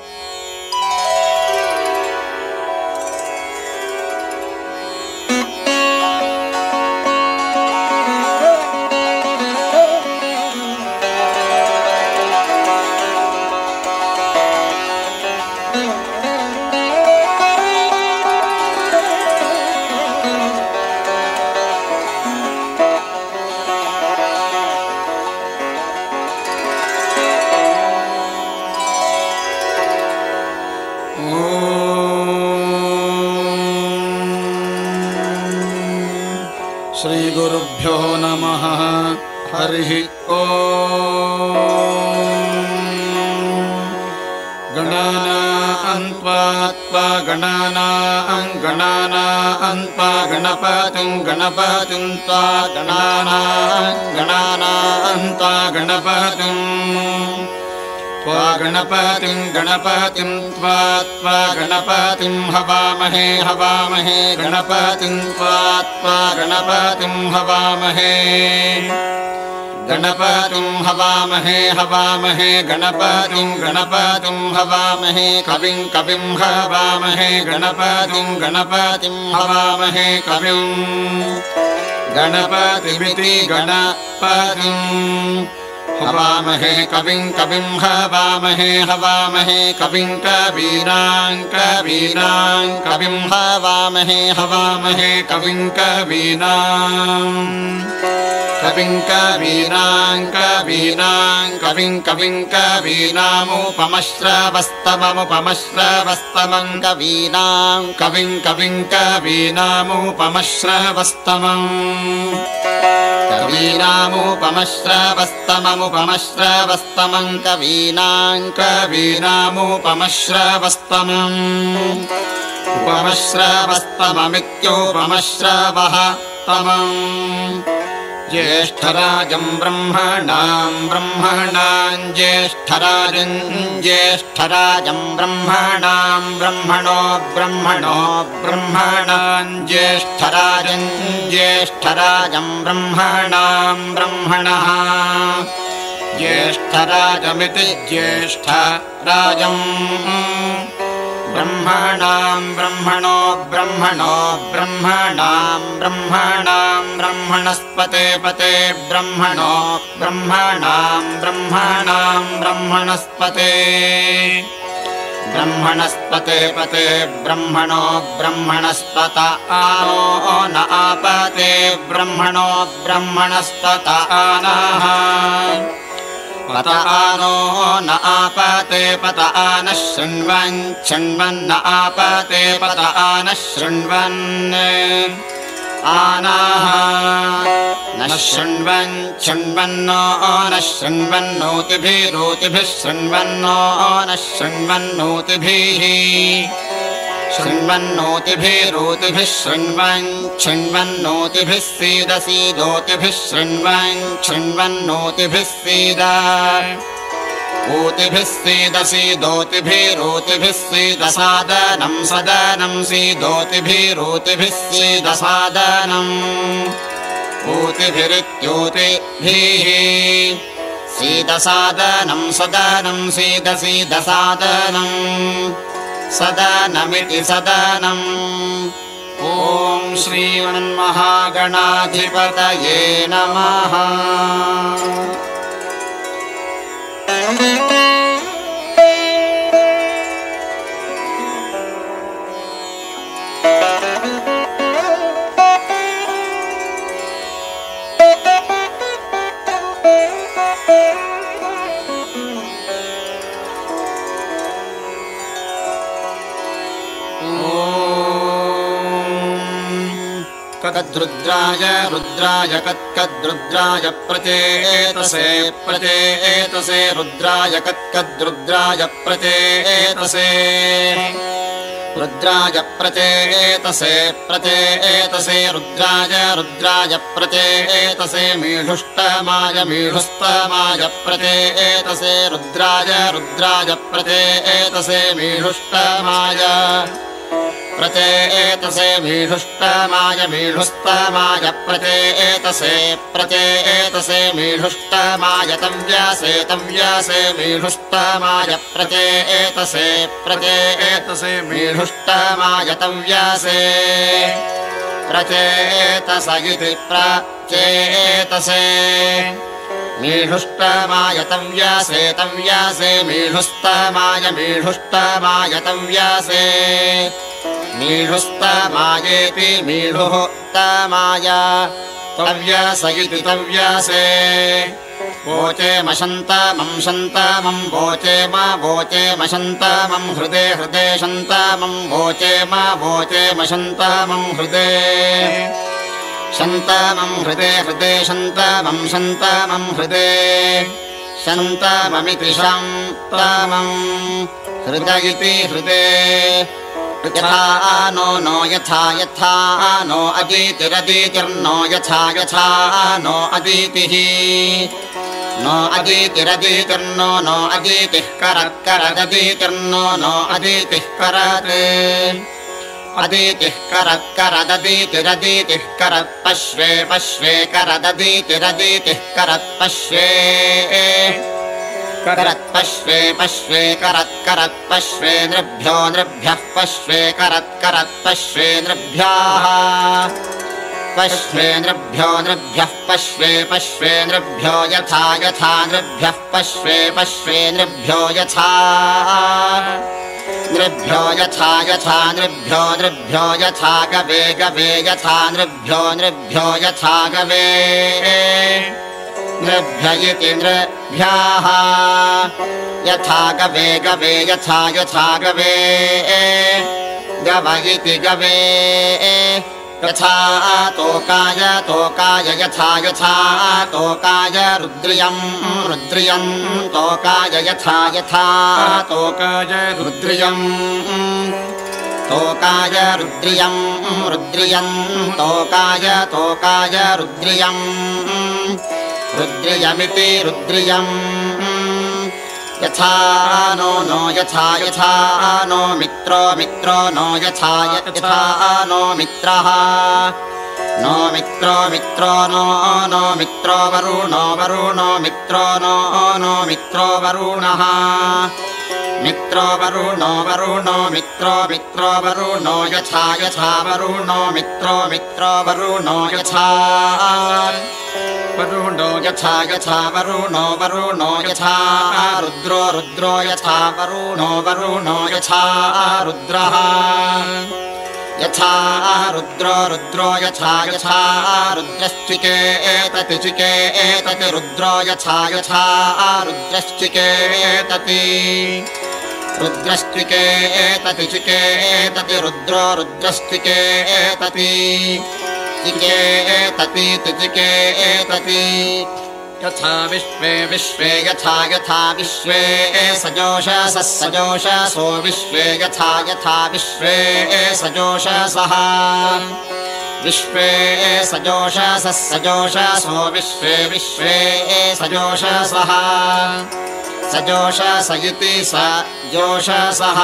Bye. गणपतिम् गणपतिम् त्वा त्वा गणपतिम् हवामहे हवामहे गणपतिम् त्वा त्वा गणपतिम् हवामहे। गणपतिम् हवामहे हवामहे गणपतिम् गणपतिम् हवामहे कविम् कविम् हवामहे गणपतिम् गणपतिम् हवामहे कविम् गणपतिमिति गणपतिम् हवामहे कविम् कविम् हवामहे हवामहे कविम् कवीनाम् कवीनाम् कविम् हवामहे हवामहे कविम् कवीनाम् कविम् कवीनाम् कवीनाम् कविम् कविम् कवीनामुपमश्रवस्तममुपमश्रवस्तमम् कवीनाम् कविम् कविम् कवीनामुपमश्रवस्तमम् कवीनामुपमश्रवस्तममुपमश्रवस्तमम् कवीनाम् कवीनामुपमश्रवस्तमम्। उपमश्रवस्तममित्योपमश्रवः ज्येष्ठराजम् ब्रह्मणाम् ब्रह्मणाम् ज्येष्ठराजम् ज्येष्ठराजम् ब्रह्मणाम् ब्रह्मणो ब्रह्मणो ब्रह्मणाम् ज्येष्ठराजम् ज्येष्ठराजम् ब्रह्मणाम् ब्रह्मणः। ज्येष्ठराजमिति ज्येष्ठराजम् ब्रह्मणाम् ब्रह्मणो ब्रह्मणो ब्रह्मणाम् ब्रह्मणाम् ब्रह्मणस्पते पते ब्रह्मणो ब्रह्मणाम् ब्रह्मणाम् ब्रह्मणस्पते ब्रह्मणस्पते पते ब्रह्मणो ब्रह्मणस्पत आनो न आपते ब्रह्मणो ब्रह्मणस्पत आनाः पत आनो न आपते पत आनः शृण्वन् शृण्वन्न आपते पत आनः शृण्वन् आनाः। न शृण्वन् शृण्वन्नो नः शृण्वन्नोतिभिरोतिभिः शृण्वन्नो नः शृण्वन्नोतिभिः। शृण्वन्नोतिभिरोतिभिः शृण्वन् शृण्वन्नोतिभिः सीदसीदोतिभिः शृण्वन् शृण्वन्नोतिभिः सीद ऊतिभिः सीदसीदोतिभिरोतिभिः सीदसादनम् सदनम् सीदोतिभिरोतिभिः सीदसादनम् ऊतिभिरित्योतिभिः सीदसादनम् सदनम् सीदसीदसादनम् सदनमिति सदनम् ॐ श्रीमन्महागणाधिपतये नमः कद्रुद्राय रुद्राय कत्कद्रुद्राय प्रचेतसे प्रचेतसे रुद्राय कत्कद्रुद्राय प्रचेतसे। रुद्राय प्रचेतसे प्रचेतसे रुद्राय रुद्राय प्रचेतसे मीढुष्टमाय मीढुस्तमाय प्रचेतसे रुद्राय रुद्राय प्रचेतसे मीढुष्टमाय प्रते एतसे मीढुष्टमाय मीढुस्तमाय प्रते एतसे प्रते एतसे मीढुष्टमाय तव्यासे तव्यासे मीढुष्टमाय प्रते एतसे प्रते एतसे मीढुष्टमाय तव्यासे प्रचेतस इति प्रचेतसे मीढुष्टमायतव्यासे तव्यासे मीढुस्तमाय मीढुस्तमायेति मीढुः तमाय तव्यास इति तव्यासे वोचे मशन्तमं शन्तमं वोचे मा वोचे मशन्तमं हृदे हृदे शन्तमं वोचे मा वोचे मशन्तमं हृदे शन्तमं हृदे हृदे शन्तमं शन्तमं हृदे। शन्तममिति शन्तमम् हृदयिति हृदे। यथा नो नो यथा यथा नो अदीतिरदीतिर्नो यथा यथा नो अदीतिः। नो अदीतिरदीतिर्नो नो अदीतिः करत्करदीतिर्नो नो अदीतिः करत् अदीतिः करः करदीतिरदीतिः करत् पश्वे पश्वे करदीतिरदीतिः करत् पश्वे करत् पश्वे पश्वे करत् करत् पश्वे नृभ्यो नृभ्यः पश्वे करत् करत् पश्वे नृभ्याः पश्वे नृभ्यो पश्वे नृभ्यो यथा यथा नृभ्यः पश्वे पश्वे नृभ्यो यथा नृभ्यो यथा यथा नृभ्यो नृभ्यो यथा गवे गवे यथा नृभ्यो नृभ्यो यथा गवे नृभ्य इति नृभ्याः यथा गवे गवे यथा यथा गवे गव इति गवे यथा तोकाय तोकाय यथा यथा तोकाय रुद्रियम् रुद्रियम् तोकाय यथा यथा तोकाय रुद्रियम् तोकाय रुद्रियम् रुद्रियम् तोकाय तोकाय रुद्रियम् रुद्रियमिति रुद्रियम् यथा नो नो यथा यथा नो मित्रो मित्रो नो यथा यथा नो मित्रः नो मित्रो मित्रो नो नो मित्रो वरुणो वरुणो मित्रो नो नो मित्रो वरुणः मित्रो वरुणो वरुणो मित्रो मित्रो वरुणो यथा यथा वरुणो मित्रो मित्रो वरुणो यथा वरुणो यथा यथा वरुणो वरुणो यथा रुद्रो रुद्रो यथा वरुणो वरुणो यथा रुद्रः यथा रुद्रो रुद्रो यथा यथा रुद्रश्चिके एतति चिके एतति रुद्रो यथा यथा रुद्रश्चिके एतति रुद्रश्चिके एतति चिके एतति रुद्रो रुद्रश्चिके एतति चिके एततीति चिके एतति यथा विश्वे विश्वे यथा यथा विश्वे सजोषसः सजोषसो विश्वे यथा यथा विश्वे सजोषसः विश्वे सजोषसः सजोषसो विश्वे विश्वे सजोषसः सजोषस इति स जोषसः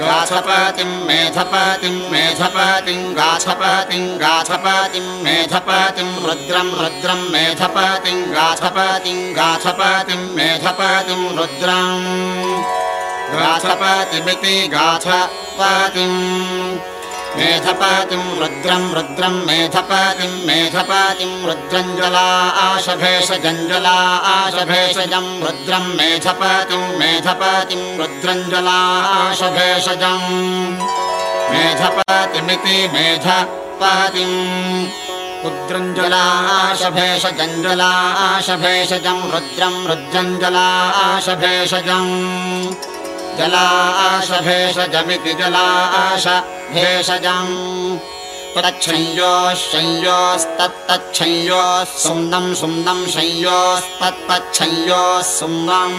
गाथपतिम् मेधपतिम् मेधपतिम् गाथपतिम् गाथपतिम् मेधपतिम् रुद्रम् रुद्रम् मेधपतिम् गाथपतिम् गाथपतिम् मेधपतिम् रुद्रम्। गाथपतिमिति गाथपतिम् मेधपतिम् रुद्रम् रुद्रम् मेधपतिम् मेधपतिम् रुद्रञ्जला आशभेषजञ्जला आशभेषजम् रुद्रम् मेधपतिम् मेधपतिम् रुद्रञ्जला आशभेषजम् मेधपतिमिति मेधपतिम् रुद्रञ्जलाशभेषजञ्जलाशभेषजम् रुद्रम् रुद्रञ्जलाशभेषजम् जलाशभेषजमिति जलाश भेषजम्। तच्छंयोः शंयोस्तत्तच्छंयोः सुन्दम् सुन्दम् शंयोस्तत्तच्छंयोः सुन्दम्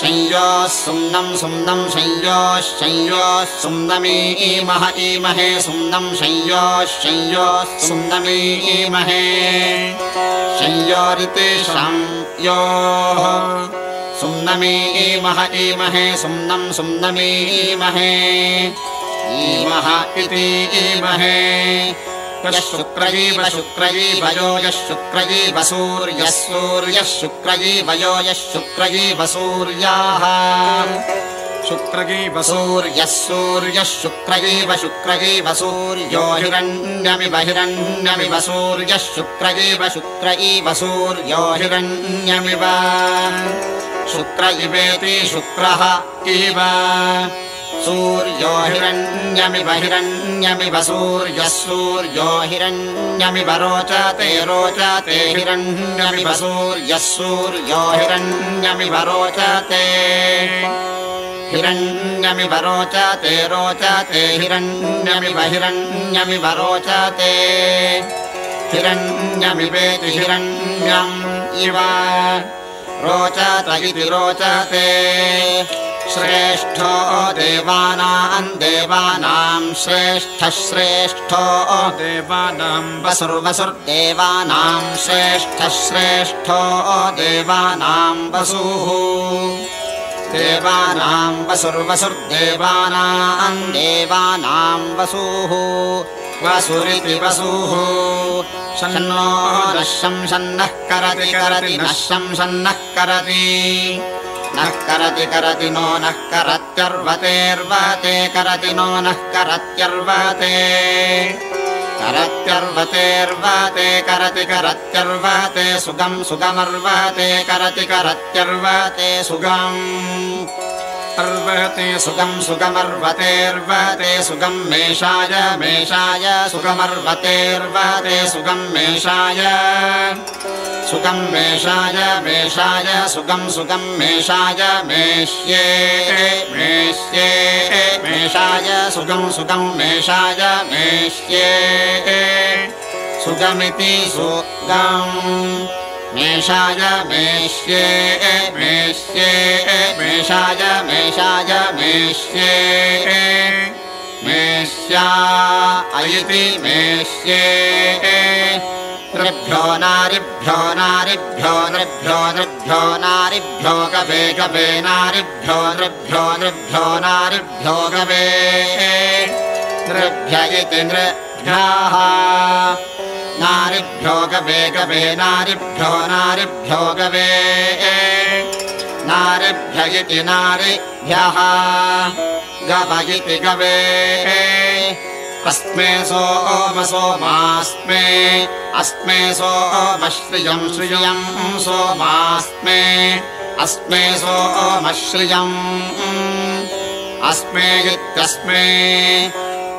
शंयोः सुन्दम् सुन्दम् शंयोः शंयोः सुन्दमीमह ईमहे सुन्दम् शंयोः शंयोः सुन्दमीमहे शंयोरिति शंयोः सुम्नमीमह ईमहे सुम्नम् सुम्नमीमहे ईमः इति ईमहे यः शुक्रयीव शुक्रयीवयो यः शुक्रयीव सूर्यः सूर्यः शुक्रयीवयो यः शुक्रयीव सूर्याः शुक्रगीव सूर्यः सूर्यः शुक्रयीव शुक्रयीव सूर्यो हिरण्यमिव हिरण्यमिव सूर्यः शुक्रयीव शुक्रयीव सूर्यो हिरण्यमिव शुक्र इवेति शुक्रः इव। सूर्यो हिरण्यमिव हिरण्यमिव सूर्यः सूर्यो हिरण्यमिव रोचते रोचते हिरण्यमिव सूर्यः सूर्यो हिरण्यमिव रोचते। हिरण्यमिव रोचते रोचते हिरण्यमिव हिरण्यमिव रोचते। हिरण्यमिवेति हिरण्यम् इव रोचत इति रोचते। श्रेष्ठो देवानाम् देवानाम् श्रेष्ठः श्रेष्ठो देवानाम् वसुर्वसुर्देवानाम् श्रेष्ठः श्रेष्ठो देवानाम् वसुः देवानाम् वसुर्वसुर्देवानाम् देवानाम् वसुः वसुरिति वसुः शन्नो नः शंसन्नः करति करति नः शंसन्नः करति नः करति करति नो नः करत्यर्वतेर्वते करति नो नः करत्यर्वते करत्यर्वतेर्वते, करति करत्यर्वते सुगम् सुगमर्वते, करति करत्यर्वते सुगम् अर्वते सुगम् सुगमर्वतेर्वते सुगम् मेषाय मेषाय, सुगमर्वतेर्वते सुगम् मेषाय। सुगम् मेषाय मेषाय सुगम् सुगम् मेषाय, मेष्ये मेष्ये, मेषाय सुगम् सुगम् मेषाय, मेष्ये। सुगमिति सुगम् मेषाय मेष्ये मेष्ये मेषाय मेषाय मेष्ये। मेष्या अयिति मेष्ये। नृभ्यो नारिभ्यो नारिभ्यो नृभ्यो नृभ्यो नारिभ्यो गवे गवे नारिभ्यो नृभ्यो नृभ्यो नारिभ्यो गवे नृभ्य इति नृभ्याः नारिभ्यो गवे गवे नारिभ्यो नारिभ्यो गवे। नारिभ्य इति नारिभ्यः गव इति गवे। अस्मे सोम सोमास्मे अस्मे सोमश्रियम् श्रियम् सोमास्मे अस्मे सोमश्रियम् अस्मे इत्यस्मे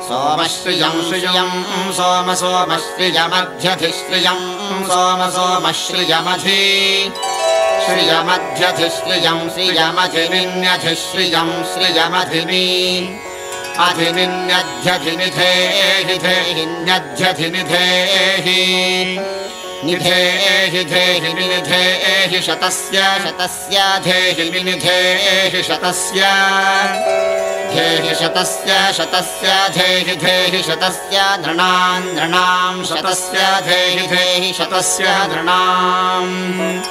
सोमश्रियम् श्रियम् सोम सोमश्रियमध्यधिश्रियम् सोम सोमश्रियमधि श्रियमध्यधिश्रियम् श्रियमधिनिन्यधिश्रियम् श्रियमधिनि। अधिनिन्यध्यधिनिधेहि धेहिन्यध्यधिनिधेहि शतस्य शतस्य धेहि निधेहि शतस्य। धेहि शतस्य शतस्य धेहि धेहि शतस्य नृणाम् नृणाम् शतस्य धेहि धेहि शतस्य नृणाम्।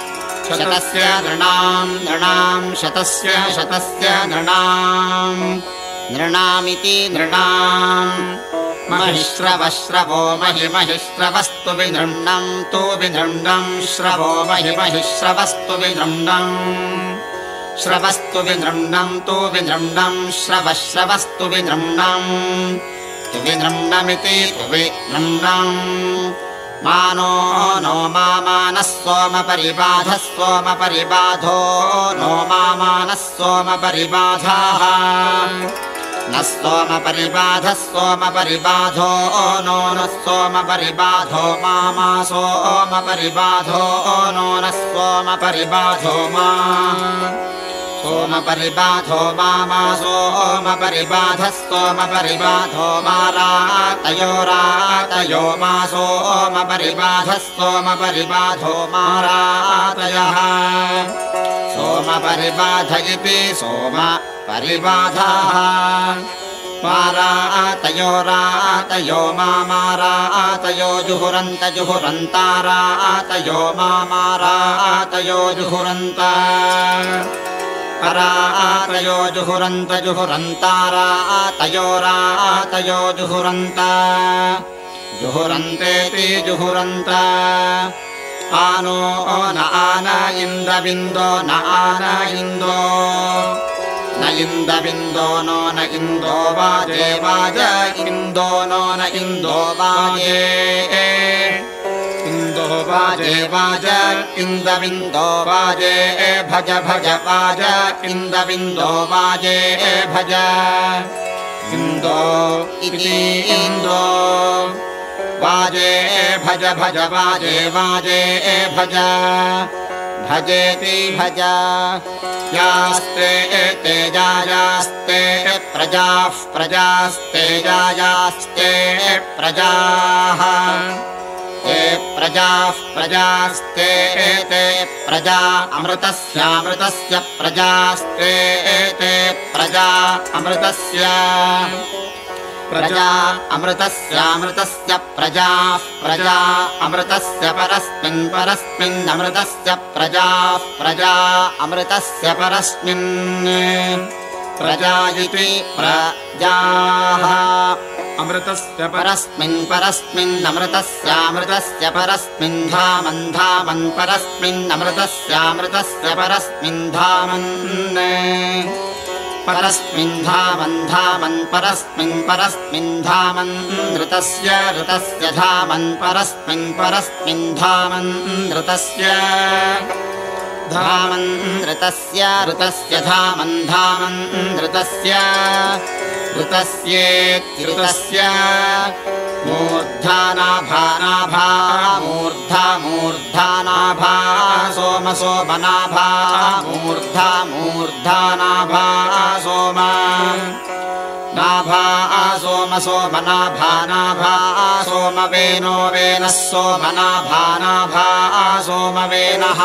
शतस्य नृणाम् नृणाम् शतस्य शतस्य नृणाम्। नृणामिति नृणाम् महिश्रवश्रवो महि महिश्रवस्तु विनृण्णम् तु विनृण्णम् श्रवो महि महिश्रवस्तु विनृण्णम् श्रवस्तु विनृण्णम् तु विनृण्णम् श्रवश्रवस्तु विनृण्णम् तु विनृण्णमिति तु विनृण्णम् मानो नो मानः सोमपरिबाधः सोमपरिबाधो नो मानः सोमपरिबाधाः न सोमपरिबाधः सोमपरिबाधो नो नः सोमपरिबाधो मामा सोमपरिबाधो नो नः सोमपरिबाधो मा सोमपरिबाधो मामा सोमपरिबाधः सोमपरिबाधो मा रातयो रातयो मा सोमपरिबाधः सोमपरिबाधो मा रातयः सोमपरिबाध इति सोम परिबाधाः। मारातयो रातयो मारातयो जुहुरन्त जुहुरन्तारातयो मारातयो जुहुरन्त। परातयो जुहुरन्त जुहुरन्तारातयो रातयो जुहुरन्त। जुहुरन्तेति जुहुरन्त। आनो न आन इन्दविन्दो न आन इन्दो न इन्दविन्दो नो न इन्दो वाजे वाज इन्दो नो न इन्दो वाजे। इन्दो वाजे वाज इन्दविन्दो वाजे भज भज वाज इन्दविन्दो वाजे भज। इन्दो इति इन्दो वाजे भज भज वाजे वाजे भज भजेति भज। यास्ते तेजायास्ते प्रजाः प्रजास्तेजायास्ते प्रजाः। ते प्रजाः प्रजास्ते ते प्रजा अमृतस्यामृतस्य प्रजास्ते ते प्रजा अमृतस्य प्रजा अमृतस्यामृतस्य प्रजाः प्रजा अमृतस्य परस्मिन् परस्मिन्नमृतस्य प्रजाः प्रजा अमृतस्य परस्मिन् प्रजा इति प्रजाः। अमृतस्य परस्मिन् परस्मिन्नमृतस्यामृतस्य परस्मिन् धामन् धामन् परस्मिन्नमृतस्यामृतस्य परस्मिन् धामन्। परस्मिन् धामन् धामन् परस्मिन् परस्मिन् धामन्। ऋतस्य ऋतस्य धामन् परस्मिन् परस्मिन् धामन्। ऋतस्य धामन् ऋतस्य ऋतस्य धामन् धामन् ऋतस्य ऋतस्येत्युतस्य। मूर्धानाभानाभा मूर्धा सोम सोमनाभा मूर्धा मूर्धानाभा सोम नाभा सोम सोमवेनो वेनः सोमनाभानाभा सोमवेनः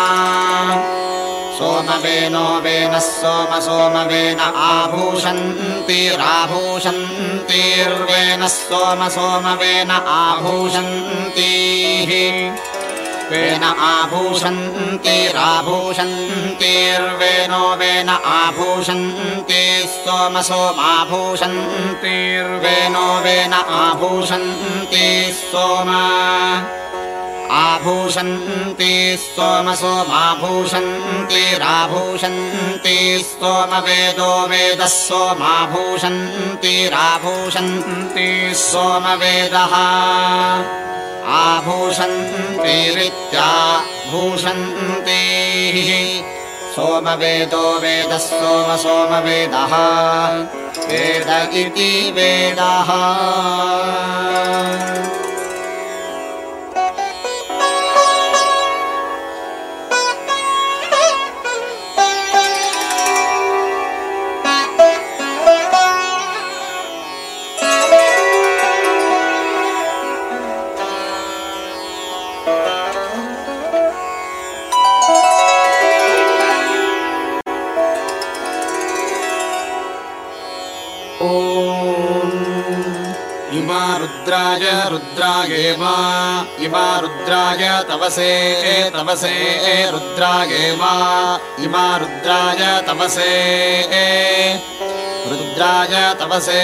सोमवेनो वेनः सोम सोमवेन आभूषन्तिराभूषन्तिर्वेनः सोम सोमवेन आभूषन्तीः वेन आभूषन्तिराभूषन्तिर्वेनो वेन आभूषन्ति सोम सोमाभूषन्तिर्वेनो वेन आभूषन्ति सोम आभूषन्ति सोम वेदः सोमाभूषन्तिराभूषन्ति सोमवेदः आभूषन्तिरित्या भूषन्तिः सोमवेदो वेदः सोम सोमवेदः वेद इति वेदः रुद्राय रुद्रायेव इमा रुद्राय तवसे तवसे रुद्रायेव इमा रुद्राय तवसे। रुद्राय तवसे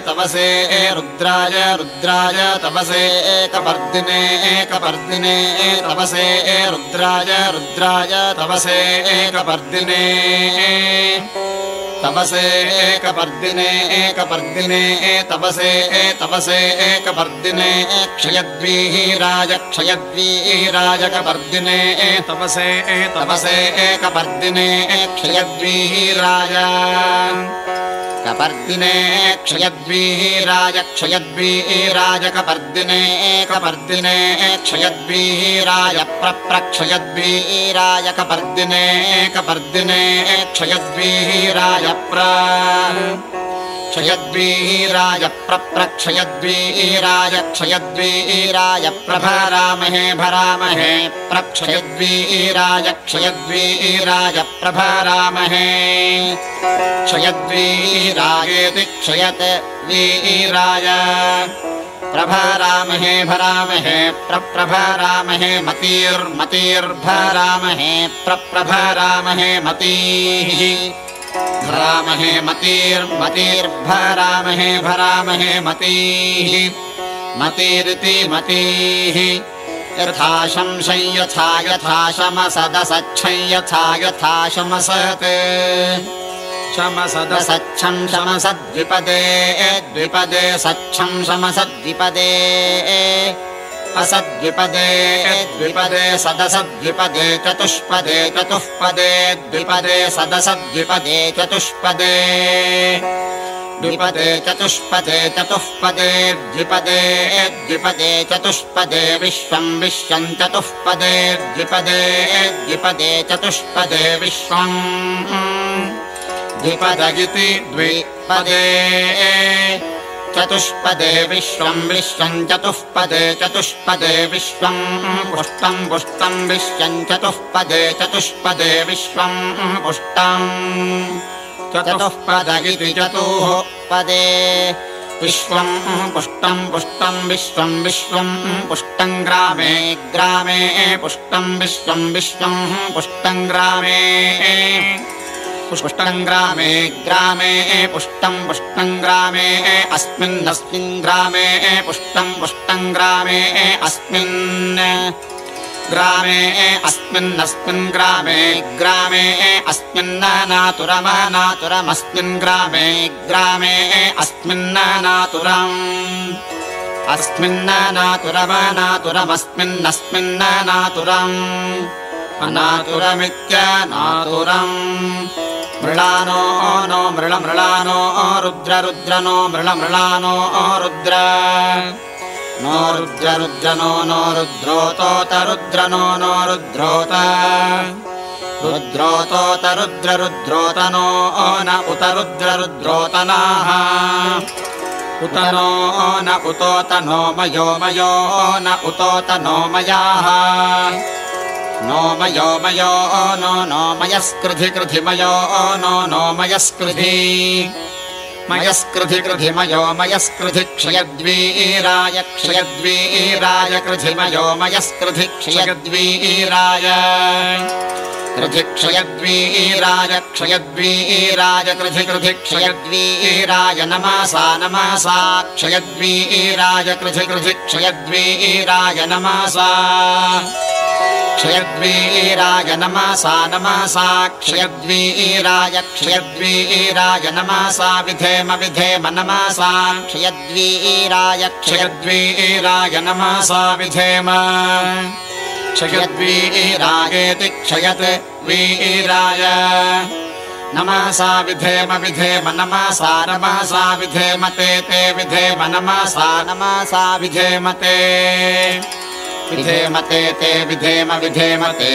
तवसे रुद्राय रुद्राय तवसे। एकपर्दिने एकपर्दिने तवसे। रुद्राय रुद्राय तवसे एकपर्दिने तपसे एकपर्दिने एकपर्दिने तपसे तपसे एकपर्दिने क्षयद्वीराज क्षयद्वीराजकपर्दिने तपसे तपसे एकपर्दिने क्षयद्वीराज कपर्दिने क्षयद्वीराज क्षयद्वीराजकपर्दिने एकपर्दिने क्षयद्वीराय प्रप्रक्षयद्वीराजकपर्दिने एकपर्दिने क्षयद्वीराय प्र क्षयद्वीराय प्रप्रक्षयद्वीराय क्षयद्वीराय प्रभरामहे भरामहे प्रक्षयद्वीराय क्षयद्वीराय प्रभरामहे क्षयद्वीरायेति क्षयत् वीराय प्रभरामहे भरामहे प्रप्रभरामहे मतीर्मतीर्भरामहे प्रप्रभरामहे मतीः भरामहे मतीर्मतीर्भरामहे भरामहे मतीः मतीरिति मतीः यथा शंसं यथा यथा शमसदसच्छं यथा यथा शमसत् शमसदसच्छं शमसद्विपदे द्विपदे सच्छं शमसद्विपदे असद्विपदे द्विपदे सदसद्विपदे चतुष्पदे चतुष्पदे द्विपदे सदसद्विपदे चतुष्पदे। द्विपदे चतुष्पदे चतुष्पदे द्विपदे द्विपदे चतुष्पदे विश्वं विश्वं चतुष्पदे द्विपदे द्विपदे चतुष्पदे विश्वम् द्विपदगिति द्विपदे चतुष्पदे विश्वं विश्वं चतुष्पदे चतुष्पदे विश्वं पुष्टं पुष्टं विश्वं चतुष्पदे चतुष्पदे विश्वं पुष्टम् चतुःपदगिति चतुः पदे विश्वं पुष्टं पुष्टं विश्वं विश्वं पुष्टं ग्रामे ग्रामे पुष्टं विश्वं विश्वं पुष्टं ग्रामे पुष्टं ग्रामे ग्रामे पुष्टं पुष्टं ग्रामे अस्मिन्नस्मिन् ग्रामे पुष्टं पुष्टं ग्रामे अस्मिन्। ग्रामे अस्मिन्नस्मिन् ग्रामे ग्रामे अस्मिन्नातुरमनातुरमस्मिन् ग्रामे ग्रामे अस्मिन्नातुरम् अस्मिन्नातुरमनातुरमस्मिन्नस्मिन्नातुरम् अनातुरमित्यनातुरम् मृळानो नो मृळ मृळानो रुद्र नो मृळ मृळानो रुद्र। नो रुद्र रुद्र नो नो रुद्रोतोत रुद्र नो नो रुद्रोत। रुद्रोतोत रुद्र रुद्रोत नो न उत रुद्र रुद्रोतनाः उत नो न उतोत नो मयो मयो न उतोत नो मयाः नो मयो मयो नो नो मयस्कृधि कृधि मयो नो नो मयस्कृधि मयस्कृधि कृधि मयो मयस्कृधि क्षयद्वीराय क्षयद्वीराय कृधि मयो मयस्कृधि क्षयद्वीराय कृधि क्षयद्वीराय क्षयद्वीराय कृधि कृधि क्षयद्वीराय नमासा नमासा। क्षयद्वीराय कृधि कृधि क्षयद्वीराय नमासा। क्षयद्वीराय नमासा नमासा। क्षयद्वीराय क्षयद्वीराय नमासा। विधेम नमासा क्षयद्वीराय क्षयद्वीराय नमासा विधेम क्षयद्वीरायेति क्षयत् वीराय। नमसा विधेम विधेम नमसा नमसा विधेम ते ते विधेम नमसा नमसा विधेम ते विधेमते ते विधेम विधेमते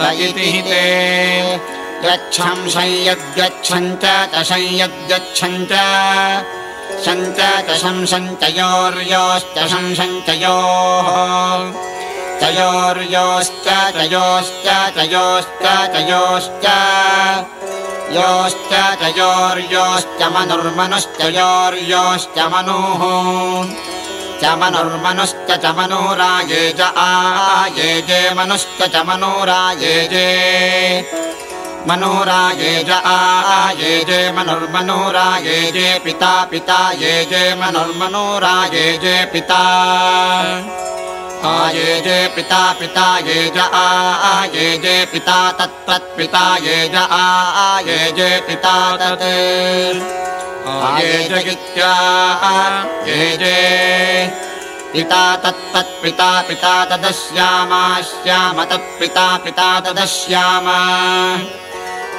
त इति ते गच्छं संयद्गच्छम् च संयद्गच्छम् च सञ्च च संसञ्चयोर्योश्च संसञ्चयोः चयोर्योश्च चयोश्च चयोश्च चयोश्च योश्च चयोर्योश्च मनुर्मनुश्चयोर्योश्च मनुः। च मनुर्मनुश्च च मनुराये च आये जे मनुश्च च मनुराये जे मनुराये ज आये जे मनुर्मनुराये जे पिता पिता ये जे मनुर्मनुराये जे पिता। आये जे पिता पिता ये ज आये जे पिता तत्तत्पिता ये ज आये जे पिता तत्। आये जगित्या ये जे पिता तत्तत्पिता पिता तदश्यामा श्याम तत्पिता पिता तदश्याम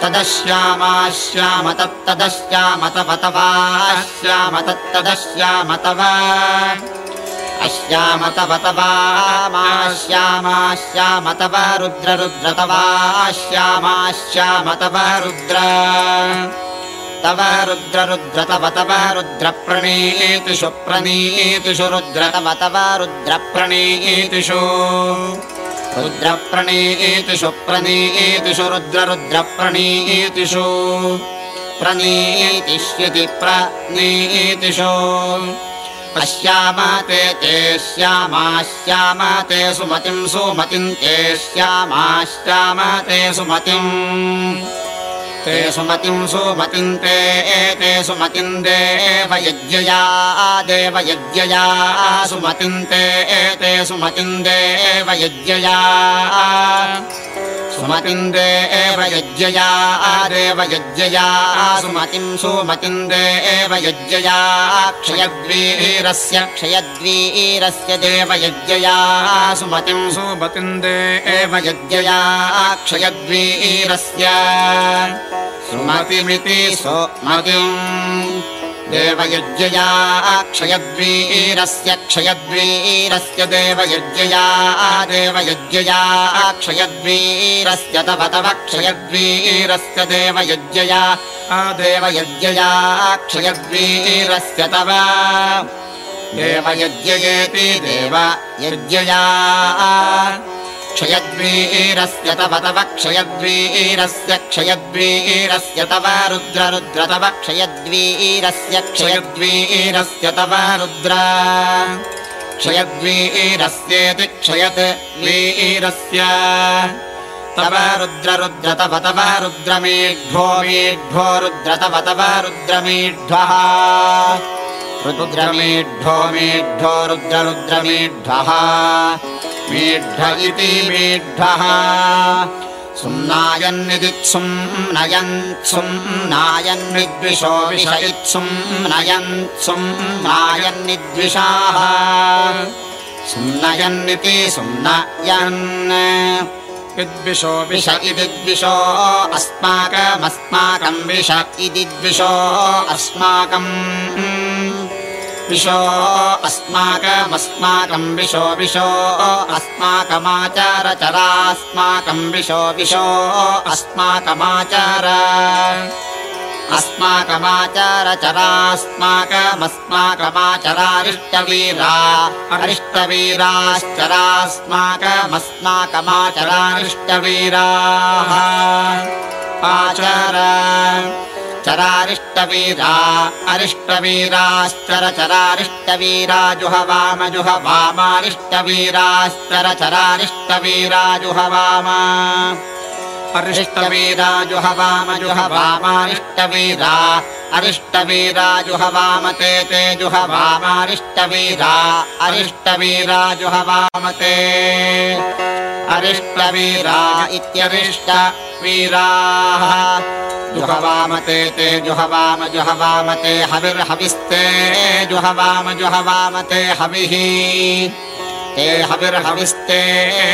तदश्यामा श्याम तत्तदश्याम तव तवा श्याम तत्तदश्याम तव अश्याम तव तवा मा श्यामा श्याम तव रुद्र तवा श्याम तव रुद्र। तव रुद्र रुद्र तव तव रुद्रप्रणीतिषु प्रणीतिषु रुद्र तव तव रुद्रप्रणीतिषु रुद्रप्रणीतिषु प्रणीतिषु रुद्र रुद्रप्रणीतिषु प्रणीतिष्यति प्रणीतिषु पश्यामते ते सुमतिम् ते श्यामाश्यामते सुमतिम् ते सुमतिम् ते एते सुमतिम् यज्ञया देव यज्ञया सुमतिम् ते एते सुमतिम् देव यज्ञया सुमतिन्दे एव यज्ञया देव यज्ञया सुमतिम् सुमतिन्दे एव यज्ञया क्षयद्वीरस्य क्षयद्वीरस्य देव यज्ञया सुमतिम् सुमतिन्दे एव यज्ञया क्षयद्वीरस्य। सुमतिमिति सुमतिम् देवयज्ञया क्षयद्वीरस्य क्षयद्वीरस्य देवयज्ञया देवयज्ञया क्षयद्वीरस्य तव तव क्षयद्वीरस्य देवयज्ञया देवयज्ञया क्षयद्वीरस्य तव। देवयज्ञयेति देव यज्ञया क्षयद्वीरस्य तव तव क्षयद्वीरस्य क्षयद्वीरस्य तव रुद्र रुद्र तव क्षयद्वीरस्य क्षयद्वीरस्य तव रुद्र क्षयद्वीरस्येति क्षयत् वीरस्य तव रुद्र रुद्र तव तव रुद्रमेढ्वो मेढ्वो रुद्र तव तव रुद्रमेढ्वः रुद्रमेढ्वो मेढ्वो रुद्र रुद्रमेढ्वः इति मेढ्ढः सुम्नायन्निदित्सुं नयन्त्सुं नायन्निद्विषो नयन्त्सुं नायन्निद्विषाः। सुम्नयन्निति सुम्नयन्। विद्विषो विष इति द्विषो अस्माकमस्माकं विष इति द्विषो अस्माकम् विशो अस्माकमस्माकं विशो विशो अस्माकमाचारचरास्माकं विशो विशो अस्माकमाचार अस्माकमाचारचरास्माकमस्माकमाचरारिष्टवीरा अरिष्टवीराश्चरास्माकमस्माकमाचरारिष्टवीराः आचार चरारिष्टवीरा अरिष्टवीराश्चर चरारिष्टवीराजुह वामजुह वामारिष्टवीराश्चर अरिष्टवीराजुह वामजुह वामारिष्टवीरा अरिष्टवीराजुह वामते ते जुह वामारिष्टवीरा अरिष्टवीराजुह वामते अरिष्टवीरा इत्यरिष्टवीराः जुहवामते ते जुहवाम जुहवामते हविर्हविस्ते। जुहवाम जुहवामते हविः। ते हविर्हविस्ते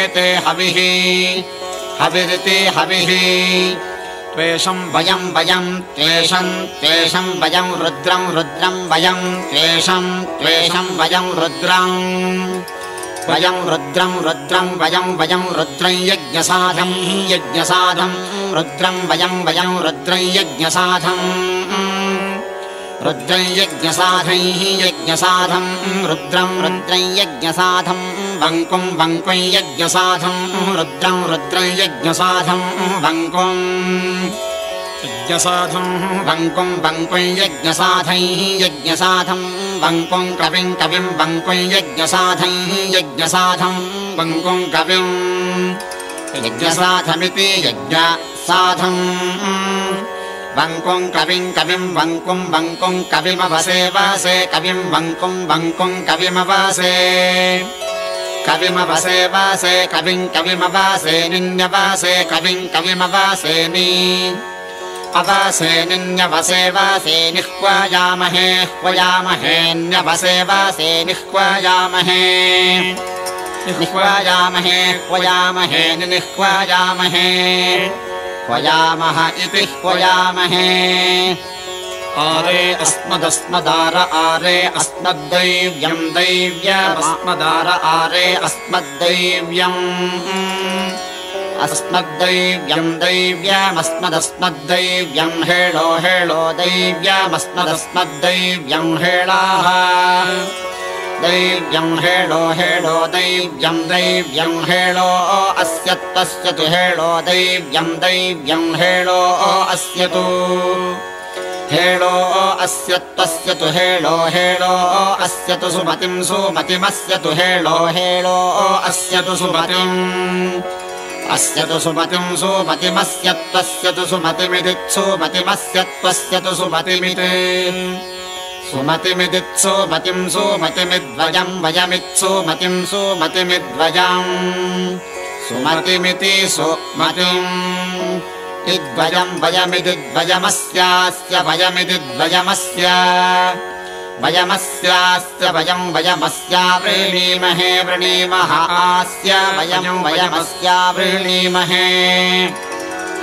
ते हविः हविरिति हविः। त्वेषं वयं वयं त्वेषं त्वेषं वयं रुद्रं रुद्रं वयं त्वेषं त्वेषं वयं रुद्रम् वयं रुद्रं रुद्रं वयं वयं रुद्रं यज्ञसाधं यज्ञसाधं। रुद्रं वयं वयं रुद्रं यज्ञसाधम् रुद्रं यज्ञसाधैः यज्ञसाधं रुद्रं रुद्रं यज्ञसाधं वङ्कुं वङ्कुं यज्ञसाधं वङ्कुम् यज्ञसाधं वङ्कुं वङ्कुं यज्ञसाधैः यज्ञसाधं वङ्कुं कविं कविं वङ्कुं यज्ञसाधैः यज्ञसाधं वङ्कुं कविम् यज्ञसाधमिति यज्ञसाधम् वङ्कुं कविं कविं वङ्कुं वङ्कुं कविमवसे वासे कविं वङ्कुं वङ्कुं कविमवासे। कविमवसे वासे कविं कविमवासे निन्यवासे कविं कविमवासेनि अवासे निन्यवसे वासे निह्वायामहे ह्वयामहेऽन्यवसे वासे निह्वायामहे। निह्वायामहे ह्वयामहे निह्वायामहे ह्वयामः इति ह्वयामहे आरे अस्मदस्मदार आरे अस्मद्दैव्यम् दैव्यमस्मदार आरे अस्मद्दैव्यम्। अस्मद्दैव्यम् दैव्यमस्मदस्मद्दैव्यम् हेळो हेळो दैव्यमस्मदस्मद्दैव्यम् हेळाः दैव्यम् हेळो हेळो दैव्यम् दैव्यम् हेळो अस्य त्वस्य तु हेळो दैव्यम् हेळो अस्य तु हेळो अस्य तु हेळो अस्य तु सुमतिम् सुमतिमस्य तु हेळो हेळो अस्य तु सुमतिम् अस्य तु सुमतिम् सुमतिमस्य त्वस्य तु सुमतिमिति सुमतिमस्य त्वस्य तु सुमतिमिति सुमतिमिदित्सु मतिम् सुमतिमिद्वयम् वयमित्सु मतिम् सुमतिमिद्वयम् सुमतिमिति सुमतिम् इद्वयम् वयमिति द्वयमस्यास्य वयमिति द्वयमस्य वयमस्यास्य वयम् वयमस्या वृणीमहे। वृणीमः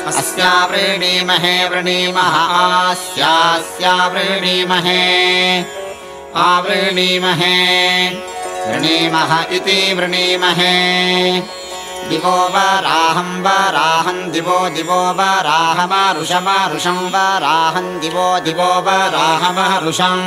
अस्या वृणीमहे वृणीमः आस्यास्या वृणीमहे आवृणीमहे वृणीमः इति वृणीमहे। दिवो वराहम् वराहम् दिवो दिवो वराहमारुषमारुषम् वराहम् दिवो दिवो वराहमरुषम्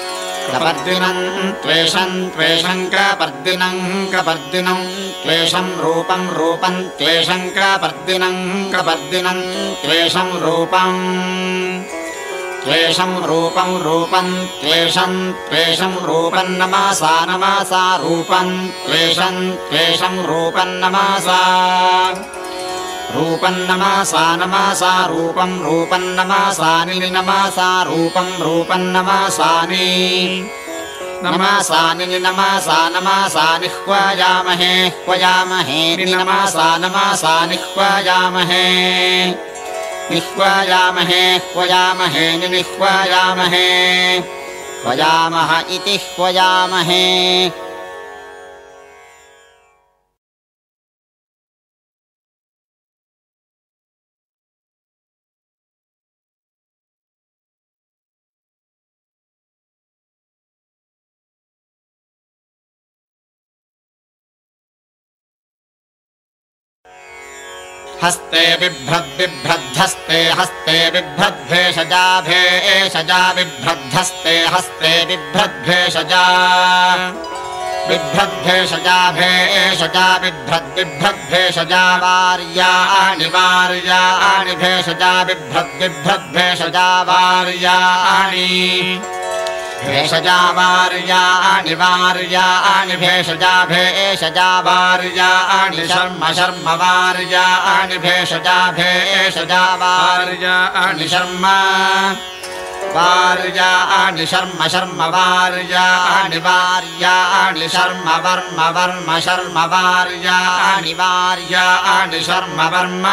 कपर्दिनम् त्वेषम् त्वेषम् कपर्दिनम् कपर्दिनम् त्वेषम् रूपम् रूपम् त्वेषम् कपर्दिनम् कपर्दिनम् त्वेषम् रूपम् त्वेषम् रूपम् रूपम् त्वेषम् त्वेषम् रूपम् नमासा नमासा रूपम् त्वेषम् त्वेषम् रूपम् नमासा रूपम् नमासा नमासा रूपम् रूपम् नमासानि नमासा रूपम् रूपम् नमासानि नमासा नमासानि ह्वायामहे ह्वयामहे नमासा नमासानि ह्वायामहे। निह्वायामहे ह्वयामहे निह्वायामहे। ह्वयामः इति ह्वयामहे हस्ते बिभ्रद्बिभ्रद्धस्ते हस्ते बिभ्रद्भेषजाभे एषजा बिभ्रद्धस्ते हस्ते बिभ्रद्भेषजा बिभ्रद्भेषजाभे एषजा बिभ्रद्बिभ्रद्भेषजा वार्याणि वार्याणि भेषजा बिभ्रद्बिभ्रद्भेषजा वार्याणि भेषजा वार्याणि वार्याणि भेषजा भेषजा वार्याणि शर्म शर्म वार्याणि भेषजा भेषजा वार्याणि शर्म वार्याणि शर्म शर्म वार्याणि वार्याणि शर्म वर्म वर्म शर्म वार्याणि वार्याणि शर्म वर्म।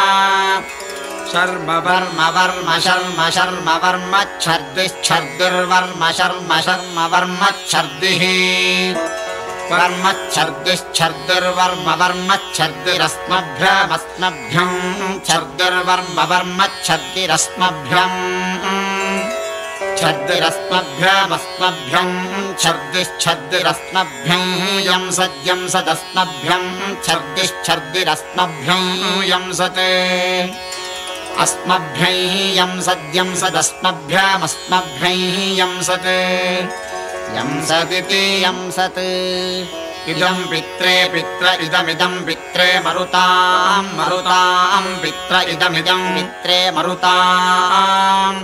शर्म वर्म वर्म शर्म शर्म वर्म छर्दिश्छर्दिर्वर्म शर्म शर्म वर्म छर्दिः। वर्म छर्दिश्छर्दिर्वर्म वर्म छर्दिरस्मभ्यमस्मभ्यम्। छर्दिर्वर्म वर्म छर्दिरस्मभ्यम् छर्दिरस्मभ्यमस्मभ्यम् छर्दिश्छर्दिरस्मभ्यम् यं सद्यं सदस्मभ्यम् छर्दिश्छर्दिरस्मभ्यम् यं सते अस्मभ्यैः यं सद्यं सदस्मभ्यमस्मभ्यैः यं सत् यं सदिति यं सत्। इदं पित्रे पित्र इदमिदं पित्रे मरुतां। मरुतां पित्र इदमिदं पित्रे मरुताम्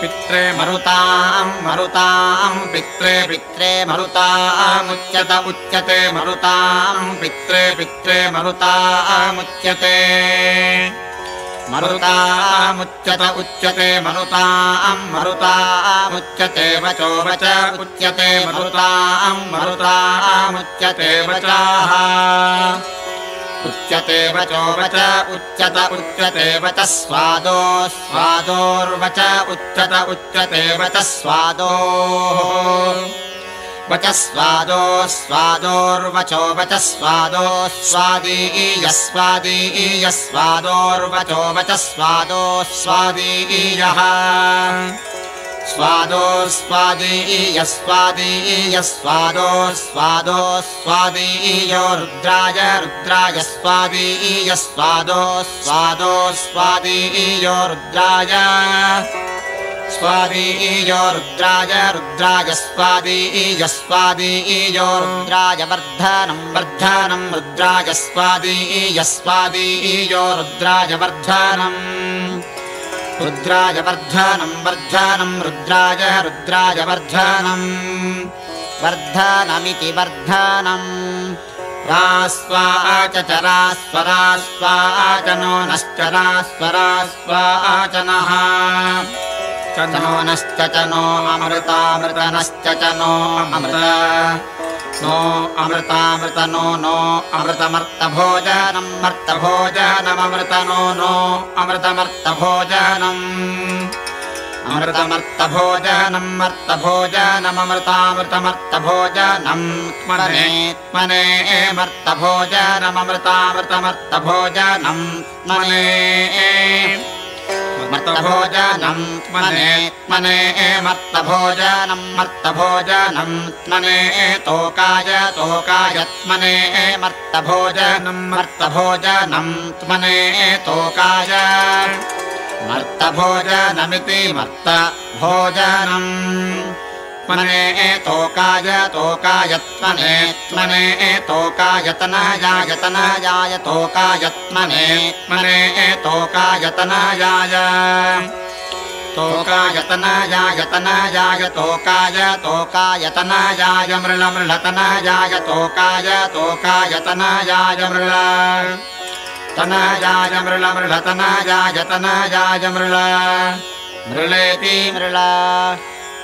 पित्रे मरुतां मरुतां पित्रे पित्रे मरुतामुच्यत उच्यते मरुतां पित्रे पित्रे मरुतामुच्यते मरुतामुच्यत उच्यते मरुताम् मरुतामुच्यते वचो वच उच्यते मरुताम् मरुतामुच्यते वचाः। उच्यते वचो वच उच्यत उच्यते वच स्वादो स्वादोर्वच उच्यत उच्यते वच स्वादो वच स्वादो स्वादोर्वचो वच स्वादो स्वादीयस्वादीयस्वादोर्वचो वच स्वादो स्वादीयः स्वादो स्वादीयस्वादीयस्वादो स्वादो स्वादीयो रुद्राय रुद्राय स्वादीयस्वादो स्वादो स्वादीयो रुद्राय स्वादीयो रुद्राय रुद्राय स्वादीयस्वादीयो रुद्राय वर्धनं वर्धनं रुद्राय स्वादीयस्वादीयो रुद्राय वर्धनम् रुद्राय वर्धनम् वर्धनम् रुद्राय रुद्राय वर्धनम् वर्धनमिति वर्धनम् रास्वाचरास्वरास्वाचनो नश्चरास्वरास्वाचनः नश्च नो अमृतामृतनश्च च नो अमृत। अमृतामृत नो नो अमृतमर्तभोजनम्। मर्तभोजनमृत नो नो अमृतमर्तभोजनम् मर्तभोजनमृतामृतमर्तभोजनम् त्मने त्मने मर्तभोजनमृतामृतमर्तभोजनम् त्मने मर्तभोजनम् त्मने त्मने मर्तभोजनम् त्मने तोकाय तोकाय त्मने मर्तभोजनम् मर्तभोजनम् त्मने तोकाय। मर्तभोजनमिति मर्तभोजनम् त्मने तोकाय तोकाय त्मने त्मने तोकायतनयायतनयाय तोकायत्मने त्मने तोकायतनयाय तोकायतनयायतनयाय तोकाय तोकायतनयाय मृळमृळतनयाय तोकाय तोकायतनयाय मृळ तनयाय मृळमृळतनयाय तनयाय मृळ मृळेति मृळ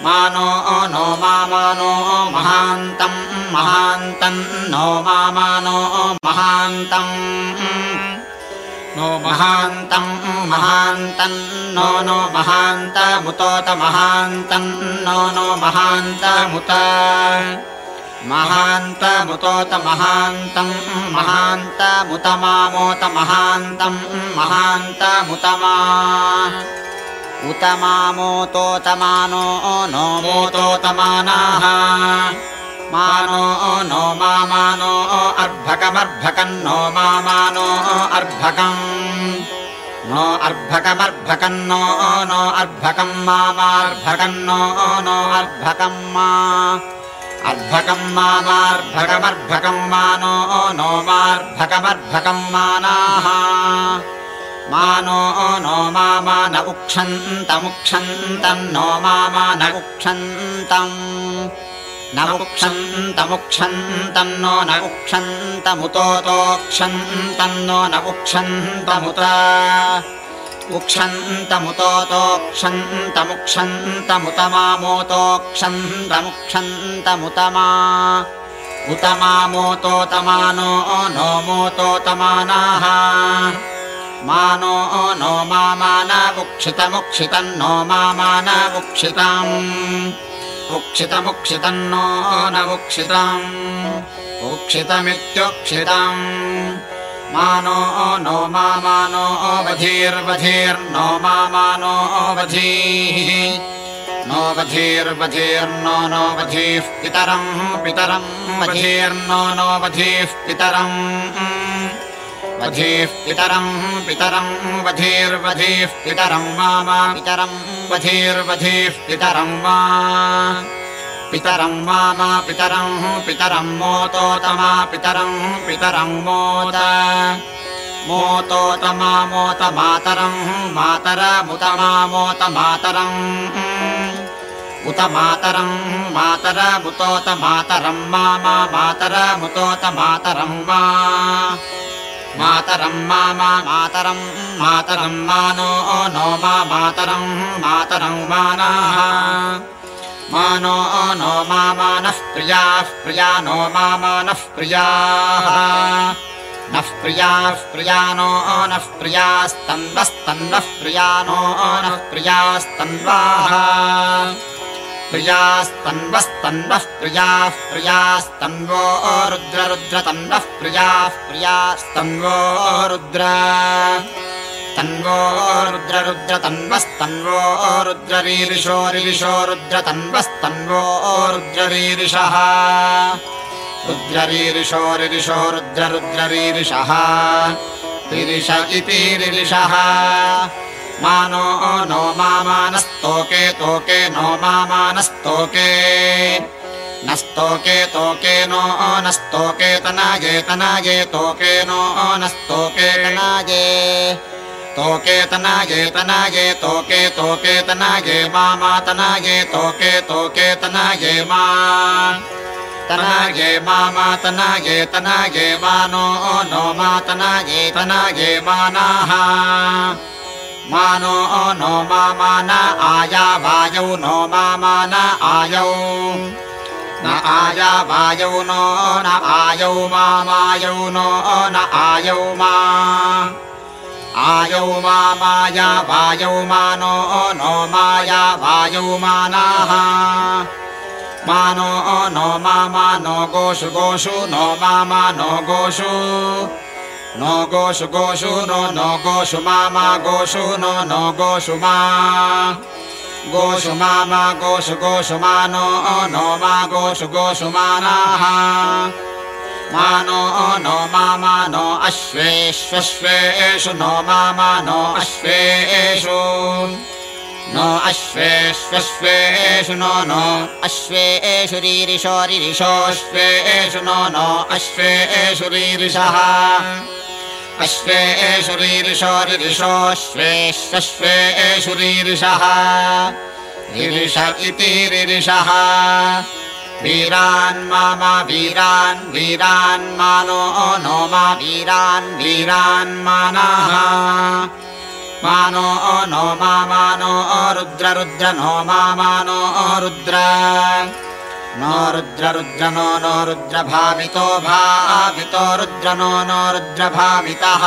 मानो नो मामानो महान्तम् महान्तम् नो मामानो महान्तम् नो महान्तम् महान्तम् नो नो महान्तमुतोत महान्तम् नो नो महान्तमुत महान्तमुतोत महान्तम् महान्तमुत मामोत महान्तम् महान्तमुतमा उत मामोतोतमानो नो मोतोतमानाः मानो नो मामानो अर्भकमर्भकन्नो मामानो अर्भकम्। नो अर्भकमर्भकन्नो नो अर्भकम् मामार्भकन्नो नो अर्भकम् मा। अर्भकम् मामार्भकमर्भकम् मानो नो मार्भकमर्भकम् मानाः मानो नो मामा न उक्षन्तमुक्षन्तम् नो मामा न उक्षन्तम् न उक्षन्तमुक्षन्तम् नो न उक्षन्तमुतोतोक्षन्तम् नो न उक्षन्तमुत। उक्षन्तमुतोतोक्षन्तमुक्षन्तमुत मा उत मामोतोतमानो नो मोतोतमानाः मानो नो नो मामान उक्षितम् उक्षितमुक्षितम् नो न उक्षितम् उक्षितमित्युक्षितम् मानो नो मामानो वधीर्वधीर्नो मामानो वधीः नो वधीर्वधीर्नो नो वधीः पितरम् पितरम् वधीर्नो नो वधीः पितरम् वधीः पितरम् पितरम् वधीर्वधीः पितरम् मामा पितरम् वधीर्वधीः पितरम् मा पितरम् मामा पितरम् पितरम् मोतोतमा पितरम् पितरम् मोत। मोतोतमा मोत मातरम् मातरमुतमा मोत मातरम् उत मातरम् मातरमुतोत मातरम् मामा मातरमुतोत मातरम् मा। मातरम् मामा मातरम् मातरम् मानो नो मा मातरम् मातरम् मानाः मानो नो मामानः प्रियाः प्रिया नो मामानः प्रियाः। नः प्रियाः प्रियानो नः प्रियास्तन्वस्तन्वः प्रियानो नः प्रियास्तन्वाः प्रियास्तन्वस्तन्वः प्रियाः प्रियास्तन्वो रुद्ररुद्रतन्वः प्रियाः प्रियास्तन्वो रुद्र। तन्वो रुद्ररुद्रतन्वस्तन्वो रुद्ररीरिषो रुद्रतन्वस्तन्वो रुद्ररीरिषः। रुद्ररीरिषो रिरिषो रुद्ररुद्ररीरिषः। रिरिष इति रिरिषः मानो नो मानस्तोके तोके नो तोके नो नस्तोके तनागे तनागे तोके नो तोके तनागे मा तनागे तोके तनागे मा। तनागे मा मानो नो मा तनागे तनागे मानाः मानो नो मा मान आया वायौ नो मा मान आयौ। न आया वायौ नो न आयौ मा मायौ नो न आयौ मा। आयौ मा माया वायौ मानो नो माया वायौ मानाः। मानो नो मा नो गोषु गोषु नो मा नो गोषु नो गोषु गोषु नो नो गोषु मा गोषु नो नो गोषु मा। गोषु मा गोषु गोषु मा नो नो मा गोषु गोषु मानाः। मानो नो मा नो अश्वेष्वश्वेषु नो मा नो अश्वेषु नो अश्वेष्वश्वेषु नो नो अश्वेषु रीरिषो रिरिषोऽश्वेषु नो नो अश्वेषु रीरिषः अश्वेषु रीरिषो रिरिषोऽश्वेष्वश्वेषु रीरिषः इति रिरिषः वीरान् मा वीरान् वीरान् मानो नो मा वीरान् वीरान् मानाः मानो नो मा मानो रुद्र रुद्र नो मा मानो रुद्र। नो रुद्र रुद्र नो नो रुद्र भावितो भावितो रुद्र नो नो रुद्र भावितः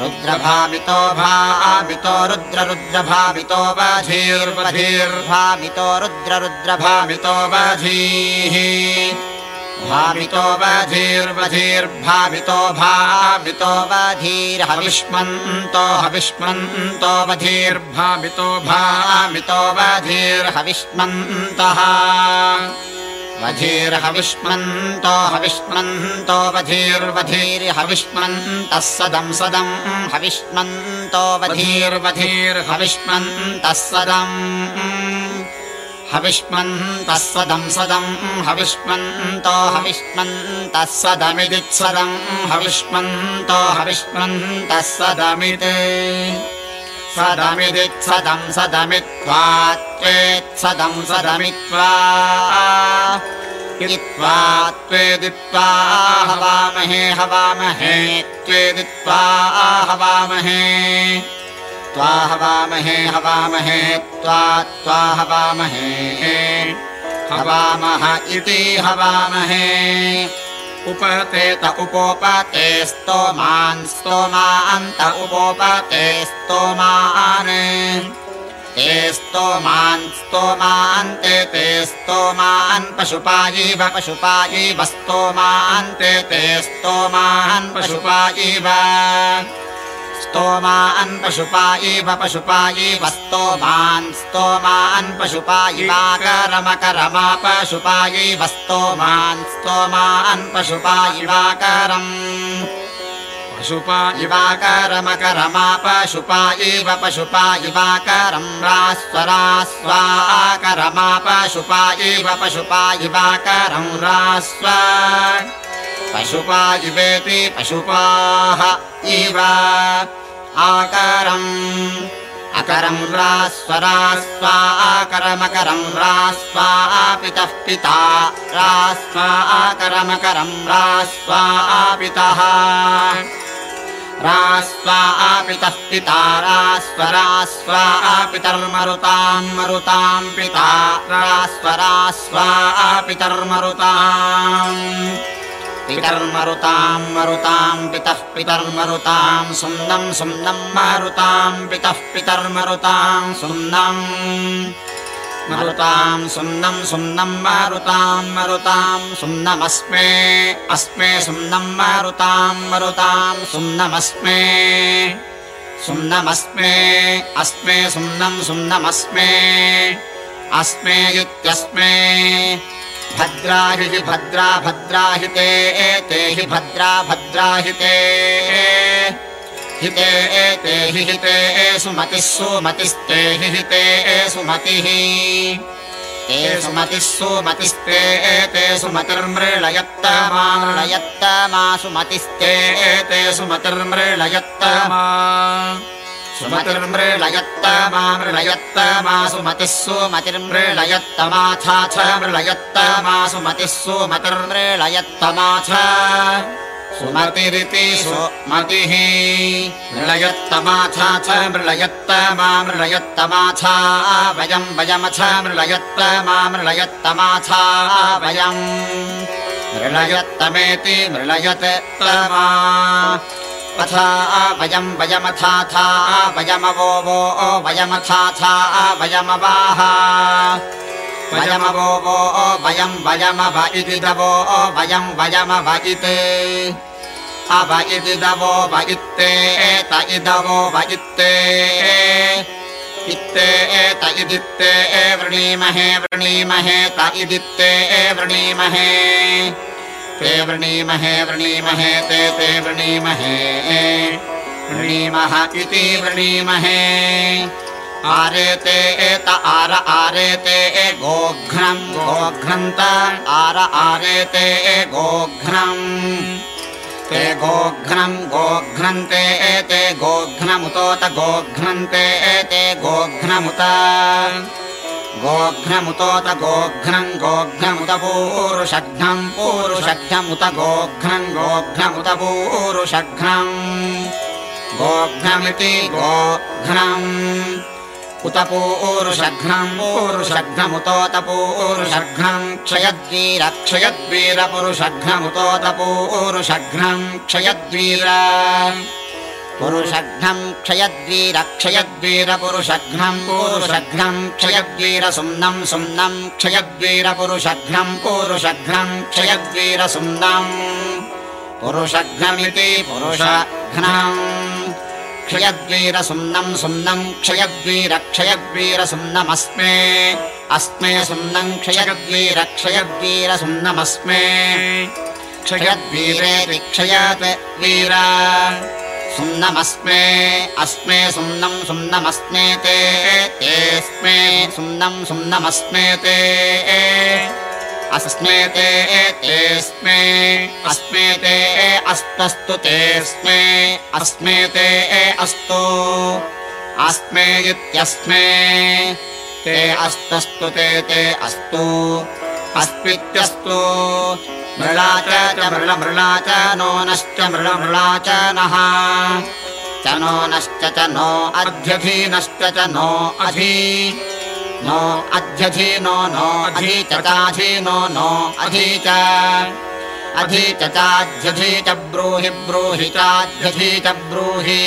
रुद्रभावितो भावितो रुद्र रुद्र भावितो वधीर्वधीर्भावितो रुद्र रुद्र भावितो वधीः भावितो वधीर्वधीर्भावितो भावितो वधीर्हविष्मन्तो हविष्मन्तो वधीर्भावितो भावितो वधीर्हविष्मन्तः वधीर्हविष्मन्तो हविष्मन्तो वधीर्वधीर्हविष्मन्तः सदं सदं हविष्मन्तो वधीर्वधीर्हविष्मन्तः सदम् हविष्मन्तः सदं सदं हविष्मन्तो हविष्मन्तः सदमिदित्सदं हविष्मन्तो हविष्मन्तः सदमित् सदमिदित्सदं सदमित्वा त्वेत्सदं सदमित्वा। इत्वा त्वेदित्वा हवामहे हवामहे त्वेदित्वा हवामहे त्वा हवामहे हवामहे त्वा त्वा हवामहे। हवामः इति हवामहे। उपतेत उपोपते स्तोमान् स्तोमान्त उपोपते स्तोमान् ते स्तोमान् स्तोमान्ते ते स्तोमान् पशुपायीव पशुपायीव स्तोमान्ते ते स्तोमान् पशुपायीव स्तोमान् पशुपायीव पशुपायीव स्तोमान् स्तोमान् पशुपायिवाकरमकरमा पशुपायीव स्तोमान् स्तोमान् पशुपायिवाकरम् पशुपा इवाकरमकरमा पशुपा इव पशुपा इवाकरं रास्वरास्वाकरमा पशुपा इव पशुपा इवाकरं रास्व। पशुपा इवेति पशुपाः इव आकरम् अकरं रास्वा पितः पिता रास्वाकरमकरं रास्वा पितः रास्वा पितः पिता रास्वरास्वा पितर्मरुतां मरुतां पिता रास्वरास्वा पितर्मरुताम् पितर्मरुताम् मरुताम् पितः पितर्मरुताम् सुन्दम् सुन्दम् मारुताम् पितः पितर्मरुताम् सुन्दम् मरुताम् सुन्दम् सुन्दम् मारुताम् मरुताम् सुन्दमस्मे अस्मे सुन्दम् मारुताम् मरुताम् सुन्दमस्मे। सुन्दमस्मे अस्मे सुन्दम् सुन्दमस्मे। अस्मे इत्यस्मे भद्राहि भद्रा भद्राहिते, एते हि भद्रा भद्राहिते। हिते, एते हि हिते, सुमतिः सुमतिस्ते हि हिते, सुमतिः। ते सुमतिः सुमतिस्ते, एते सुमतिर्मृळयत्तमामृळयत्तमा सुमतिस्ते, एते सुमतिर्मृळयत्तमा। सुमतिर्मृळयत्तमामृळयत्तमा सुमतिः सुमतिर्मृळयत्तमाथा मृळयत्तमा सुमतिः सुमतिर्मृळयत्तमाथ सुमतिरिति सुमतिः मृळयत्तमाथा च मृळयत्तमा मृळयत्तमाथा वयम् वयमथ मृळयत्तमा मृळयत्तमाथा वयम् मृळयत्तमेति मृळयत्तमा अथा वयम् वयमथाथा वयमवो वो वयमथाथा वयमवाः वयमवो वो वयम् वयमव इति दवो वयम् वयमव इत् अव इति दवो व इत्ते एत इदवो व इत्ते इत्ते एत इदित्ते वृणीमहे वृणीमहे त इदित्ते वृणीमहे ते वृणीमहे वृणीमहे ते ते वृणीमहे। वृणीमः इति वृणीमहे। आरेते एत आर आरेते गोघ्नम् गोघ्नन्त आर आरेते गोघ्नम्। ते गोघ्नम् गोघ्नन्ते एते गोघ्नमुतोत गोघ्नन्ते एते गोघ्नमुत गोघ्नमुतोत गोघ्नम् गोघ्नमुत पूरुषघ्नम् पूरुषघ्नमुत गोघ्नम् गोघ्नमुत पूरुषघ्नम् गोघ्नमिति गोघ्नम् उत पूरुषघ्नम् पूरुषघ्नमुतोत पूरुषघ्नम् क्षयद्वीर क्षयद्वीरपुरुषघ्नमुतोत पूरुषघ्नम् क्षयद्वीर पुरुषघ्नम् क्षयद्वीर क्षयद्वीरपुरुषघ्नम् पूरुषघ्नम् क्षयद्वीरसुम्नम् सुम्नम् क्षयद्वीरपुरुषघ्नम् पूरुषघ्नम् क्षयद्वीरसुम्नम् पुरुषघ्नमिति पुरुषघ्नम् क्षयद्वीरसुम्नम् सुम्नम् क्षयद्वीर क्षयद्वीरसुम्नमस्मे अस्मे सुम्नम् क्षयद्वीर क्षयद्वीरसुम्नमस्मे क्षयद्वीरेति क्षयत् वीर सुम्नमस्मे अस्मे सुम्नम् सुम्नमस्मे ते तेऽस्मे सुम्नम् सुम्नमस्मे ते अस्मे ते तेऽस्मे अस्मे ते अस्तस्तु तेऽस्मे अस्मे ते अस्तु अस्मे इत्यस्मे ते अस्तस्तु ते ते अस्तु अस्मित्यस्तु मृळा च मृळ मृळा च नो। नश्च मृळ मृळा च नः च नो नश्च च नो अध्यधीनश्च च नो अधी। नो अध्यधि नो नो अधि च चाधि नो नो अधि च। अधि च ब्रूहि ब्रूहि चाध्यधि च ब्रूहि।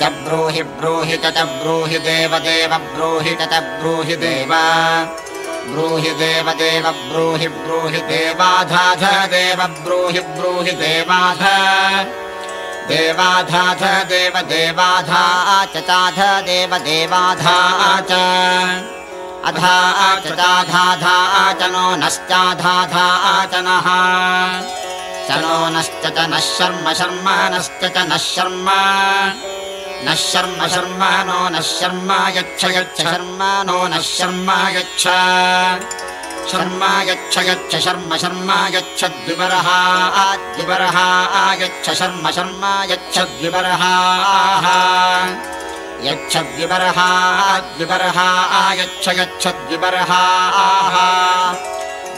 च ब्रूहि ब्रूहि च ब्रूहि देव देव ब्रूहि च ब्रूहि देव ब्रूहि देव देव ब्रूहि ब्रूहि देवाधाध देव ब्रूहि ब्रूहि देवाध। देवाधाथ देव देवाधा च अधा चाधाधा च। नो नश्चाधाधा च नः च नो नश्च च नः शर्म शर्म नश्च च नः शर्म नः शर्म शर्म नो नः शर्म यच्छ यच्छ शर्म नो नः शर्म यच्छ। शर्म यच्छ यच्छ शर्म शर्म यच्छद्विवरः द्विवरः आयच्छ शर्म शर्म यच्छद्विवरः यच्छद्विवरः द्विवरः आयच्छ यच्छद्विवरः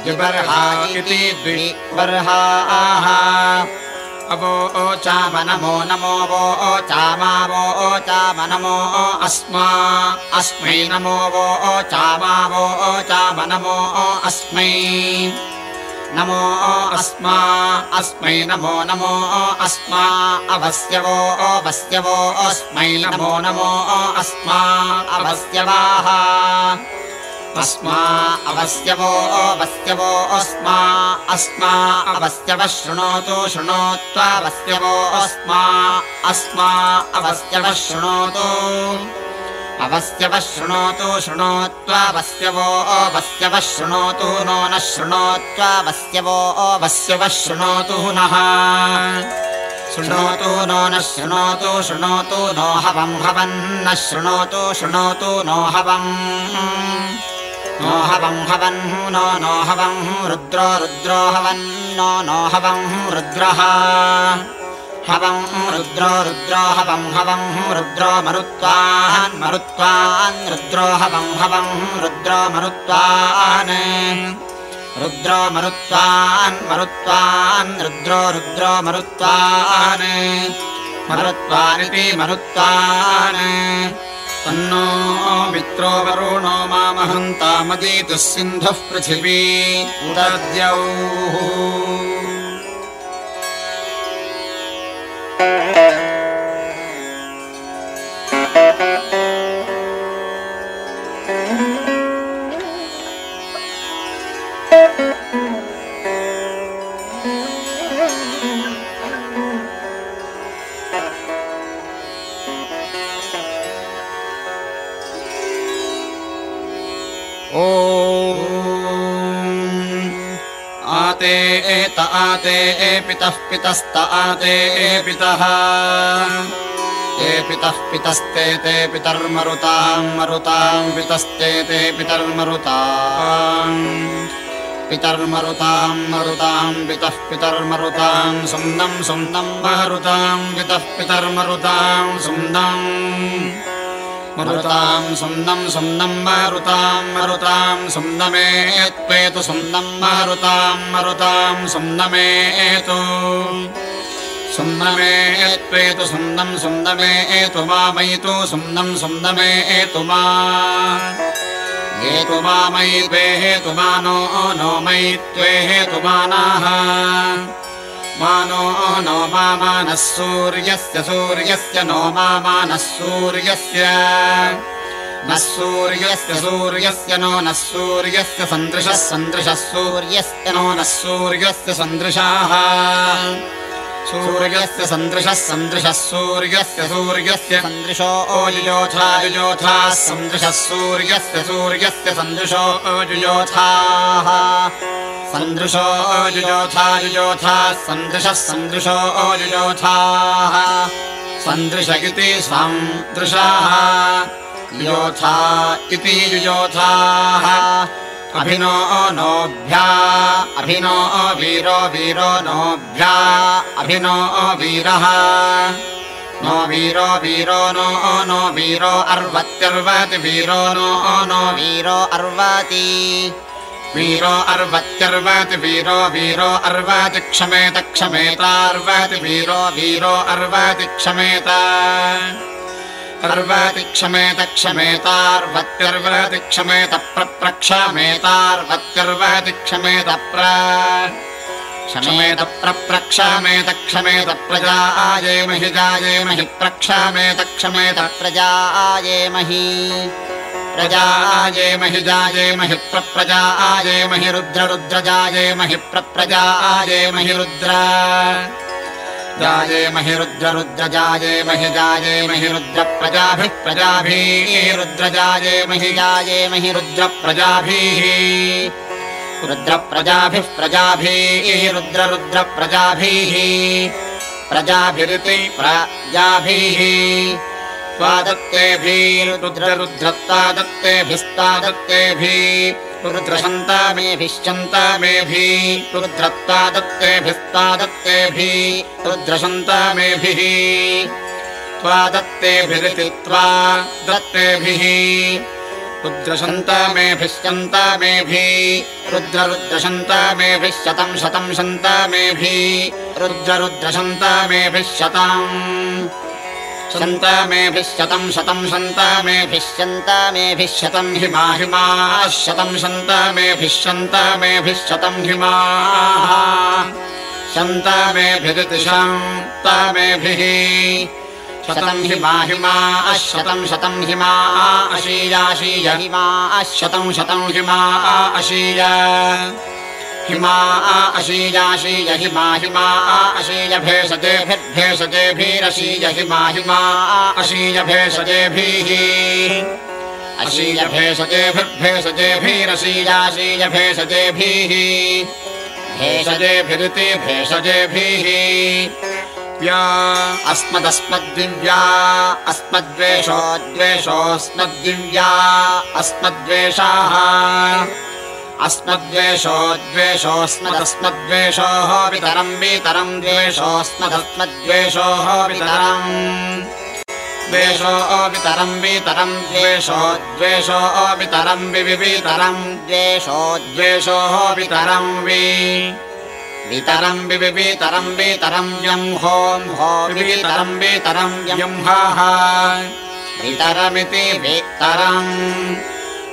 द्विवरः इति द्विवरः अवो चाम नमो नमो वो चामा वो चाम नमो अस्मा अस्मै नमो वो चामा वो चाम नमो अस्मै नमो अस्मा अस्मै नमो नमो अस्मा अवस्यवो अवस्यवो अस्मै नमो नमो अस्मा अवस्यवाः अस्मा अवस्यवो अवस्यवो अस्मा अस्मा अवस्यवः शृणोतु शृणोत्वावस्यवो अस्मा अस्मा अवस्यवः शृणोतु अवस्यवः शृणोतु शृणोत्वावस्यवो अवस्यवः शृणोतु नो न शृणोत्वावस्यवो अवस्यवः शृणोतु नः। शृणोतु नो न शृणोतु शृणोतु नो हवम् हवन्न शृणोतु शृणोतु नो हवम् नो हवम् हवन् नो नो हवम् रुद्रो रुद्रो हवन्नो नो हवम् रुद्रः हवम् रुद्रो रुद्रो हवम् हवम् रुद्रो मरुत्वान् मरुत्वान् रुद्रो हवम् हवम् रुद्रो मरुत्वान् रुद्रो मरुत्वान् मरुत्वान् रुद्रो रुद्रो मरुत्वान् मरुत्वानिति मरुत्वान् तन्नो मित्रो वरुणो मामहन्तामदीतुः सिन्धुः पृथिवी उदद्यौः ओ आते एपितः पितस्त आते एपितः ते पितः पितस्ते ते पितर्मरुताम् मरुताम् पितस्ते ते पितर्मरुताम् पितर्मरुताम् मरुताम् पितः पितर्मरुताम् सुन्दम् सुन्दम् मरुताम् पितः पितर्मरुताम् सुन्दम् मरुताम् सुन्दम् सुन्दम् मरुताम् मरुताम् सुन्दमेत्पेतु सुन्दम् मरुताम् मरुताम् सुन्दमेतु सुन्दमेत्पेतु सुन्दम् सुन्दमेतु मामयितु सुन्दम् सुन्दमेतु मा हेतु मामयि द्वे हेतु मानो नो मयि त्वे हेतु मानाः नो मानः सूर्यस्य सूर्यस्य नो मानः सूर्यस्य। नः सूर्यस्य सूर्यस्य नो नः सूर्यस्य सन्दृशः सन्दृशः सूर्यस्य नो नः सूर्यस्य सन्दृशाः सूर्यस्य सन्दृशः सन्दृशः सूर्यस्य सूर्यस्य सन्दृशो ओजुयोथा युयोथाः सन्दृशः सूर्यस्य सूर्यस्य सन्दृशो ओजुयोथाः सन्दृशो ओजुयोथा युयोथाः सन्दृशः सन्दृशो ओजुयोथाः सन्दृश इति सन्दृशाः योथा इति युयोथाः। अभिनो नोभ्या अभिनो वीरो वीरो नोभ्या अभिनो वीरः। नो वीरो वीरो नो नो वीरो अर्वत्यर्वति वीरो नो नो वीरो अर्वाति। वीरो अर्वत्यर्वति वीरो वीरो अर्वति क्षमेत क्षमेतार्वति वीरो वीरो अर्वति क्षमेत अर्वति क्षमेत क्षमेतार्वत्यर्वति क्षमेत प्रप्रक्षमेतार्वत्यर्वति क्षमेत प्र क्षमेत प्रप्रक्षमेत क्षमेत प्रजायेमहि जायेमहि प्रक्षमेत क्षमेत प्रजायेमहि प्रजायेमहि जायेमहि प्रप्रजायेमहि रुद्र रुद्रजायेमहि प्रप्रजायेमहि रुद्र जायेमहि रुद्र रुद्र जायेमहि जायेमहि रुद्र प्रजाभिः प्रजाभिः रुद्र जायेमहि जायेमहि रुद्र प्रजाभिः रुद्र प्रजाभिः प्रजाभिः रुद्र रुद्र प्रजाभिः प्रजाभिरिति प्रजाभिः त्वादत्तेभिरुद्र रुद्रत्तादत्तेभिस्तादत्तेभिः रुद्रशन्तामेभिश्चन्तामेभिः रुद्रत्तादत्तेभिस्तादत्तेभिः रुद्रशन्तामेभिः त्वादत्तेभिरिति त्वा दत्तेभिः रुद्रशन्तामेभिश्चन्तामेभिः रुद्ररुद्रशन्तामेभिः शतम् शतम् शन्तामेभिः रुद्ररुद्रशन्तामेभिः शतम् सन्त शतम् शतम् सन्त शन्त मेभिः शतम् हिमा हिमाः शतम् सन्त शन्त मेभिः शतम् हिमाः शन्त मेभिरितिशम् तमेभिः शतम् हिमा हिमाः शतम् शतम् हिमा अशीयाशीय हिमा शतम् शतम् हिमा अशीय हिमा अशीयाशीय हिमा हिमा अशीय भेषजेभिर्भेषजेभिरशीय हिमा हिमा अशीय भेषजेभिः अशीय भेषजेभिर्भेषजेभिरशीयाशीय भेषजेभिः भेषजेभिरिति भेषजेभिः व्या अस्मदस्मद्दिव्या अस्मद्वेषो द्वेषोऽस्मद्दिव्या अस्मद्वेषाः अस्मद्वेषो द्वेषोऽस्मदस्मद्वेषोः वितरम् वितरम् द्वेषोऽस्मदस्मद्वेषोः वितरम् द्वेषो वितरम् वितरम् द्वेषो द्वेषो वितरम् विवितरम् द्वेषो द्वेषोः वितरम् वि। वितरम् विवितरम् वितरम् यम् होम् हो वितरम् वितरम् यम् हाः। वितरमिति वितरम्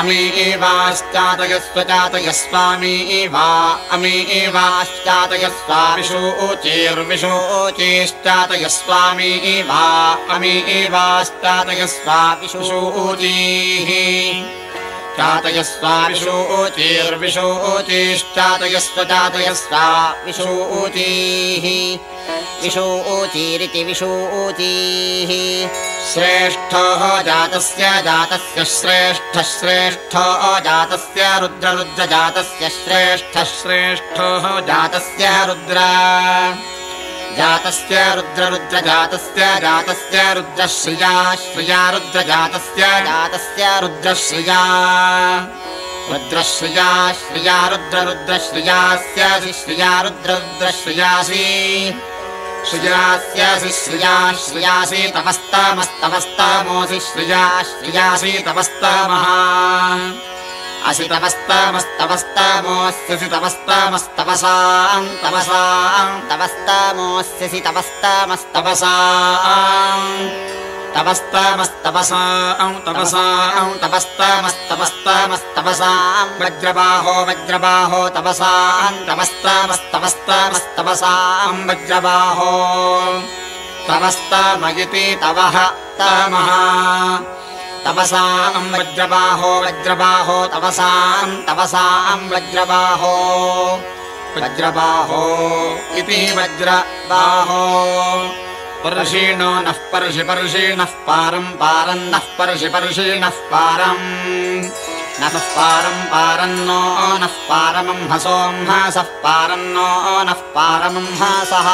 अमी विव्यमी वाश्चातयस्व अमी एवाश्चातयस्व चातयस्वामी एवा अमी एवाश्चातयस्वामिषूचेर्विषूचेश्चातयस्वामी एवा अमी एवाश्चातयस्वाविषूचीः चातयस्वाविषूचेर्विषूचेश्चातयस्व चातयस्वा विषूचीः विषूचीरिति विषूचीः श्रेष्ठः जातस्य जातस्य श्रेष्ठ श्रेष्ठो जातस्य रुद्ररुद्रजातस्य श्रेष्ठ श्रेष्ठः जातस्य रुद्र। जातस्य रुद्ररुद्रजातस्य जातस्य रुद्रश्रिया श्रिया रुद्रजातस्य जातस्य रुद्रश्रिया रुद्रश्रिया श्रिया। रुद्ररुद्रश्रियास्य श्रिया रुद्ररुद्रश्रियासि श्रियास्यासि श्रिया श्रियासि तपस्तमस्तमस्तमोऽसि श्रिया श्रियासि तपस्तमः असि तपस्तमस्तमस्तमोऽस्यसि तपस्तमस्तपसाम् तपसाम् तपस्तामोऽस्यसि तपस्तामस्तपसाम् तपस्तमस्तपसाम् तपसाम् तपस्तमस्तपस्तमस्तपसाम् वज्रबाहो वज्रबाहो तपसाम् तपस्तमस्तपस्तमस्तपसाम् वज्रबाहो तपस्तमयिति तवः तमः। तपसाम् वज्रबाहो वज्रबाहो तपसाम् तपसाम् वज्रबाहो। वज्रबाहो इति वज्रबाहो पर्षीणो नः पर्षि पर्षीणः पारम् पारम् नः पर्षि पर्षीणः पारम् नः पारम् पारन्नो नः पारमंहसोऽंहसः पारन्नो नः पारमंहसः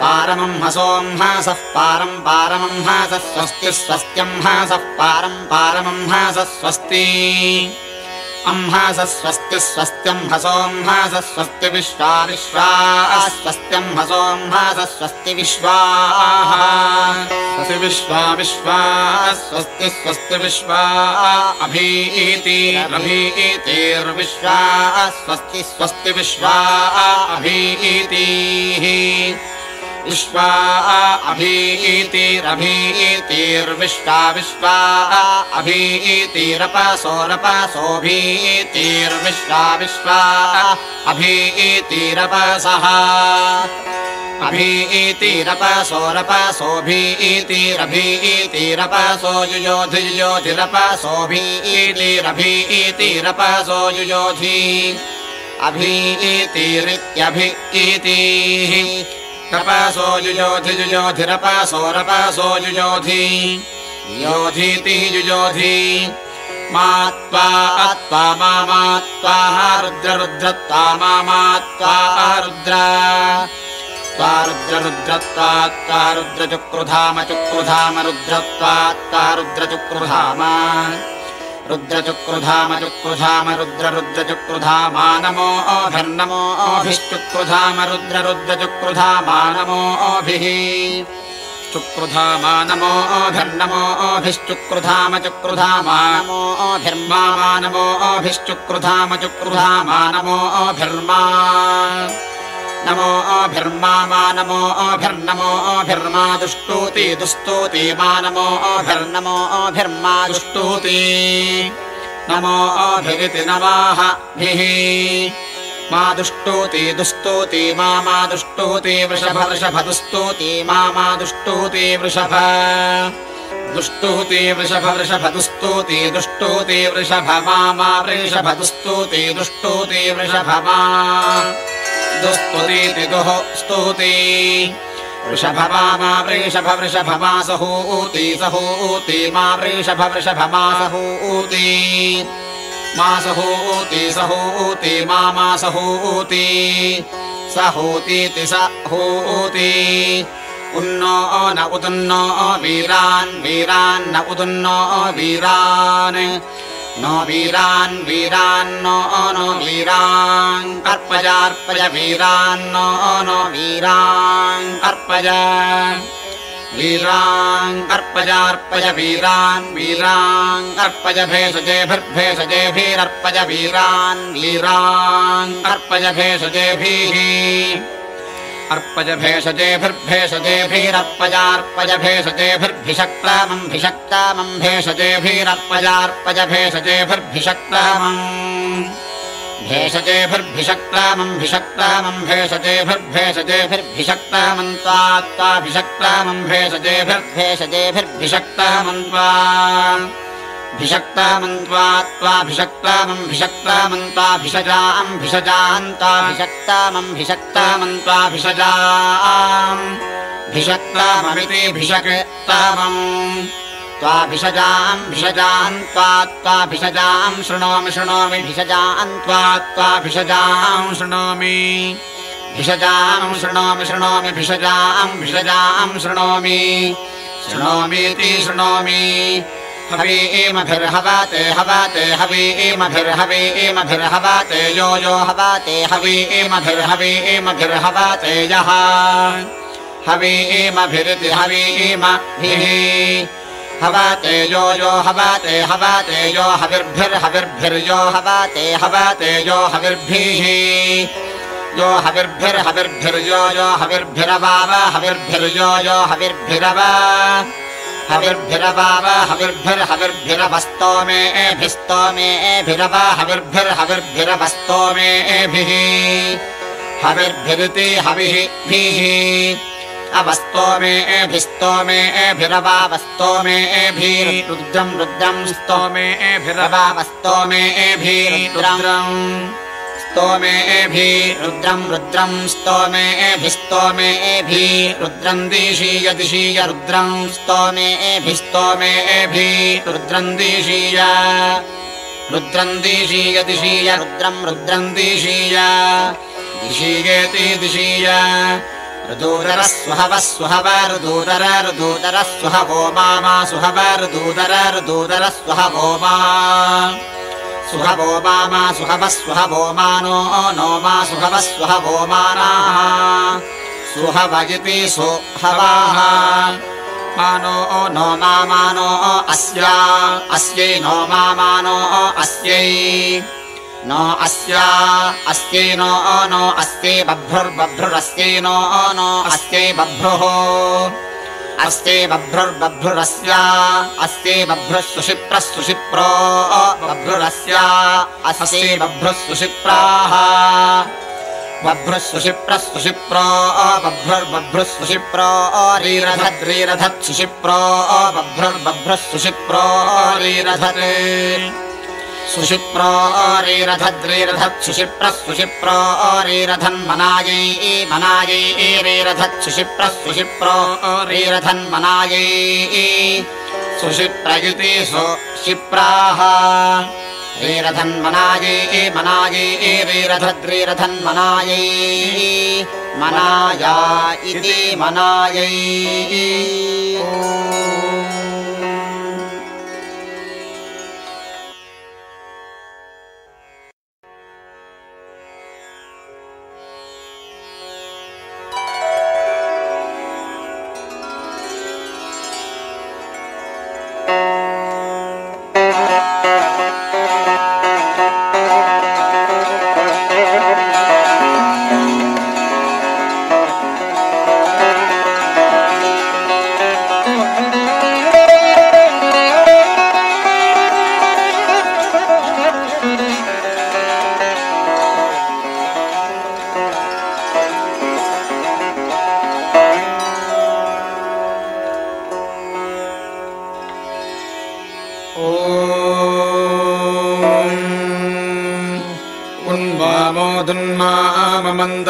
पारमंहसोऽंहसः पारम् पारमंहसः स्वस्ति स्वस्त्यंहसः पारम् पारमंहसः स्वस्ति अंहसस्वस्ति स्वस्त्यंहसोऽंहसस्वस्ति विश्वा विश्वा स्वस्त्यंहसोऽंहसस्वस्ति विश्वाः स्वस्ति विश्वा विश्वा स्वस्ति स्वस्ति विश्वा अभीतिरभीतिर्विश्वा स्वस्ति स्वस्ति विश्वा अभीतिः विश्वा अभीतिरभीतिर्विश्वा विश्वा अभीतिरपसोरपसोभीतिर्विश्वा विश्वा अभीतिरपसः अभीतिरपसोरपसोभीतिरभीतिरपसो युयोधियोधिरपसोभीतिरभीतिरपसो युयोधि तपसो युयोधि युयोधिरपसोरपसो युयोधि योधीति युयोधि मा त्वा त्वा मा मा त्वा रुद्र रुद्र त्वा मा त्वा रुद्र त्वा रुद्र रुद्र त्वा त्वा रुद्र चुक्रुधाम चुक्रुधाम रुद्र त्वा त्वा रुद्र चुक्रुधाम। रुद्रचुक्रुधाम चुक्रुधाम रुद्र रुद्रचुक्रुधामा नमो ओभिर्नमो ओभिश्चुक्रुधाम रुद्र रुद्रचुक्रुधामा नमो ओभिः चुक्रुधामा नमो ओभिर्नमो ओभिश्चुक्रुधाम चुक्रुधामा नमो ओभिर्मा मा नमो ओभिर्मा मा नमो ओभिर्नमो ओभिर्मा दुष्टूति दुस्तूति मा नमो ओभिर्नमो नमो ओभिर्मा दुष्टूति। नमो ओभिरिति नमाः भिः। मा दुष्टूति दुस्तूति मा मा दुष्टूति वृषभ वृषभ दुस्तूति मा मा दुष्टूति वृषभ। दुष्टूति वृषभ वृषभ दुस्तूति दुष्टूति वृषभ मा मा वृषभ दुस्तूति दुष्टूति वृषभ मा दुस्तुतीति दुः स्तूति। वृषभ मा वृषभ वृषभ सहूति मा वृषभ वृषभ मा सहूति मा सहूति सहूति मा मा सहूति सहूतीति सहूति। उन्नो न उदुन्नो वीरान् वीरान्न उदुन्नो वीरान् नो वीरान् वीरान्नो नो वीरान् अर्पयार्पय वीरान्नो नो वीरान् अर्पय वीरान् अर्पयार्पय वीरान् वीरान् अर्पय भेषजेभिर्भेषजेभिरर्पय वीरान् वीरान् अर्पय भेषजेभिः अर्पज भेषजेभिर्भेषजेभिरर्पयार्पय भेषजेभिर्भिषक्तामम् भिषक्तामम् भेषजेभिरर्पयार्पय भेषजेभिर्भिषक्तामम् भेषजेभिर्भिषक्तामम् भिषक्तामम् भेषजेभिर्भेषजेभिर्भिषक्तामम् त्वा त्वाभिषक्तामम् भेषजेभिर्भेषजेभिर्भिषक्तामम् त्वा भिषक्तामम् त्वा त्वाभिषक्तामम् भिषक्तामम् त्वाभिषजाम् भिषजाम् त्वाभिषक्तामम् भिषक्तामम् त्वाभिषजाम् भिषजाम् त्वा त्वाभिषजाम् शृणोमि शृणोमि भिषजाम् त्वा त्वाभिषजाम् शृणोमि भिषजाम् शृणोमि शृणोमि भिषजाम् भिषजाम् शृणोमि शृणोमीति शृणोमि हवि हवाते हवि एमभिर्हवाते यो यो हवाते हवि यः। हवि एमभिरिति हवि एमभिः हवाते यो यो हवाते हवाते यो हविर्भिर्हविर्भिर्यो हवाते हवाते यो हविर्भिः। यो हविर्भिर्हविर्भिर्यो यो हविर्भिरवाव हविर्भिर्यो यो हविर्भिरवा हविर्भिरवाव हविर्भिर्हविर्भिरवस्तो मे एभिस्तो मे एभिरव हविर्भिर्हविर्भिरवस्तो मे एभिः हविर्भिरिति हविः भीः। अवस्तो मे एभिस्तो मे एभिरवावस्तो मे एभिरुद्रम् रुद्रम् स्तो मे मे स्तोमे एभि रुद्रम् रुद्रम् स्तोमे एभिस्तोमे एभि दिशीय रुद्रम् स्तोमे एभिस्तोमे एभि रुद्रम् दिशीय दिशीय रुद्रम् रुद्रम् दिशीय। दिशीयेति दिशीय। ऋदूदरः स्वहवः स्वहव ऋदूदर ऋदूदरः स्वहवो मामा सुहव ऋदूदर ऋदूदरः स्वहवो मा सुहवो मामा सुहवः स्वहवो मानो नो मा सुहवः स्वहवो मानाः। सुहव इति सुहवाः। मानो नो मा मानो अस्या अस्यै नो मा मानो अस्यै। नो अस्या अस्यै नो नो अस्यै बभ्रुर्बभ्रुरस्यै नो नो अस्यै बभ्रुः अस्यै बभ्रुर्बभ्रुरस्या अस्यै बभ्रुः सुषिप्रः सुषिप्रो बभ्रुरस्या अस्यै बभ्रुः सुषिप्राः बभ्रुः सुषिप्रः सुषिप्रो बभ्रुर्बभ्रुः सुषिप्रो रीरधद्रीरधत् सुषिप्रो बभ्रुर्बभ्रुः सुषिप्रो रीरधत् सुषिप्रो रीरधद्रीरधत् सुषिप्रः सुषिप्रो रीरधन्मनायै मनायै सुषिप्रः सुषिप्रो रीरधन्मनायै सुषिप्रयुति सुषिप्राः। रीरधन्मनायै मनायै रीरधद्रीरधन्मनायै मनाया इति मनायै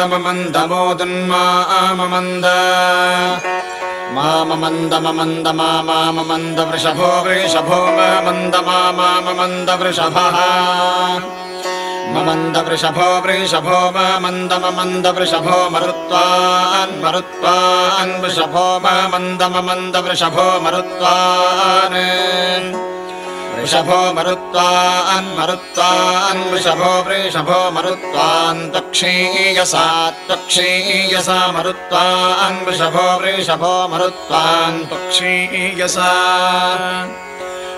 उन्मामोदुन्माममन्दममन्दमोदुन्माममन्द माममन्दममन्द माममन्द वृषभो वृषभो ममन्द माममन्द वृषभः। ममन्द वृषभो वृषभो ममन्द ममन्द वृषभो मरुत्वान् मरुत्वान् वृषभो ममन्द ममन्द वृषभो मरुत्वान् वृषभो मरुत्वान् मरुत्वान् वृषभो वृषभो मरुत्वान् त्वक्षीयसा त्वक्षीयसा मरुत्वान् वृषभो वृषभो मरुत्वान् त्वक्षीयसा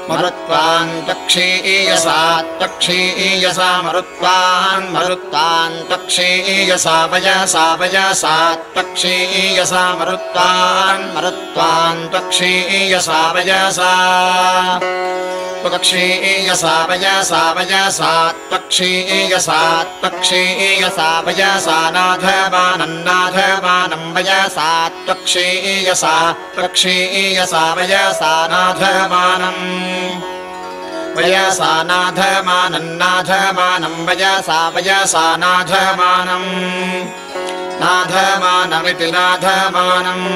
मरुत्वान् त्वक्षीयसा त्वक्षीयसा मरुत्वान् मरुत्वान् त्वक्षीयसा वयसा वयसा त्वक्षीयसा मरुत्वान् मरुत्वान् त्वक्षीयसा वयसा त्वक्षीयसा वयसा वयसा त्वक्षीयसा त्वक्षीयसा वयसा नाथवानन्नाथवानं वयसा त्वक्षीयसा त्वक्षीयसा वयसा नाथवानम् वयसा नाथमानन्नाथमानं वयसा वयसा नाथमानम् नाथमानमिति नाथमानम्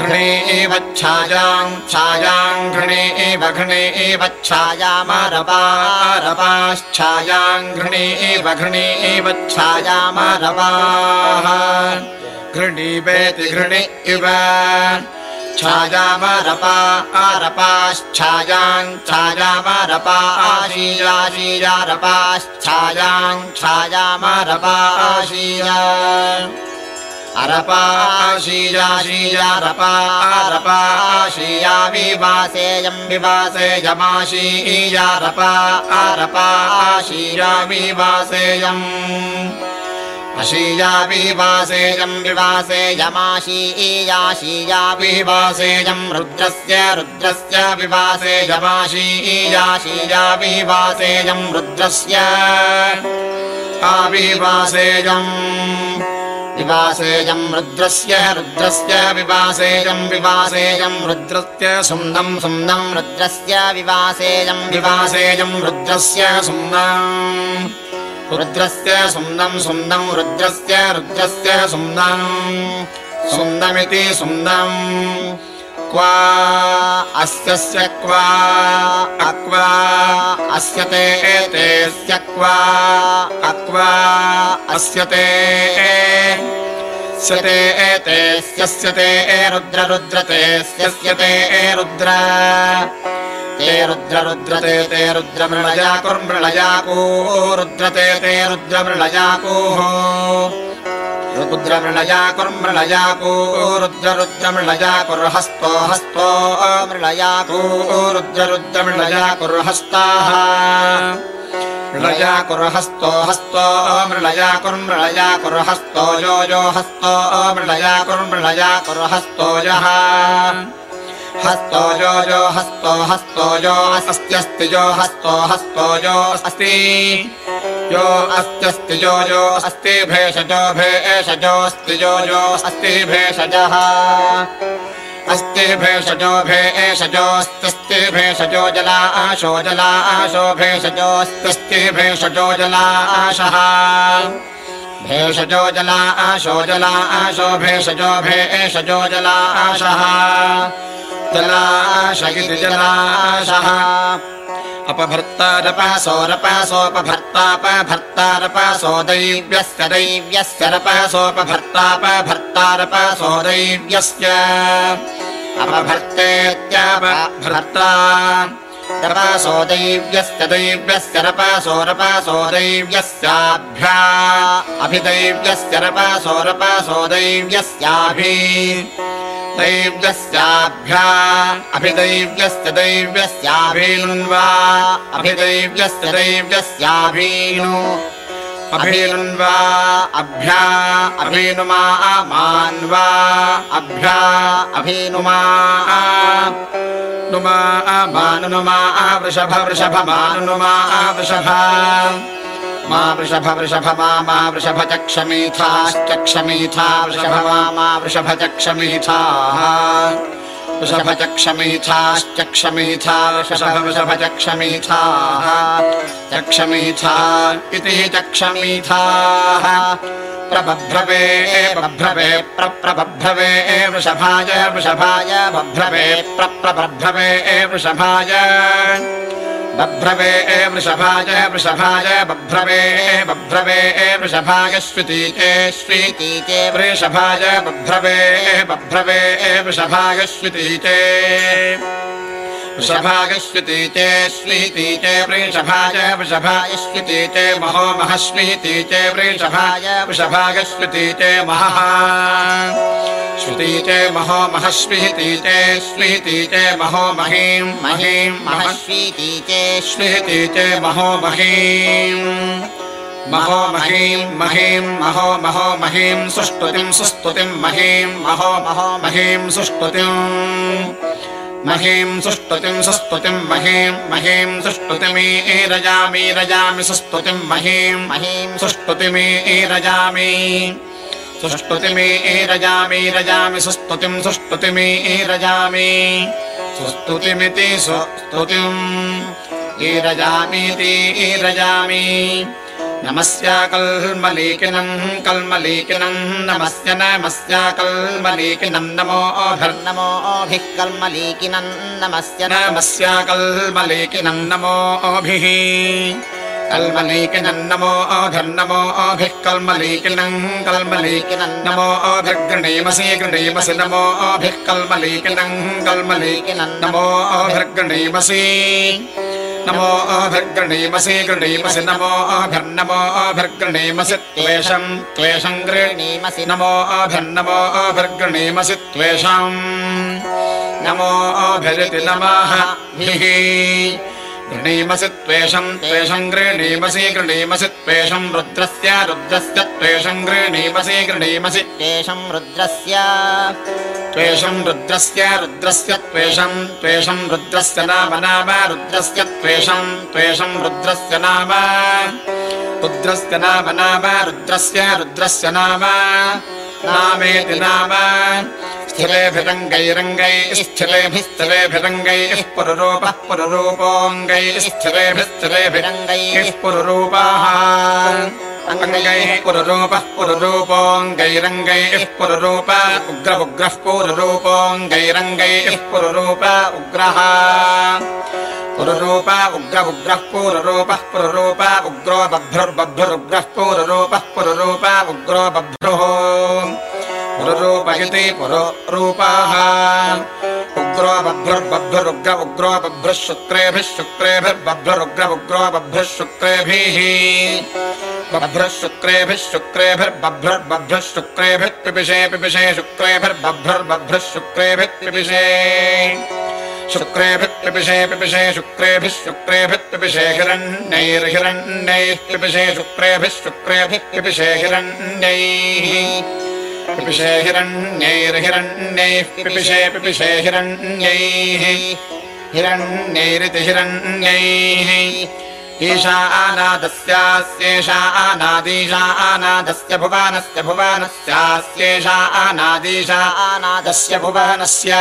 घृणे एव छायाम् छायाम् घृणे एव घृणे एव छायामारवारवाश्छायाम् घृणे एव घृणे एव छायामारवाः घृणीवेति घृणि इव छायामरपा आरपाश्छायाम् छायामरपा आशीयाशीयारपाश्छायाम् छायामरपा आशीया। अरपाशीयाशीयारपारपाशीया विवासेयम् विवासेयमाशीयारपा आरपाशीया विवासेयम् अशीया विवासेयम् विवासेयमाशीयाशीया विवासेयम् रुद्रस्य रुद्रस्य विवासेयमाशीयाशीया विवासेयम् रुद्रस्य आविवासेयम् विवासेयम् रुद्रस्य रुद्रस्य विवासेयम् विवासेयम् रुद्रस्य सुन्दम् सुन्दम् रुद्रस्य विवासेयम् विवासेयम् रुद्रस्य सुन्दम् रुद्रस्य सुन्दम् सुन्दम् रुद्रस्य रुद्रस्य सुन्दम् सुन्दमिति सुन्दम् क्वा अस्यस्य क्वा अक्वा अस्य ते एतेस्य क्वा अक्वा अस्य ते स्यते एतेस्यस्य ते रुद्र रुद्रते स्यस्य ते रुद्र। रुद्र रुद्रते ते रुद्रमृळया कुर्मृळया को रुद्रते ते रुद्रमृळयाकुः रुद्रमृळया कुर्मृळया को। रुद्र रुद्रमृळया कुर्हस्तो हस्तो मृळया को रुद्र रुद्रमृळया कुर्हस्ताः मृळया कुर्हस्तो हस्तो मृळया कुर्मृळया कुर्हस्तो यो यो हस्तो मृळया कुर्मृळया कुर्हस्तो यः हस्तो यो यो हस्तो हस्तो यो अस्त्यस्ति यो हस्तो हस्तो यो अस्ति। यो अस्त्यस्ति यो यो अस्ति भेषजो यो अस्ति भेषजः। अस्ति भेषजो भेषजोऽस्त्यस्ति भेषजो जलाशो जलाशो भेषजोऽस्त्यस्ति भेषजो जलाशः भेषजो जलाशो जलाशो भेषजो भेषजो जलाशः जलाश इति जलाशः अपभर्तारपसो रपसोपभर्तापभर्तारपसो दैव्यस्य दैव्यस्य रपसोपभर्तापभर्तारपसो दैव्यस्य। अपभर्तेत्यपभर्ता रपसो दैव्यस्य दैव्यस्य रपसो रपसो दैव्यस्याभ्या। अभिदैव्यस्य रपसो रपसो दैव्यस्याभि। दैव्यस्याभ्या। अभिदैव्यस्य दैव्यस्याभीनुन्वा अभिदैव्यस्य दैव्यस्याभीनु अभीनुन्वा अभ्या अभीनुमा मान्वा अभ्या अभीनुमा नुमा मानुनुमा वृषभ वृषभ मा वृषभ वृषभ मा वृषभ वृषभ मा मा वृषभ चक्षमीथाः वृषभचक्षमीथाश्चक्षमीथा वृषभवृषभचक्षमीथाः चक्षमीथा इति चक्षमीथाः प्रबभ्रवे बभ्रवे प्रप्रबभ्रवे वृषभाय वृषभाय बभ्रवे प्रप्रबभ्रवे वृषभाय बभ्रवे वृषभाय वृषभाय बभ्रवे बभ्रवे वृषभाय स्वितीते स्वीतीते वृषभाय बभ्रवे बभ्रवे वृषभाय स्वितीते वृषभागस्वितीते स्वीतीते वृषभाय वृषभाय स्वितीते महो महस्वीतीते वृषभाय वृषभागस्वितीते महः। श्रुतीते महो महस्वीतीते स्वीतीते महो महीम् महीम् महस्वीतीते स्वीतीते महो महीम् महो महीम् महीम् महो महो महीम् सुस्तुतिम् सुस्तुतिम् महीम् महो महो महीम् सुस्तुतिम् महीम् सुस्तुतिम् सुस्तुतिम् महीम् महीम् सुस्तुतिमी रजामि रजामि सुस्तुतिम् महीम् महीम् सुस्तुतिमी रजामि। सुस्तुतिमी रजामि रजामि सुस्तुतिम् सुस्तुतिमी रजामि। सुस्तुतिमिति सुस्तुतिम् ईरजामीति ईरजामि नमस्याकल्मलीकिनम् कल्मलीकिनम् नमस्य नमस्याकल्मलीकिनम् नमो नमोभिः कल्मलीकिनम् नमस्य नमस्याकल्मलीकिनम् नमोभिः कल्मलीकिनम् नमो धर्नमो अभिः कल्मलीकिनम् कल्मलीकिनम् नमो अभिर्गणीमसि गणीमसि नमो कल्मलीकिनम् कल्मलीकिनम् नमो अभिर्गणीमसि नमो अभिर्गणीमसि गणीमसि नमो अभिर्नमो अभिर्गणीमसि त्वेषम् त्वेषम् गृणीमसि नमो अभिर्नमो अभिर्गणीमसि त्वेषम् नमो अभिरिति नमः गृणीमसि त्वेषम् त्वेषम् गृणीमसि गृणीमसि त्वेषम् रुद्रस्य रुद्रस्य त्वेषम् गृणीमसि गृणीमसि तेषम् रुद्रस्य त्वेषम् रुद्रस्य रुद्रस्य त्वेषम् त्वेषम् रुद्रस्य नाम नाम रुद्रस्य त्वेषम् त्वेषम् रुद्रस्य नाम रुद्रस्य नाम नाम रुद्रस्य रुद्रस्य नाम नामेति नाम स्थिरेभिरङ्गैरङ्गैः स्थिरेभिस्थिरेभिरङ्गैः पुररूपः पुररूपोऽङ्गैः स्थिरेभिस्थिरेभिरङ्गैः पुररूपाः अङ्गैः पुररूपः पुररूपोऽङ्गैरङ्गैः पुररूप उग्र उग्रः पुररूपोऽङ्गैरङ्गैः पुररूप उग्रः पुररूप उग्र उग्रः पुररूपः पुररूप उग्रो बभ्रुर्बभ्रुरुग्रः पुररूपः पुररूप उग्रो बभ्रुः पुररूप इति पुररूपाः। उग्रो बभ्रुर्बभ्रुरुग्र उग्रो बभ्रुः शुक्रेभिः शुक्रेभिर्बभ्रुरुग्र उग्रो बभ्रुः शुक्रेभिः। बभ्रुः शुक्रेभिः शुक्रेभिर्बभ्रुर्बभ्रुः शुक्रेभिः पिपिषे पिपिषे शुक्रेभिर्बभ्रुर्बभ्रुः शुक्रेभिः पिपिषे। शुक्रेभिः पिपिषे पिपिषे शुक्रेभिः शुक्रेभिः पिपिषे हिरण्यैर्हिरण्यैः पिपिषे शुक्रेभिः शुक्रेभिः पिपिषे हिरण्यैः पिपिषे हिरण्यैर्हिरण्यैः पिपिषे पिपिषे हिरण्यैः। हिरण्यैरिति हिरण्यैः। ईशानादस्यास्येषा अनादीशा अनादस्य भुवानस्य भुवानस्यास्येषा अनादीशा अनादस्य भुवानस्य।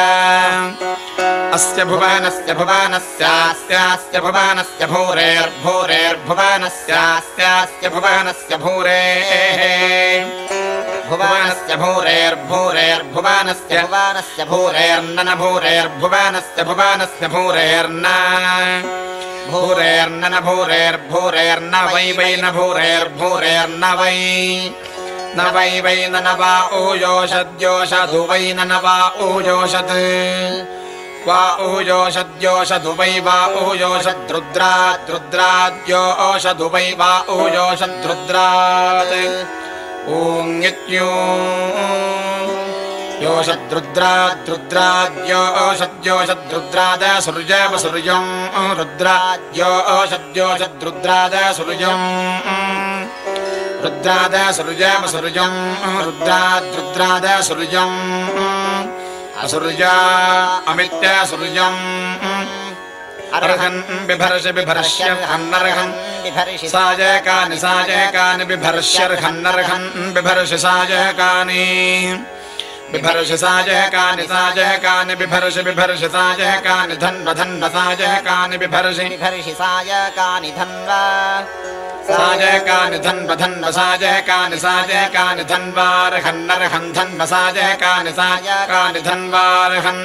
अस्य भुवानस्य भुवानस्यास्यास्य भुवानस्य भूरेर्भूरेर्भुवानस्यास्यास्य भुवानस्य भूरेः भुवानस्य भूरेर्भूरेर्भुवानस्य भुवानस्य भूरेर्नन भूरेर्भुवानस्य भुवानस्य भूरेर्न। भूरेर्नन भूरेर्भूरेर्न वै वै न भूरेर्भूरेर्न वै। न वै वै न न वा ऊयोषद्योषधु वै न न वा ऊयोषत् वा ऊयोषद्योषधु वै वा ऊयोषद्रुद्राद्रुद्राद्यो ओषधु वै वा ऊयोषद्रुद्रात् ॐगित्यो योषद्रुद्राद्रुद्राद्यो ओषद्योषद्रुद्राद सुरुजवसुरुजम् रुद्राद्यो ओषद्योषद्रुद्राद सुरुजम् रुद्राद सुरुजवसुरुजम् रुद्राद्रुद्राद सुरुजम् असुरुजा अमित्य सुरुजम् अर्हन् बिभर्ष बिभर्ष्यर्हन्नर्हन् साजयकानि साजयकानि बिभर्ष्यर्हन्नर्हन् बिभर्ष साजयकानि बिभर्ष साजहकानि साजहकानि बिभर्ष बिभर्ष साजहकानि धन्व धन्व साजहकानि बिभर्ष बिभर्ष साजहकानि धन्व साजहकानि धन्व धन्व साजहकानि साजहकानि धन्वार्हन्नर्हन् धन्व साजहकानि साजहकानि धन्वार्हन्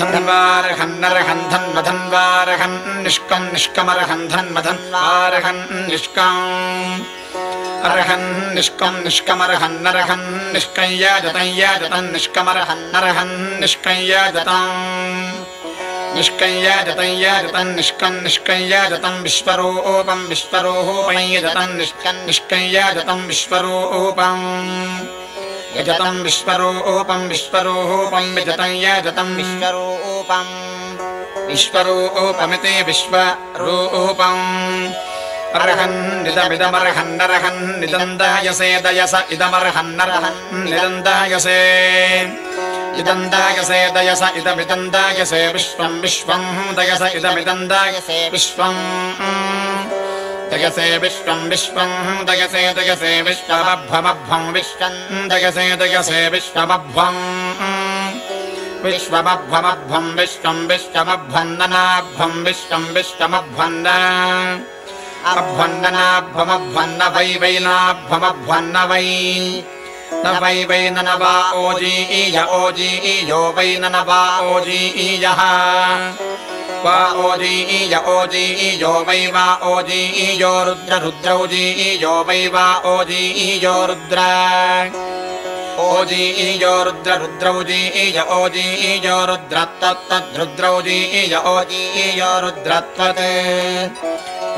धन्वार्हन्नर्हन् धन्व धन्वार्हन् निष्कम् निष्कमर्हन् धन्व धन्वार्हन् निष्कम् अर्हन् निष्कम् निष्कमर्हन्नर्हन् निष्कय्य जतय्य जतन् निष्कमर्हन्नर्हन् निष्कय्य जतम् निष्कय्य जतय्य जतन् निष्कम् निष्कय्य जतम् विश्वरूपम् विश्वरूपय्य जतन् निष्कन् निष्कय्य जतम् विश्वरूपम् यजतम् विश्वरूपम् विश्वरूपम् विजतय्य जतम् विश्वरूपम् विश्वरूपमिति विश्वरूपम् अर्हन्निदमिदमर्हन्नर्हन् निदन्दायसे दयस इदमर्हन्नर्हन् निदन्दायसे। इदन्दायसे दयस इदमिदन्दायसे विश्वम् विश्वम् दयस इदमिदन्दायसे विश्वम् दयसे विश्वम् विश्वम् दयसे दयसे विश्वमभ्वमभ्वम् विश्वम् दयसे दयसे विश्वमभ्वम् विश्वमभ्वमभ्वम् विश्वम् विश्वमभ्वन्दनाभ्वम् विश्वम् विश्वमभ्वन्द अभ्वन्दनाभ्वमभ्वन्न वै वैनाभ्वमभ्वन्न वै न वै वै न न वा ओजी ईय ओजी ईयो वै न न वा ओजी ईयः वा वै ओजी ईयो रुद्र रुद्रौजी ईयो वै वा ओजी ईयो रुद्र ओजी ईयो रुद्र रुद्रौजी ईय ओजी ईयो रुद्र तत्तद्रुद्रौजी ईय ओजी ईयो रुद्रत्वत्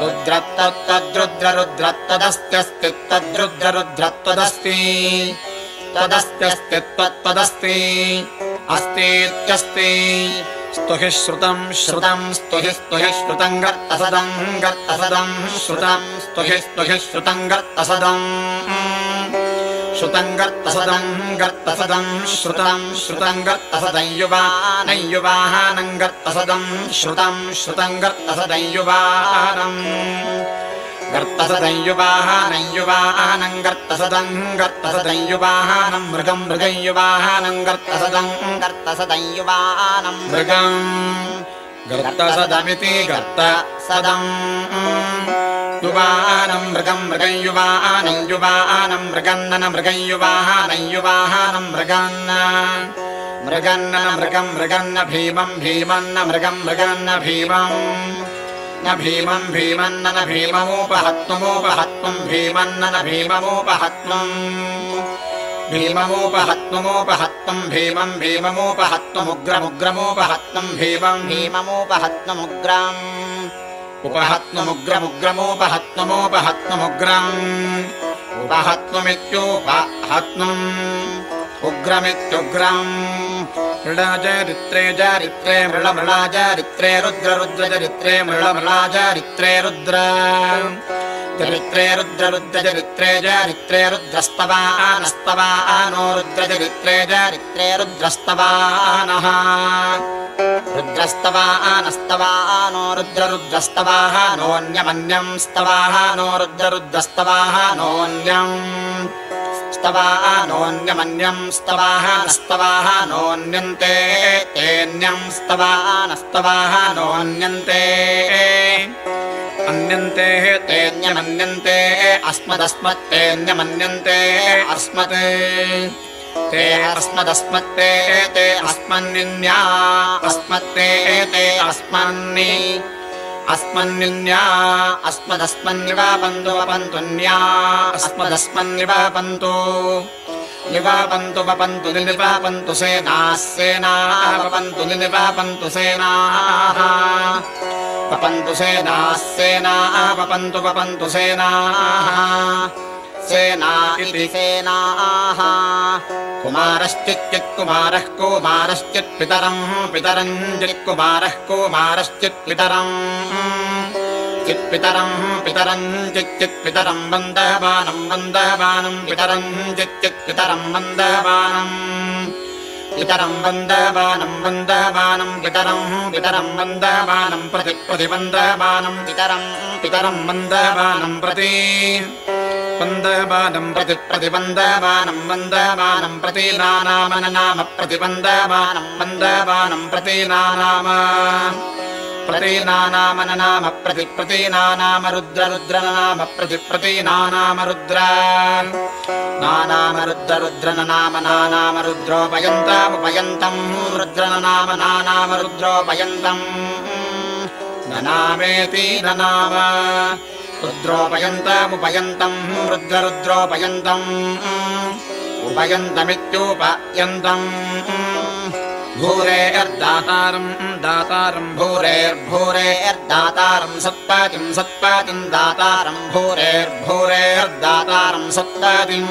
रुद्रत्तद्रुद्र रुद्रत्वदस्त्यस्ति तद्रुद्र रुद्रत्वदस्ति तदस्त्यस्ति त्वत्पदस्ति अस्तीत्यस्ति। स्तुहि श्रुतम् श्रुतम् स्तुहि स्तुहि श्रुतम् गर्तसदम् गर्तसदम् श्रुतम् श्रुतम् गर्तसदम् श्रुतम् गर्तसदम् गर्तसदम् श्रुतम् श्रुतम् गर्तसदम् युवानम् युवाहानम् गर्तसदम् श्रुतम् श्रुतम् गर्तसदम् युवानम् गर्तसदम् युवाहानम् युवानम् गर्तसदम् गर्तसदम् युवाहानम् मृगम् मृगम् युवाहानम् गर्तसदम् गर्तसदञ्युवानम् मृगम् गर्तसदमिति गर्तसदम् युवानम् मृगम् मृगम् युवानम् युवानम् मृगन्नन मृगम् युवाहानम् युवाहानम् मृगन्न। मृगन्नन मृगम् मृगन्न भीमम् भीमन्न मृगम् मृगन्न भीमम् न भीमम् भीमन्न न भीममुपहत्वमुपहत्वम् भीमन्न न भीममुपहत्वम् भीममुपहत्वमुपहत्वम् भीमम् भीममुपहत्वमुग्रमुग्रमुपहत्वम् भीमम् भीममुपहत्वमुग्राम् उपहत्वमुग्रमुग्रमुपहत्वमुपहत्वमुग्रम् उपहत्वमित्युपहत्वम् उग्रमित्युग्रम्। मृळाचरित्रे चारित्रे मृळमृळाचारित्रे रुद्र रुद्रचरित्रे मृळमृळाचारित्रे रुद्र। चरित्रे रुद्र रुद्रचरित्रे चारित्रे रुद्रस्तवानस्तवानो रुद्रचरित्रे चारित्रे रुद्रस्तवानः रुद्रस्तवानस्तवानो रुद्र रुद्रस्तवाः नोऽन्यमन्यम् स्तवाः नो रुद्र रुद्रस्तवाः नोऽन्यम् स्तवाः नोऽन्यमन्यम् स्तवाः नस्तवाः नोऽन्यन्ते तेऽन्यम् स्तवानस्तवाः नोऽन्यन्ते। अन्यन्ते तेऽन्यमन्यन्ते अस्मदस्मत्तेऽन्यमन्यन्ते अस्मत्। ते अस्मदस्मत्ते ते अस्मन्निन्या अस्मत्ते ते अस्मन्नि अस्मन्निन्या अस्मदस्मन्निवापन्तु वपन्तुन्या अस्मदस्मन्निवापन्तु निवापन्तु वपन्तु निनिवापन्तु सेनाः सेनाः वपन्तु निनिवापन्तु सेनाः। वपन्तु सेनाः सेनाः वपन्तु वपन्तु सेनाः सेना इति सेनाः। कुमारश्चित्कुमारः कुमारश्चित्पितरम् पितरम्। चित्कुमारः कुमारश्चित्पितरम् चित्पितरम् पितरम् चिच्चित्पितरम् वन्दहवानम् वन्दहवानम् पितरम् चिच्चित्पितरम् वन्दहवानम् पितरम् वन्दहवानम् वन्दहवानम् पितरम् पितरम् वन्दहवानम् प्रति प्रतिवन्दहवानम् पितरम् पितरम् वन्दहवानम् प्रति। वन्दमानम् प्रति प्रतिबन्दमानम् वन्दमानम् प्रति नानामननाम प्रतिबन्दमानम् वन्दमानम् प्रति नानाम प्रतीनानामननाम प्रति प्रतीनानाम रुद्र रुद्रननाम प्रति प्रतीनानाम रुद्र नानाम रुद्र रुद्रननाम नानाम रुद्रोपयन्तमुपयन्तम् रुद्रननाम नानाम रुद्रोपयन्तम् ननामेति ननाम रुद्रोपयन्तमुपयन्तम् रुद्ररुद्रोपयन्तम् उपयन्तमित्युपयन्तम् भूरेर्दातारम् दातारम् भूरेर्भूरेर्दातारम् सत्पातिम् सत्पातिम् दातारम् भूरेर्भूरेर्दातारम् सत्पातिम्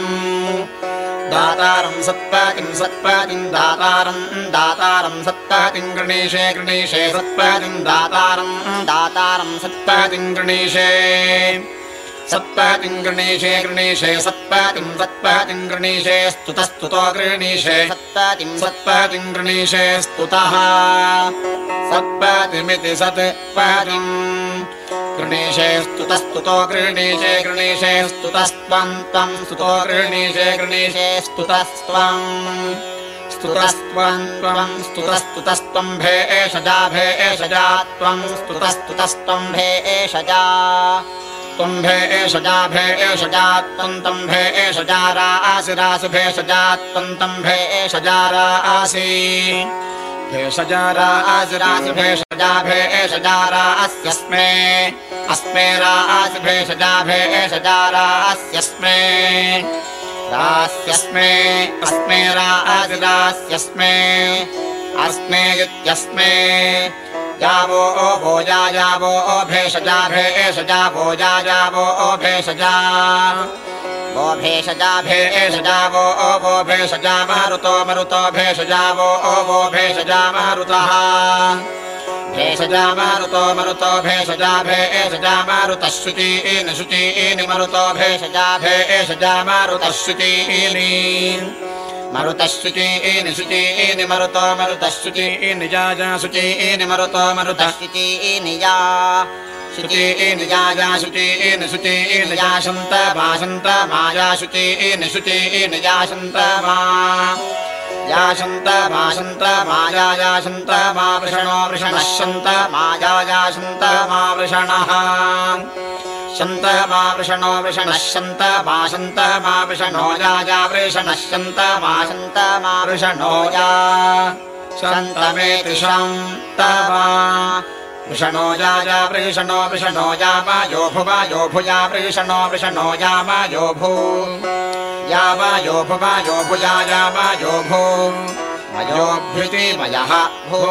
दातारम् सत्पातिम् सत्पातिम् दातारम् दातारम् सत्पातिम् गृणीषे गृणीषे सत्पातिम् दातारम् दातारम् सत्पातिम् गृणीषे सत्पातिम् गृणीषे गृणीषे सत्पातिम् सत्पातिम् गृणीषे स्तुतस्तुतो गृणीषे। सत्पातिम् सत्पातिम् गृणीषे स्तुतः। सत्पातिमिति सत्पातिम् गृणीषे स्तुतस्तुतो गृणीषे गृणीषे स्तुतस्त्वम् त्वम् स्तुतो गृणीषे गृणीषे स्तुतस्त्वम्। स्तुतस्त्वम् त्वम् स्तुतस्तुतस्त्वम् भे एषजा भे एषजा त्वम् स्तुतस्तुतस्त्वम् भे एषजा त्वम्भे एषजा भे एषजा त्वम् तम्भे एषजारा आसि रासि भेषजा त्वम् तम्भे एषजारा आसि भेषजारा आसि रासि भेषजा भे एषजारा अस्यस्मे अस्मे रा आसि भेषजा भे एषजारा अस्यस्मे रास्यस्मे अस्मे रा आसि रास्यस्मे अस्मे इत्यस्मे यावो ओ भोजा यावो ओ भेषजा भेषजा भोजा यावो ओ भेषजा। वो भेषजा भेषजा वो ओ वो भेषजा मारुतो मरुतो भेषजा वो ओ वो भेषजा मारुतः। भेषजा मारुतो भेषजा भेषजा मारुतः शुचीनि शुचीनि मरुतो भेषजा भेषजा मारुतः शुचीनि मरुतः शुचीनि मरुतो मरुतः शुचीनि जाजा शुचीनि मरुतो मरुतः। शुचीनिया जाया शुचीनि शुचीनि याशन्त भाषन्त माया शुचीनि शुचीनि याशन्त मा याशन्त भाषन्त माया याशन्त मा वृषणो वृषणः शन्त माया याशन्त मा वृषणः शन्त मा वृषणो वृषणः शन्त भाषन्त मा वृषणो याया वृषणः शन्त मा वृषणो या शन्तमेति शन्त मा वृषणो याया वृषणो वृषणो यामा यो भुवा यो भुया वृषणो वृषणो यामा यो भू। यामा यो भुवा यो भुया यामा यो भू। मयोभ्युति मयः भू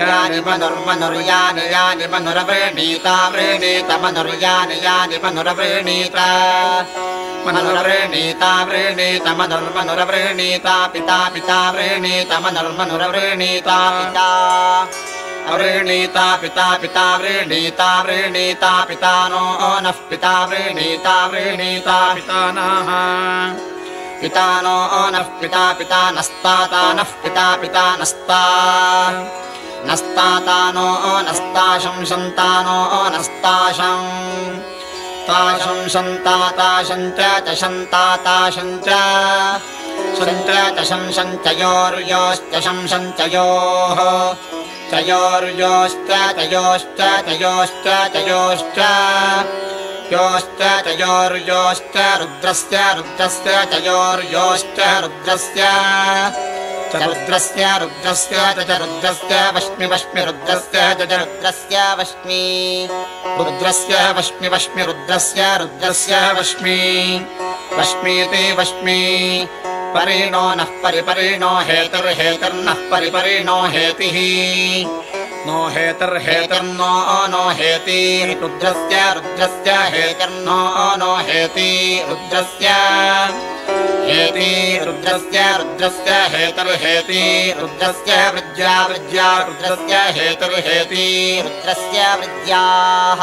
यानि मनुर्मनुर्यानि यानि मनुरवृणीता वृणीत मनुर्यानि यानि मनुरवृणीता। मनुरवृणीता वृणीत मनुर्मनुरवृणीता पिता पिता वृणीत मनुर्मनुरवृणीता पिता। वृणीता पिता पिता वृणीता वृणीता पिता नो नः पिता वृणीता वृणीता पिता नः पिता नो नः पिता पिता नस्ताता नः पिता पिता नस्ता नस्ताता नो नस्ताशं सन्तानो नस्ताशम् ताशं सन्ताताशं च च सन्ताताशं च सञ्च च शं सञ्चयोर्योश्च शं सञ्चयोः तयोर्योश्च तयोश्च तयोश्च तयोश्च योश्च तयोर्योश्च रुद्रस्य रुद्रस्य तयोर्योश्च रुद्रस्य। च रुद्रस्य रुद्रस्य च च रुद्रस्य वश्मि वश्मि रुद्रस्य च च रुद्रस्य वश्मि। रुद्रस्य वश्मि वश्मि रुद्रस्य रुद्रस्य वश्मि। वश्मीति वश्मि परिणो नः परिपरिणो हेतुर्हेतुर्नः परिपरिणो हेतिः। नो हेतुर्हेतुर्नो नो हेति रुद्रस्य रुद्रस्य हेतिर्नो नो हेति रुद्रस्य हेति रुद्रस्य रुद्रस्य हेतुर्हेति रुद्रस्य वृज्या वृज्या रुद्रस्य हेतुर्हेति रुद्रस्य विद्याः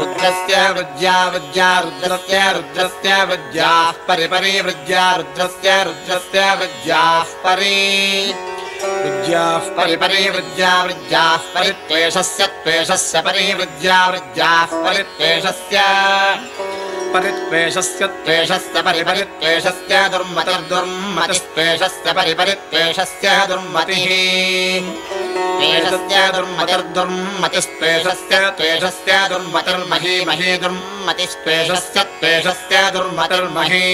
रुद्रस्य वृज्या वृज्या रुद्रस्य रुद्रस्य वृज्याः परिपरि वृज्या रुद्रस्य रुद्रस्य परि वृज्याः परिपरि वृज्या वृज्याः परित्वेषस्य त्वेषस्य परिवृज्या वृज्याः परित्वेषस्य परित्वेषस्य त्वेषस्य परिपरित्वेषस्य दुर्मतिर्दुर्मतिस्त्वेषस्य परिपरित्वेषस्य दुर्मतिः। त्वेषस्य दुर्मतिर्दुर्मतिस्त्वेषस्य त्वेषस्य दुर्मतिर्मही मही दुर्मतिस्त्वेषस्य त्वेषस्य दुर्मतिर्मही।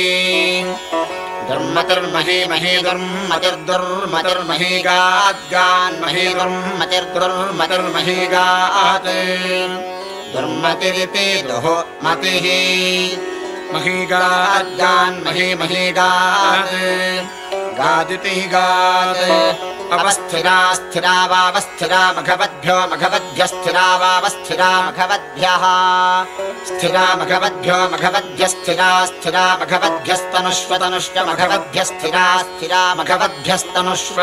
दुर्मतिर्मही मही दुर्मतिर्दुर्मतिर्मही गाद्गान्मही दुर्मतिर्दुर्मतिर्मही गात् मतिः। गादिति गात् अवस्थिरा स्थिरा वावस्थिरा मघवद्भ्यो मघवद्भ्यस्थिरा वावस्थिरा मघवद्भ्यः। स्थिरा मघवद्भ्यो मघवद्भ्यस्थिरा स्थिरा मघवद्भ्यस्तनुष्वतनुष्व मघवद्भ्यस्थिरा स्थिरा मघवद्भ्यस्तनुष्व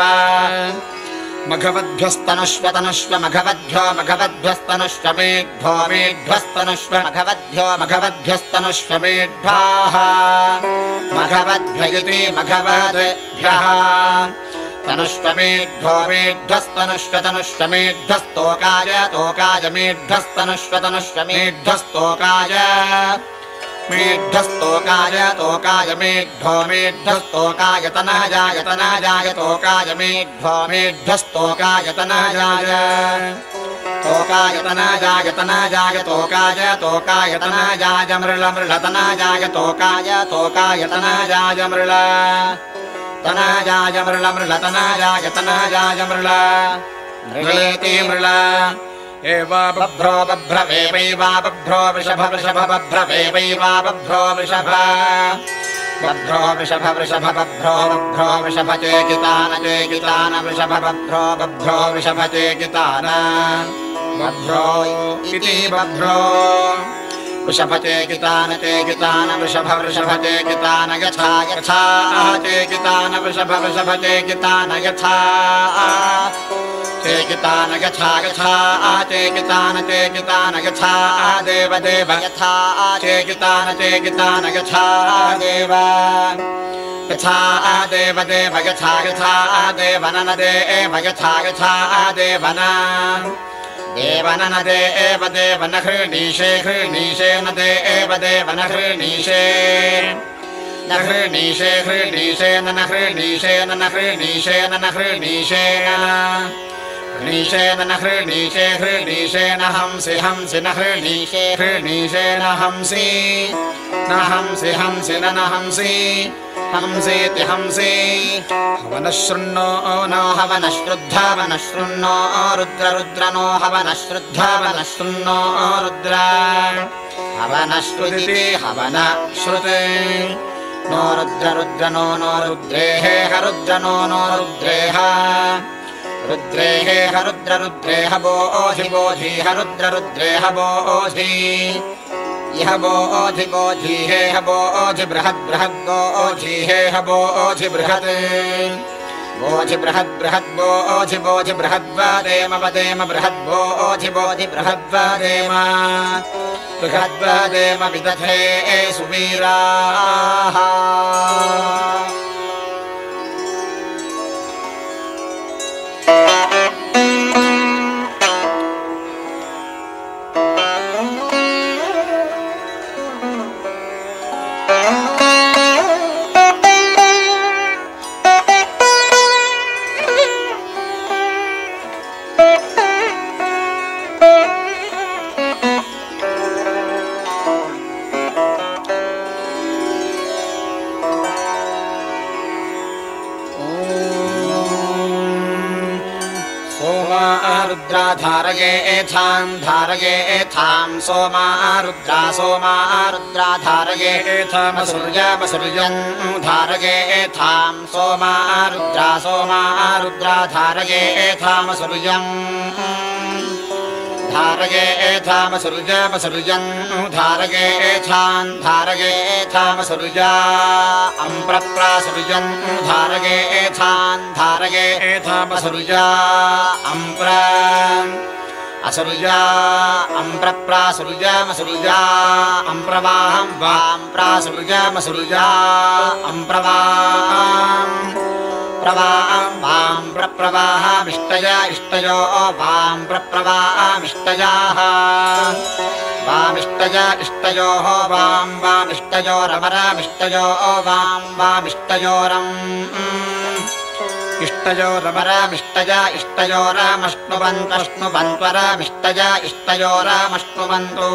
मघवद्भ्यस्तनुष्वतनुष्व मघवद्भ्यो मघवद्भ्यस्तनुष्व मेढ्भो मेढ्भस्तनुष्व मघवद्भ्यो मघवद्भ्यस्तनुष्व मेढ्भाः मघवद्भ्य इति मघवद्भ्यः तनुष्वमेढ्भो मेढ्भस्तनुष्व तनुष्व मेढ्भस्तोकाय तोकाय मेढ्भस्तनुष्व तनुष्व मेढ्भस्तोकाय मेढ्भस्तोकाय तोकाय मेढ्भो मेढ्भस्तोकाय तनजाय तनजाय तोकाय मेढ्भो मेढ्भस्तोकाय तनजाय तोकाय तनजाय तनजाय तोकाय तोकाय तनजाय मृळ मृळ तनजाय तोकाय तोकाय तनजाय मृळ तनजाय मृळ मृळ तनजाय तनजाय मृळ मृळेति मृळ एवा बभ्रो बभ्रवेवैवा बभ्रो वृषभ वृषभ बभ्रवेवैवा बभ्रो वृषभ बभ्रो वृषभ वृषभ बभ्रो बभ्रो वृषभ चेकितान चेकितान वृषभ बभ्रो बभ्रो वृषभ चेकितान बभ्रो इति बभ्रो वृषभ चेकितान चेकितान वृषभ वृषभ चेकितान यथा यथा चेकितान वृषभ वृषभ चेकितान यथा चेकितान यथा यथा चेकितान चेकितान यथा देव देव यथा चेकितान चेकितान यथा देव यथा देव देव यथा यथा देवनन देव यथा यथा देवन देवनन देव देवन हृणीशे हृणीशे न देव देवन हृणीशे न हृणीशे हृणीशेन न हृणीशेन न हृणीशेन न हृणीशेन हृणीशेन न हृणीशे हृणीशेन हंसि हंसि न हृणीशे हृणीशेन हंसि। न हंसि हंसि न हंसि। हंसेति हंसि। हवनशृण्णो नो हवनश्रुद्ध वनशृण्णो रुद्र रुद्र रुद्र। हवनश्रुदिति हवन श्रुते नो रुद्र रुद्र नो रुद्रेः हरुद्र नो रुद्रेः। रुद्रेः हरुद्र रुद्रेह बोधि बोधि। हरुद्र रुद्रेह बोधि। इह बोधि बोधि। हे ह बोधि बृहद् बृहद् बोधि। हे ह बोधि बृहत् बोधि बृहद् बृहद् बोधि बोधि बृहद्वदेम वदेम बृहद् बोधि बोधि बृहद्वदेम बृहद्वदेम विदधे सुवीराः रुद्रा धारये एथां धारये एथां सोमा रुद्रा सोमा रुद्रा धारये एथामसुर्यमसुर्यं धारये एथां सोमा रुद्रा सोमा रुद्रा धारये एथामसुर्यम् धारये एथामसुर्यमसुर्यं धारये एथां धारये एथामसुर्या अम्प्रप्रासुर्यं धारये एथां धारये एथामसुर्या अम्प्र असुर्या अम्प्रप्रासुर्यमसुर्या अम्प्रवाहं वां प्रासुर्यमसुर्या अम्प्रवाम् प्रवां वां प्रप्रवाहमिष्टय इष्टयो वां प्रप्रवाहमिष्टयाः। वामिष्टय इष्टयोः वाम् वामिष्टयोरमरामिष्टयो वाम् वामिष्टयोरम् इष्टयोरमरामिष्टय इष्टयोरामश्नुवन्त्वश्नुवन्त्वरामिष्टय इष्टयोरामश्नुवन्तु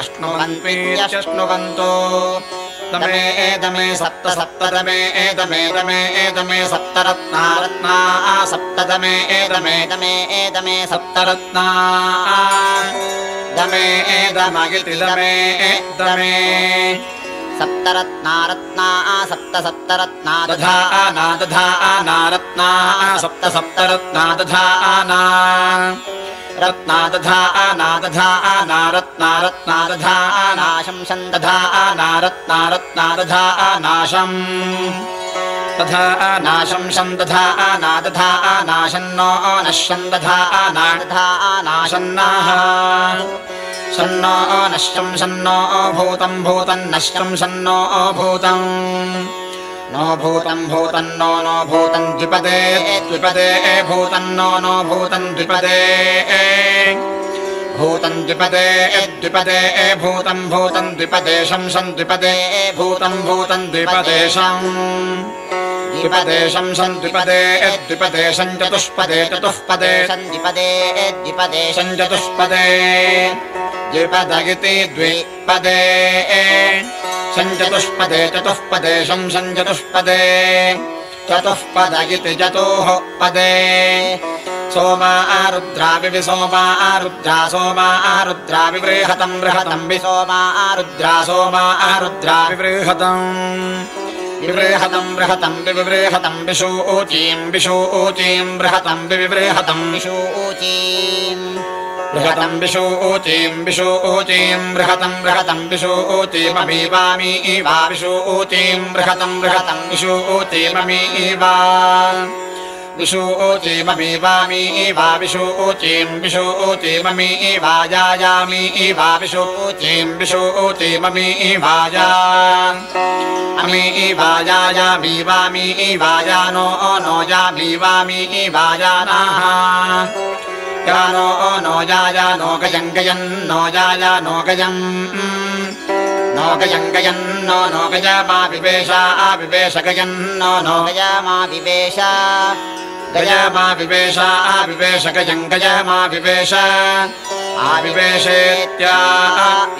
अश्नुवन्त्वीयश्नुवन्तु दमे एदमे सप्त सप्तदमे एदमे दमे एदमे सप्तरत्ना रत्ना सप्तदमे एदमे दमे एदमे सप्तरत्ना दमे सप्त सप्तरत्ना दधा आना। दधा आना रत्ना सप्त सप्तरत्ना दधा आना रत्ना दधा आना दधा आना रत्ना रत्ना दधा नाशं। दधा आना रत्ना रत्ना दधा आनाशम् तथा आनाशं शं दधा आना दधा आनाशन्नो शन्नो नश्यं शन्नो भूतं भूतं नश्यं शन्नो भूतम् नो भूतम् भूतन्नो नो भूतम् द्विपदे द्विपदे भूतन्नो नो भूतम् द्विपदे। भूतम् द्विपदे द्विपदे भूतम् भूतम् द्विपदेशम् सन् द्विपदे भूतम् भूतम् द्विपदेशम् द्विपदेशम् सन् द्विपदे द्विपदेशम् चतुष्पदे चतुष्पदे सन्दिपदे द्विपदेशम् चतुष्पदे द्विपदगिति द्विपदे सञ्चतुष्पदे चतुष्पदे शंसञ्चतुष्पदे चतुष्पद इति चतुः पदे सोमा आरुद्रा विवि सोमा आरुद्रा सोमा आरुद्रा विवृहतम् बृहतम् वि सोमा आरुद्रा सोमा आरुद्रा विवृहतम् विवृहतम् बृहतम् विवृहतम् विशूचीम् विशूचीम् बृहतम् विवृहतम् विशूचीम् बृहतम् विशूचीम् विशूचीम् बृहतम् बृहतम् विशूचीममीवामी वा विशूचीम् बृहतम् बृहतम् विशूचीममी वा विशूचीममीवामी वा विशूचीम् विशूचीममी वा यायामि वा विशूचीम् विशूचीममी वाया अमी वायायामी वामी वायानो नो वामी वायानाः यानो नो याया नो गजम् गयन् नो याया नो गजम् नो गजम् गयन् नो नो गज मा विवेश आविवेश गयन् नो नो गय मा विवेश गज मा विवेश आविवेश। गज मा विवेश आविवेशेत्या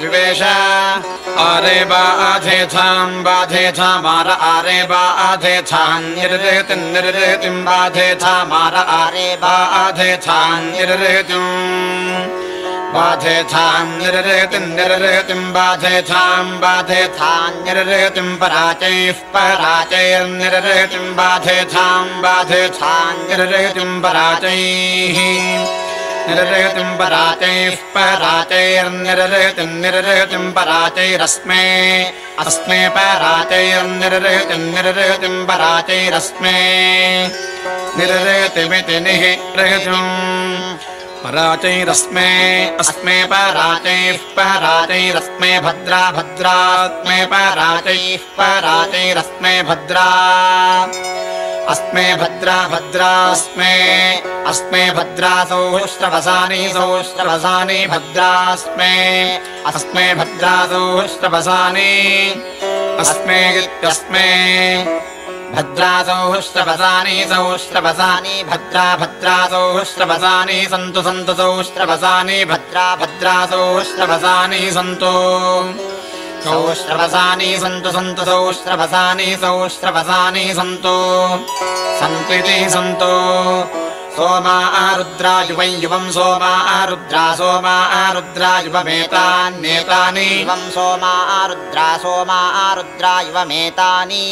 विवेश आरे बाधेथाम् बाधेथामार आरे बाधेथान् निर्रेतिम् निर्रेतिम् बाधेथामार आरे बाधेथान् निर्रेतिम् बाधेथाम् निर्रेतिम् निर्रेतिम् बाधेथाम् बाधेथान् निर्रेतिम् पराचैः पराचैर्निर्रेतिम् बाधेथाम् बाधेथान् पराचैः पराचैर्निररेतिम् निररेतिम् पराचैरस्मे अस्मे पराचैर्निररेतिम् निररेतिम् पराचैरस्मे निररेतिमिति निः रेतुम् पराचैरस्मे अस्मे पराचैः पराचैरस्मे भद्रा भद्रास्मे पराचैः पराचैरस्मे भद्रा अस्मे भद्रा भद्रास्मे अस्मे। भद्रासौ श्रवसानि सौश्रवसानि भद्रास्मे अस्मे। भद्रासौ श्रवसानि अस्मे इत्यस्मे भद्रासौ श्रवसानि सौश्रवसानि भद्रा श्रवसानि सन्तु सन्तु सौश्रवसानि भद्रा श्रवसानि सन्तु सौश्रवसानि सन्तु सन्तु सौश्रवसानि सौश्रवसानि सन्तु। सन्त्विति सन्तु। सोमा आरुद्रा युवं सोमा आरुद्रा सोमा आरुद्रा युवमेतान्येतानि इवं सोमा आरुद्रा सोमा आरुद्रा इवमेतानि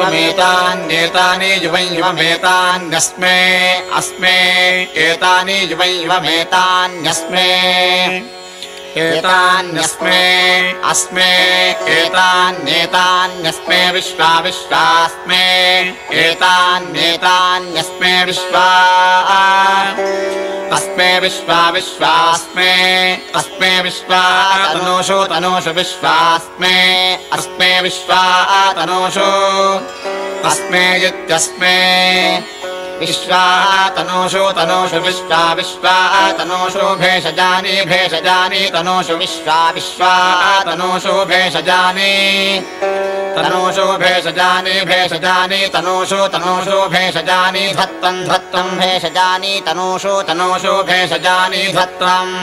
युवमेतान्येतानि युवं युवमेतान्यस्मे अस्मे एतानि युवं युवमेतान्यस्मे एतान्यस्मे अस्मे एतान्येतान्यस्मे विश्वा विश्वास्मे एतान्येतान्यस्मे विश्वा अस्मे विश्वा विश्वास्मे अस्मे विश्वा तनोषु तनोषु विश्वास्मे अस्मे विश्वा तनोषु अस्मे इत्यस्मे विश्वा तनोषु तनोषु विश्वा विश्वा तनोषु भेषजानि भेषजानि तनोषु विश्वा विश्वा तनोषु भेषजानि। तनोषु भेषजानि भेषजानि तनोषु तनोषु भेषजानि धत्तम् धत्तम् भेषजानि तनोषु तनोषु भेषजानि धत्तम्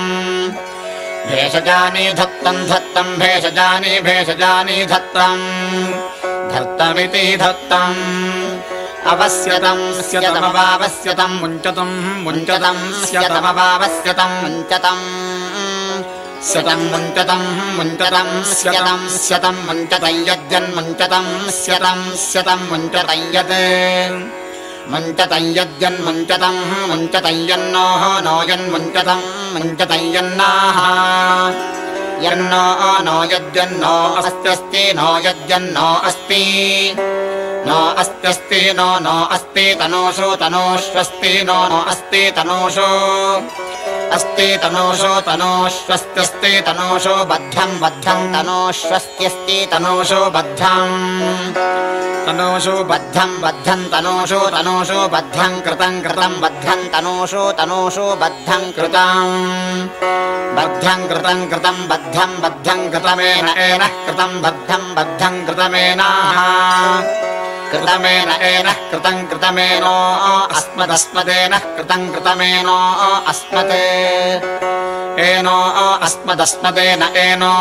भेषजानि धत्तम् धत्तम् भेषजानि भेषजानि धत्तम् धत्तमिति धत्तम् अवस्यतम् स्यतमवावस्यतम् मुञ्चतम् मुञ्चतम् स्यतमवावस्यतम् मुञ्चतम् स्यतम् मुञ्चतम् मुञ्चतम् स्यतम् स्यतम् मुञ्चतम् यद्यन्मुञ्चतम् स्यतम् स्यतम् मुञ्चतम् यत् मुञ्चतम् यद्यन्मुञ्चतम् मुञ्चतम् यन्नोः नो यन्मुञ्चतम् मुञ्चतम् यन्नाः यन्नो नो यद्यन्नो अस्त्यस्ति नो यद्यन्नो अस्ति नो अस्त्यस्ति नो नो अस्ति तनोषु तनोष्वस्ति नो नो अस्ति तनोषु अस्ति तनोषु तनोष्वस्त्यस्ति तनोषु बद्धम् बद्धम् तनोष्वस्त्यस्ति तनोषु बद्धम् तनोषु बद्धम् बद्धम् तनोषु तनोषु बद्धम् कृतम् कृतम् बद्धम् तनोषु तनोषु बद्धम् कृतम्। बद्धम् कृतम् कृतम् बद्धम् बद्धम् कृतमेन एनः कृतम् बद्धम् बद्धम् कृतमेनाः कृतमेन एनः कृतम् कृतमेनो अस्मदस्मदेनः कृतम् कृतमेनो अस्मत्। एनो अस्मदस्मदेन एनो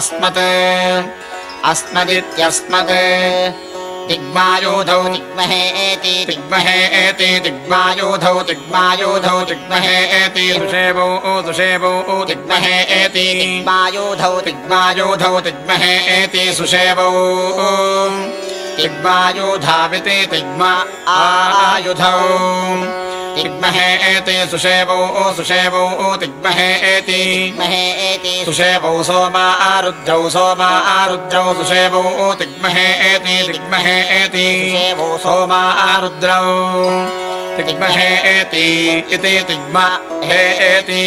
अस्मत्। अस्मदित्यस्मत्। दिग्मायोधौ दिग्महे एति दिग्महे एति दिग्मायोधौ दिग्मायोधौ दिग्महे एति सुषेवौ सुषेवौ दिग्महे एति दिग्मायोधौ दिग्मायोधौ दिग्महे एति सुषेवौ तिग्मायुधाविति तिग्मा आयुधौ। तिग्महे एति सुषेवौ सुषेवौ तिग्महे एति। महे एति सुषेवौ सोमा आरुद्रौ सोमा आरुद्रौ सुषेवौ तिग्महे एति तिग्महे एति। सुषेवौ सोमा आरुद्रौ तिग्महे एति इति तिग्मा हे एति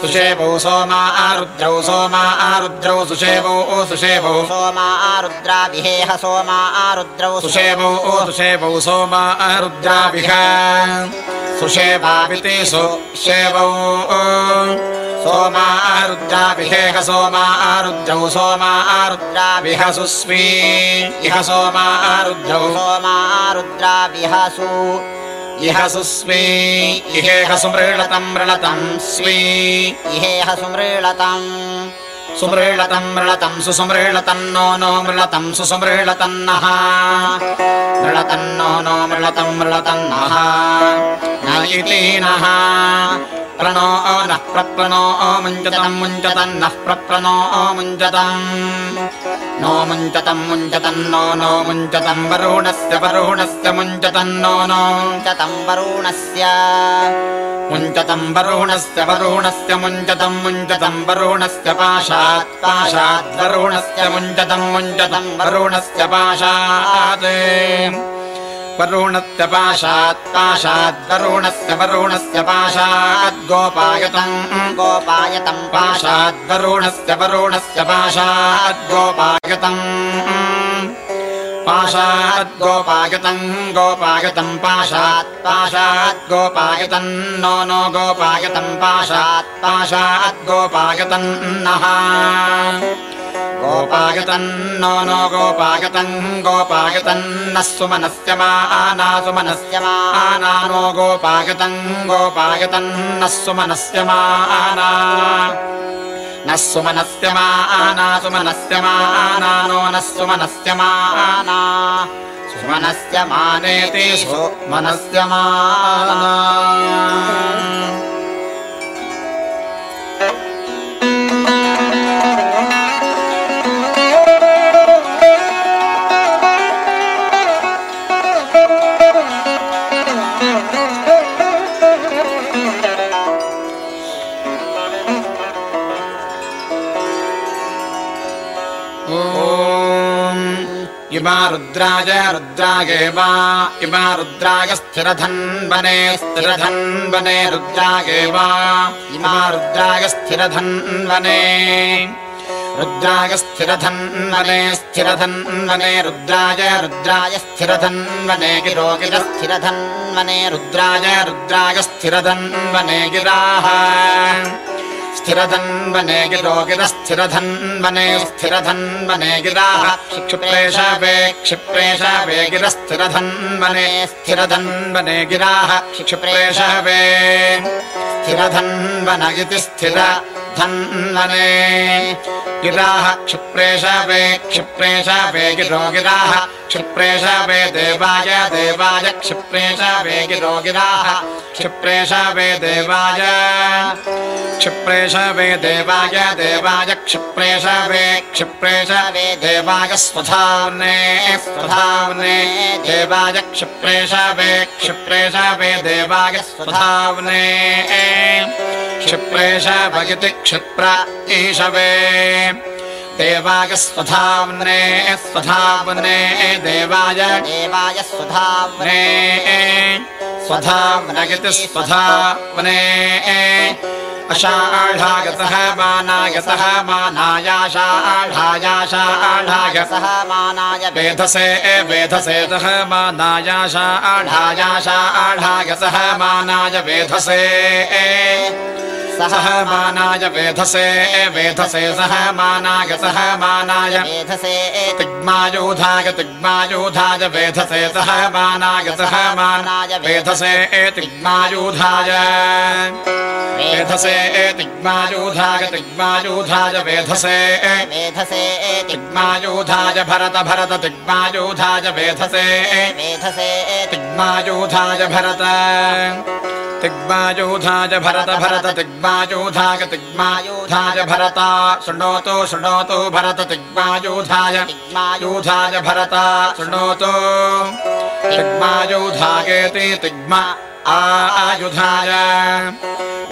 सुषेवौ सोमा आरुद्रौ सोमा आरुद्रौ सुषेवौ ओ सुषेवौ। सोमा आरुद्रा विहेह सोमा आरुद्रौ सुषेवौ। ओ सुषेवौ सोमा आरुद्रा विह सुषेवाविति सुषेवौ सोमा आरुद्रा विहेह सोमा आरुद्रौ सोमा आरुद्रा विह सुस्वी। इह सोमा आरुद्रौ। सोमा आरुद्रा विहसु इह सुस्वी। इहेह सुमृळतम् मृळतम् स्वी इहेह सुमृळतम् सुमृळतम् मृळतम् सुसुमृळतम् नो नो मृळतम् सुसुमृळतन्नः मृळतम् नो नो मृळतम् मृळतम् नः। न इति नः प्रणो नः प्रप्रणो मुञ्चतम् मुञ्चतम् नः प्रप्रणो मुञ्चतम् नो मुञ्चतम् मुञ्चतम् नो मुञ्चतम् वरुणस्य वरुणस्य मुञ्चतम् नो नो। मुञ्चतम् वरुणस्य। मुञ्चतम् वरुणस्य वरुणस्य मुञ्चतम् मुञ्चतम् वरुणस्य पाशात् पाशात् वरुणस्य मुञ्चतम् मुञ्चतम् वरुणस्य पाशात् वरुणस्य पाशात् पाशात् वरुणस्य पाशात् गोपायतम् पाशात् वरुणस्य गोपायतम् पाशात् गोपायतम् गोपायतम् पाशात् पाशात् गोपायतम् नो नो गोपायतम् पाशात् पाशात् गोपायतम् नः। गोपायतम् नो नो गोपायतम् गोपायतम् नः सुमनस्य माना सुमनस्य माना नो गोपायतम् गोपायतम् नः सुमनस्य माना नः सुमनस्य माना सुमनस्य माना नो नः सुमनस्य माना सुमनस्य मानेति सुमनस्य माना इमा रुद्राय रुद्रागे वा इमा रुद्राय स्थिरधन्वने स्थिरधन्वने वा इमा रुद्राय स्थिरधन्वने रुद्राय स्थिरधन्वने स्थिरधन्वने रुद्राय रुद्राय स्थिरधन्वने गिरोगिरस्थिरधन्वने रुद्राय रुद्राय स्थिरधन्वने गिराः स्थिरधन्वने गिरोगिरस्थिरधन्वने स्थिरधन्वने गिराः। क्षिप्रेश वे क्षिप्रेश वे गिरस्थिरधन्वने स्थिरधन्वने गिराः। क्षिप्रेश वे स्थिरधन्वन इति स्थिर धन्वने गिराः। क्षिप्रेश वे क्षिप्रेश वे गिरो गिराः। क्षिप्रेश वे देवाय देवाय। क्षिप्रेश वे गिरो गिराः देवाय। क्षिप्रेश वे क्षिप्रेश वे क्षिप्रेश वे देवाय स्वधावने स्वधावने। देवाय क्षिप्रेश वे क्षिप्रेश वे देवाय स्वधावने। क्षिप्रेश भगिति क्षिप्र ईशवे देवाय स्वधावने स्वधावने देवाय। देवाय स्वधावने स्वधावनगिति स्वधावने अषाढागतः मानागतः मानायाषाढायाषाढागतः मानाय वेधसे वेधसेतः मानायाषाढायाषाढागतः मानाय वेधसे। सह मानाय वेधसे वेधसे सह मानागतः मानाय। मेधसे तिग्मायूधाय तिग्मायूधाय वेधसे सह मानागतः मानाय वेधसे। तिग्मायूधाय। वेधसे तिग्मायूधाय तिग्मायूधाय वेधसे। तिग्मायूधाय भरत भरत तिग्मायूधाय वेधसे। मेधसे तिग्मायूधाय भरत। तिग्मायूधाय भरत भरत तिग्मायूधाय तिग्मायूधाय भरता। शृणोतु शृणोतु भरत तिग्मायूधाय। यूधाय भरता शृणोतु। तिग्मायूधायेति तिग्मा आयुधाय।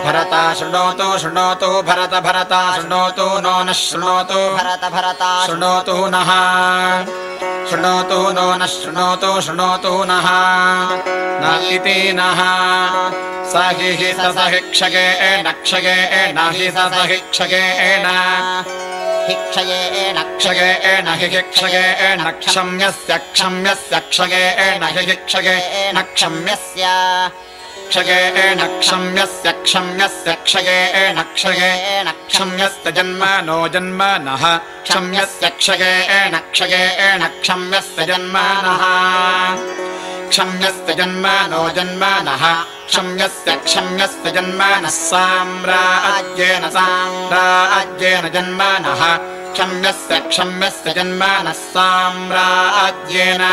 भरता शृणोतु शृणोतु भरत भरता शृणोतु नो न शृणोतु। भरत भरता शृणोतु नः। शृणोतु नो न शृणोतु शृणोतु नः। न इति नः। स हि हि स स हि क्षगे नक्षगे न हि स स हि क्षगे न हिक्षये क्षगे न हि हि क्षगे न क्षम्यस्य क्षम्यस्य क्षगे न हि हि क्षगे न क्षम्यस्य। न क्षम्यस्य क्षम्यस्य क्षगे न क्षम्यस्य जन्म नो जन्म नः क्षम्यस्य क्षगे न क्षम्यस्य जन्म नः क्षम्यस्य जन्म नो जन्म नः क्षम्यस्य क्षम्यस्य जन्म नः साम्राज्येन साम्राज्येन जन्म नः क्षम्यस्य क्षम्यस्य जन्म नः साम्राज्येन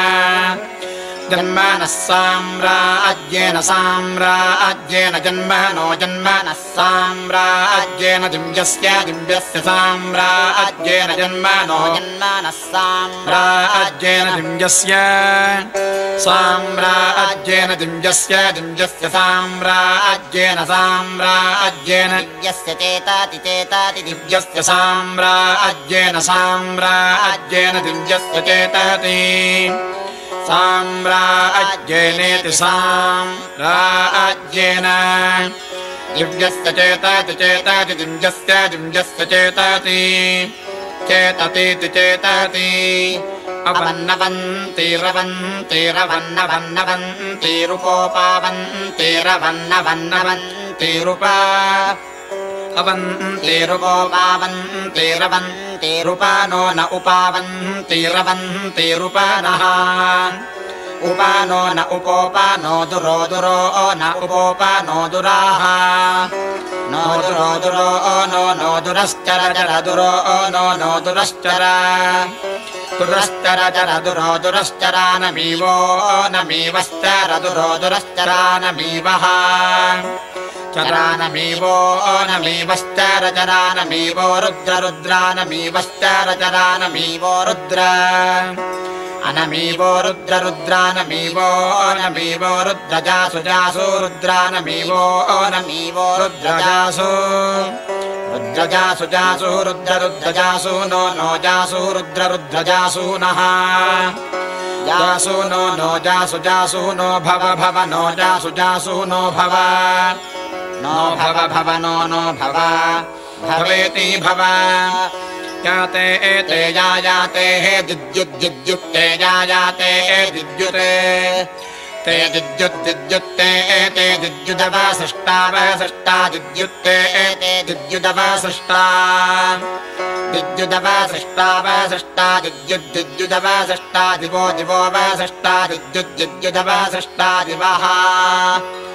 जन्म नः साम्राज्येन साम्राज्येन जन्म नो जन्म नः साम्राज्येन नो जन्मानः साम्रा साम्राज्येन साम्राज्येन यस्य चेताति चेताति दिव्यस्य साम्राज्येन साम्राज्येन दिव्यस्य चेतति साम्राज्येनेति साम्राज्येन दिव्यस्य चेतति चेतति दिव्यस्य दिव्यस्य चेतति। चेततीति चेतति। अवन्नवन्तिरवन्तिरवन्नवन्नवन्तिरुपोपावन्तिरवन्नवन्नवन्तिरुपा अवन्तिरुपोपावन्तिरवन्तिरुपानो न उपावन्तिरवन्तिरुपानः उपानो न उपोपानो दुरो दुरो न उपोपानो दुराः। नो दुरो दुरो नो नो नो दुरश्चर जर दुरो दुरश्चरा न न मीवश्चर दुरो दुरश्चरा न मीवः चरानमीवो नमीवश्चर चरानमीवो रुद्र रुद्रानमीवश्चर चरानमीवो रुद्र अनमीवो रुद्र रुद्रानमीवो नमीवो रुद्रजासु जासु रुद्रानमीवो नमीवो रुद्रजासु। रुद्रजासु जासु रुद्ररुद्रजासु नो नो जासु रुद्ररुद्रजासूनः जासु नो नो जासु जासु नो भव भव नो जासु जासु नो भव। नो भव भव नो नो भव। भवेति भव याते एते यायाते हे दिद्युद्दिद्युक्ते यायाते हे दिद्युते ते दिद्युद्दिद्युत्ते एते दिद्युदवसृष्टावसृष्टा दिद्युत्ते एते दिद्युदवसृष्टा दिद्युदवसृष्टावसृष्टा दिद्युद्दिद्युदवसृष्टा दिवो दिवो वसृष्टा दिद्युद्दिद्युदवसृष्टा दिवः अवसृष्टा दिवो दिवो वसृष्टा वसृष्टा दिवस्परि परि दिवो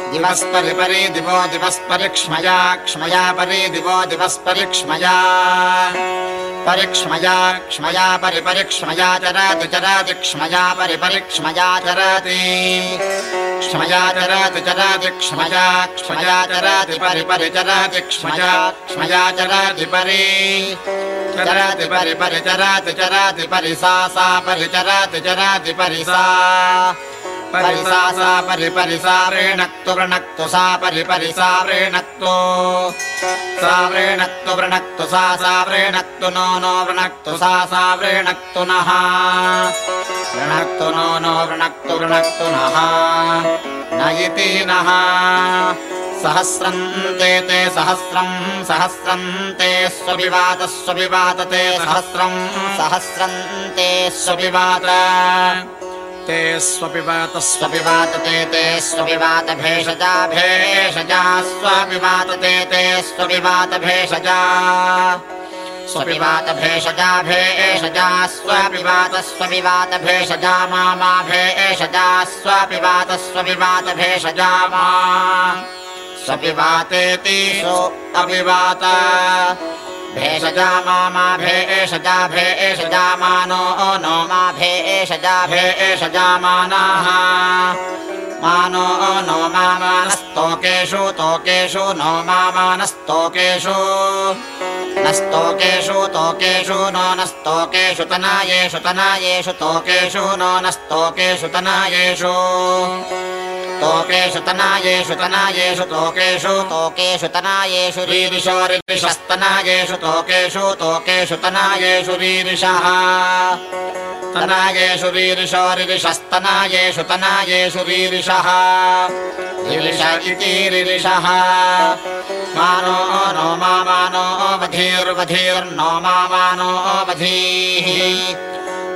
परि दिवो दिवस्परि क्ष्मया परि दिवो दिवस्परि क्ष्मया परिक्ष्मया क्ष्मया परि परिक्ष्मया चरति क्ष्मया परि परिक्ष्मया चरति। क्ष्मया चरति चरति क्ष्मया क्ष्मया चरति परि परि चरति क्ष्मया क्ष्मया चरति परि। चरति परि परि चरति परि सा सा परि चरति चरति परि सा परिसा सा परि परिसा वृणक्तु सा परि परिसा वृणक्तु। सा वृणक्तु सा सा वृणक्तु नो नो वृणक्तु सा सा वृणक्तु नः। वृणक्तु नो नो वृणक्तु वृणक्तु नः। न इति नः। सहस्रम् ते ते सहस्रम् सहस्रम् ते स्वविवात स्वविवात ते सहस्रम् सहस्रम् ते स्वविवात ते स्वपिबात स्वपिवात ते ते स्वपिवात भेषजा भेषजा स्वपिवात ते ते स्वपिवात भेषजा। स्वपिवात भेषजा भेषजा स्वपिवात स्वपिवात भेषजा मा मा भेषजा स्वपिवात स्वपिवात भेषजा मा। स्वपिवातेति अपिवात भेषजा मा मा भेषजा भेषजा मानो नो मा भेषजा भेषजा मानाः मानो नो मा मानस्तोकेषु तोकेषु नो मा मानस्तोकेषु। नस्तोकेषु तोकेषु नो नस्तोकेषु तनायेषु तनायेषु तोकेषु नो नस्तोकेषु तनायेषु। तोकेषु तनायेषु तनायेषु तोकेषु तोकेषु तनायेषु रीरिषो रीरिषस्तनायेषु तोकेषु तोकेषु तनायेषु रीरिषः तनायेषु रीरिषो रीरिषस्तनायेषु तनायेषु रीरिषः रीरिष इति मानो नो मा मा वधीः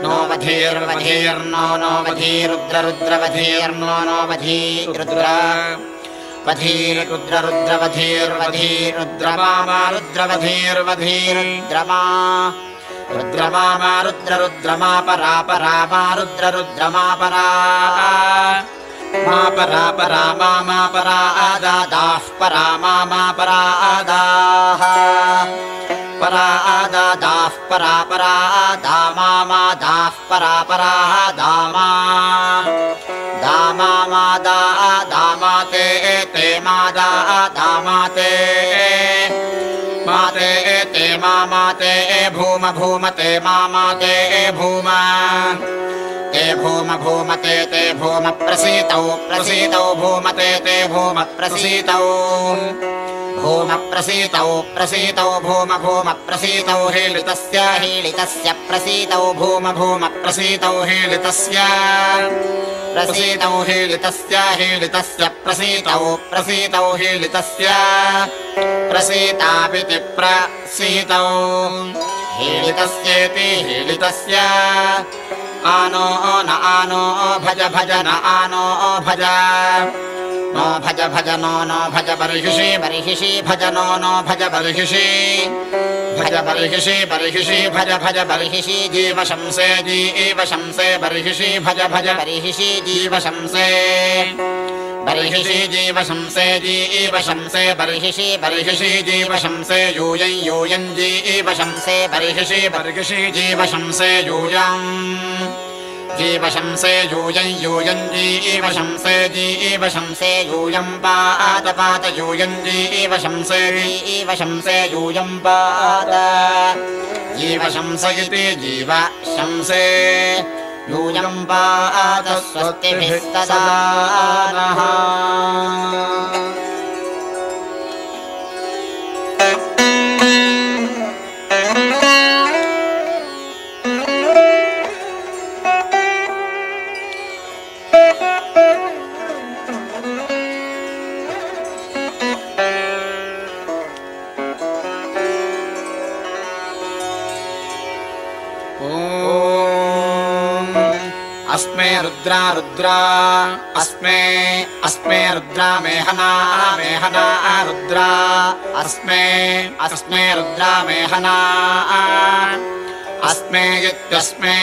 नो वधीर्वधीर्नो नो वधीरुद्र रुद्रवधीर्नो नो वधी रुद्र वधीरुद्र रुद्रवधीर्वधीरुद्रमा मा रुद्रवधीर्वधीरुद्रमा रुद्रमा मा रुद्र रुद्रमा परा परा मा रुद्र परा मा परा मा मा परा आदादाः परा मा मा परा आदाः परा आदादाः परा परा दामा। मा दाः परा परा दामा दामा मा दा दामा ते ते मा दा दामा ते माते माते भूम भूम ते भूम। ते भूम भूम ते भूम प्रसीतौ प्रसीतौ भूम ते ते भूम प्रसीतौ भूम प्रसीतौ प्रसीतौ भूम भूम प्रसीतौ हीलितस्य हीलितस्य प्रसीतौ भूम भूम प्रसीतौ हीलितस्य। प्रसीतौ हीलितस्य हीलितस्य प्रसीतौ प्रसीतौ हीलितस्य। प्रसीतापिति प्रसीतौ। हीलितस्येति हीलितस्य आनो न आनो भज भज न आनो भज। नो भज भज नो नो भज बर्हिषि बर्हिषि भज नो नो भज बर्हिषि भज बर्हिषि बर्हिषि भज भज बर्हिषि जीव शंसे जीव शंसे बर्हिषि भज भज बर्हिषि जीव शंसे बर्हिषि जीव शंसे जीव शंसे बर्हिषि बर्हिषि जीव शंसे यूयं यूयं जीव शंसे बर्हिषि बर्हिषि जीव शंसे यूयम् जीव शंसे यूयं यूयं जीव शंसे जीव शंसे यूयं पात पात यूयं जीव शंसे पात जीवशंस इति जीव शंसे सदा नः अस्मे रुद्रा रुद्रा। अस्मे अस्मे रुद्रा मेहना मेहना रुद्रा। अस्मे अस्मे रुद्रा मेहना अस्मे इत्यस्मे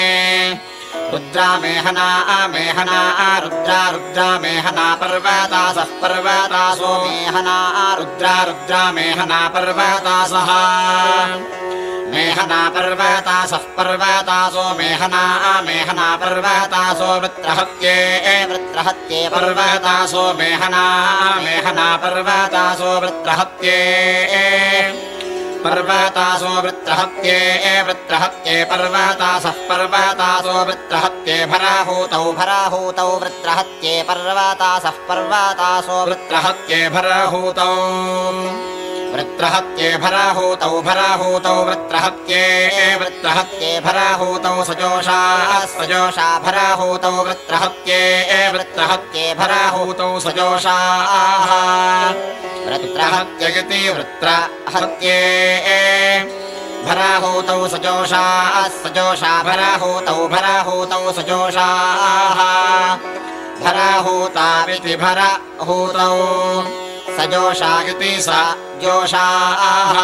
रुद्रा मेहना मेहना रुद्रा रुद्रा मेहना पर्वतासः पर्वतासो मेहना रुद्रा मेहना पर्वतासः मेहना पर्वतासः वृत्रहत्ये वृत्रहत्ये पर्वतासो मेहना मेहना पर्वतासो वृत्रहत्ये पर्वतासो वृत्रहत्ये वृत्रहत्ये पर्वतासः पर्वतासो वृत्रहत्ये भराहूतौ भराहूतौ वृत्रहत्ये पर्वतासः पर्वतासो वृत्रहत्ये भराहूतौ। वृत्रहत्ये भराहूतौ भराहूतौ वृत्रहत्ये वृत्रहत्ये भराहूतौ सजोषा सजोषा भराहूतौ वृत्रहत्ये वृत्रहत्ये भराहूतौ सजोषाः। वृत्रहत्यगति वृत्रहत्ये भराहूतौ सजोषा सजोषा भराहूतौ भराहूतौ सजोषाः। भराहूतामिति भरहूतौ सजोषा इति स जोषाः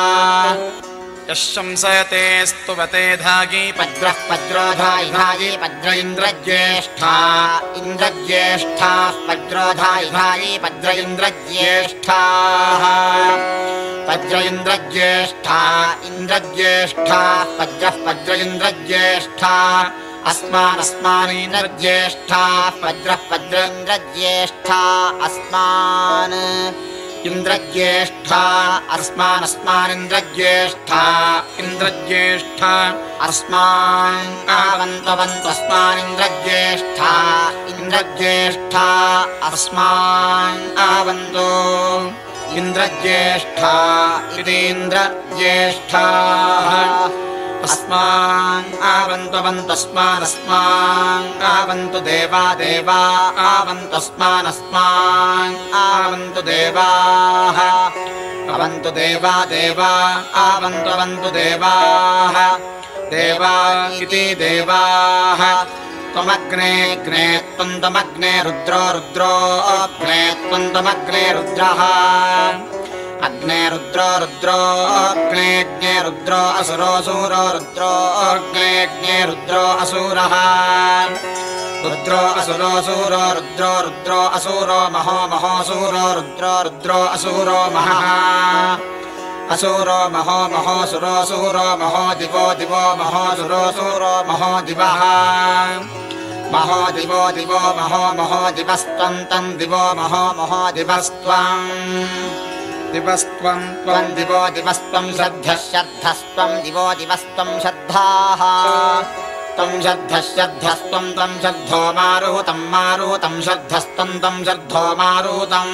यः शंसयते स्तुवते धागी पद्रः पद्रोधायि धायि पद्र इन्द्रज्येष्ठा। इन्द्रज्येष्ठाः पद्रोधायि धायि पद्र इन्द्रज्येष्ठाः। पद्र इन्द्रज्येष्ठा इन्द्रज्येष्ठाः पद्रः पद्र इन्द्रज्येष्ठा। अस्मानस्मानीन्द्रज्येष्ठाः पद्रः पद्रेन्द्रज्येष्ठा अस्मान् इन्द्रज्येष्ठा अस्मानस्मानिन्द्रज्येष्ठा इन्द्रज्येष्ठा अस्मान् आवन्त्वन्त्वस्मानिन्द्रज्येष्ठा इन्द्रज्येष्ठा अस्मान् आवन्तो इन्द्रज्येष्ठा इतीन्द्रज्येष्ठाः। अस्मान् आवन्त्वन्तस्मानस्मान् आवन्तु देवा देवा आवन्तस्मानस्मान् आवन्तु देवाः। अवन्तु देवा देवा आवन्त्वन्तु देवाः। देवा इति देवाः त्वमग्ने ग्ने त्वन्तमग्ने रुद्रो रुद्रो अग्ने त्वन्तमग्ने रुद्रः। अग्ने रुद्रो रुद्रो अग्नेऽग्ने रुद्रो असुरोऽसूरो रुद्रो अग्नेऽग्ने रुद्रो असुरः। रुद्रो असुरोऽसूरो रुद्रो रुद्रो असुरो महो महोऽसूरो रुद्रो रुद्रो असुरो महः असुरो महो महोऽसुरोऽसूरो महो दिवो दिवो महोऽसुरोऽसूरो महो दिवः। महो दिवो दिवो महो महो दिवस्त्वम् तम् दिवो महो महो दिवस्त्वम् दिवस्त्वम् त्वम् दिवो दिवस्त्वम् श्रद्धः श्रद्धस्त्वम् दिवो दिवस्त्वम् श्रद्धाः। त्वम् श्रद्धः त्वम् श्रद्धो मारुतम् मारुतम् श्रद्धस्त्वम् त्वम् श्रद्धो मारुतम्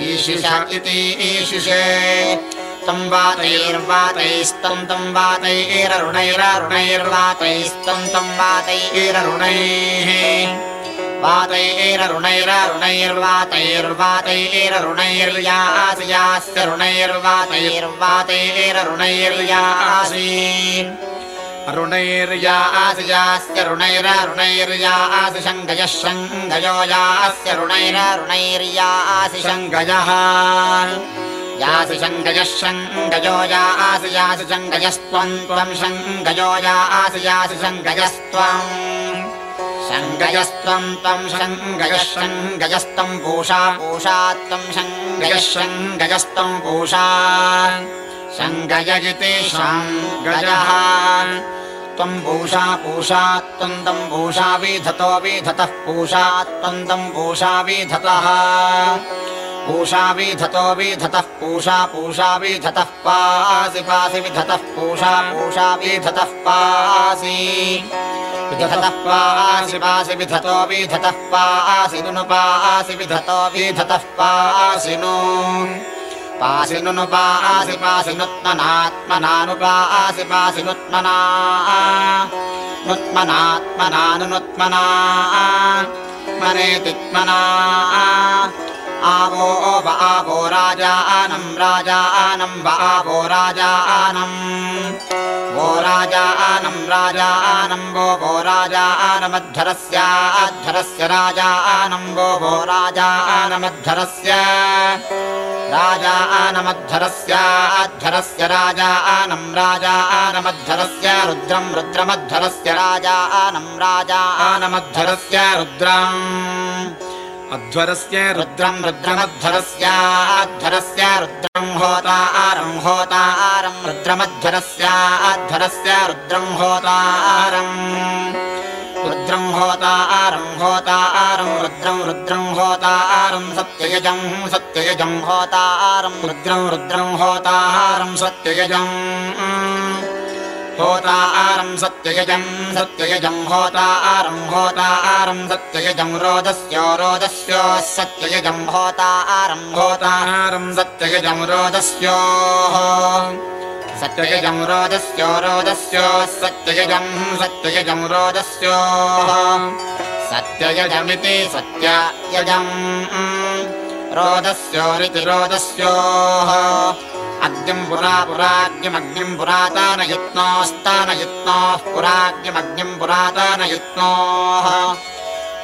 ईशिष इति ईशिषे। तं वातैर्वातैस्तम् तं वातैररुणैररुणैर्वातैस्तम् तं वातैररुणैः। वातैररुणैररुणैर्वातैर्वातैररुणैर्यास्य रुणैर्वातैर्वातैररुणैर्यासि रुणैर्यासि यास्य रुणैररुणैर्यासि शङ्गयः शङ्गयो यास्य रुणैररुणैर्यासि शङ्गयः यासि शङ्गयः शङ्गयो यासि यासि शङ्गयस्त्वम् त्वम् शङ्गयो यासि यासि शङ्गयस्त्वम् शङ्गयस्त्वम् त्वम् शङ्गयः शङ्गयस्तम् पूषा पूषा त्वम् शङ्गयः शङ्गयस्तम् पूषा शङ्गय इति शङ्गयः त्वम् पूषा पूषा त्वन्दम् पूषा विधतो विधतः पूषा त्वन्दम् पूषा विधतः। पूषा विधतो विधतः पूषा पूषा विधतः पासि पासि विधतः पूषा पूषा विधतः पासि। विधतः पासि पासि विधतो विधतः पासि नु पासि विधतो विधतः पासि नु पासि नु पासि पासि नुत्मनात्मनानुपासि पासि नुत्मना नुत्मनात्मनानुनुत्मना मनेतित्मना आवो व आवो राजानम् राजानम् व आवो राजानम् वो राजानम् राजानम् वो वो राजानमद्धरस्याद्धरस्य राजानम् वो वो राजानमद्धरस्य राजानमद्धरस्याद्धरस्य राजानम् राजानमद्धरस्य रुद्रम् रुद्रमद्धरस्य राजानम् राजानमद्धरस्य रुद्रम् अध्वरस्य रुद्रम् रुद्रमद्धरस्याद्धरस्य रुद्रम् रुद्रमद्धरस्याद्धरस्य रुद्रम् रुद्रम् होतारम् होतारम् रुद्रम् रुद्रम् होतारम् सत्ययजम् सत्ययजम् होतारम् रुद्रम् रुद्रम् होतारम् सत्ययजम् होतारम् सत्ययजम् सत्ययजम् होतारम् होतारम् सत्ययजम् रोदस्यो रोदस्यो सत्ययजम् होतारम् होतारम् सत्ययजम् रोदस्योः। सत्ययजम् रोदस्यो रोदस्यो सत्ययजम् सत्ययजम् रोदस्योः। सत्ययजमिति सत्ययजम् रोदस्योरिति रोदस्योः अग्निम् पुरा पुराग्निमग्निम् पुरातानयत्नोस्तानयत्नोः पुराग्निमग्निम् पुरातानयत्नोः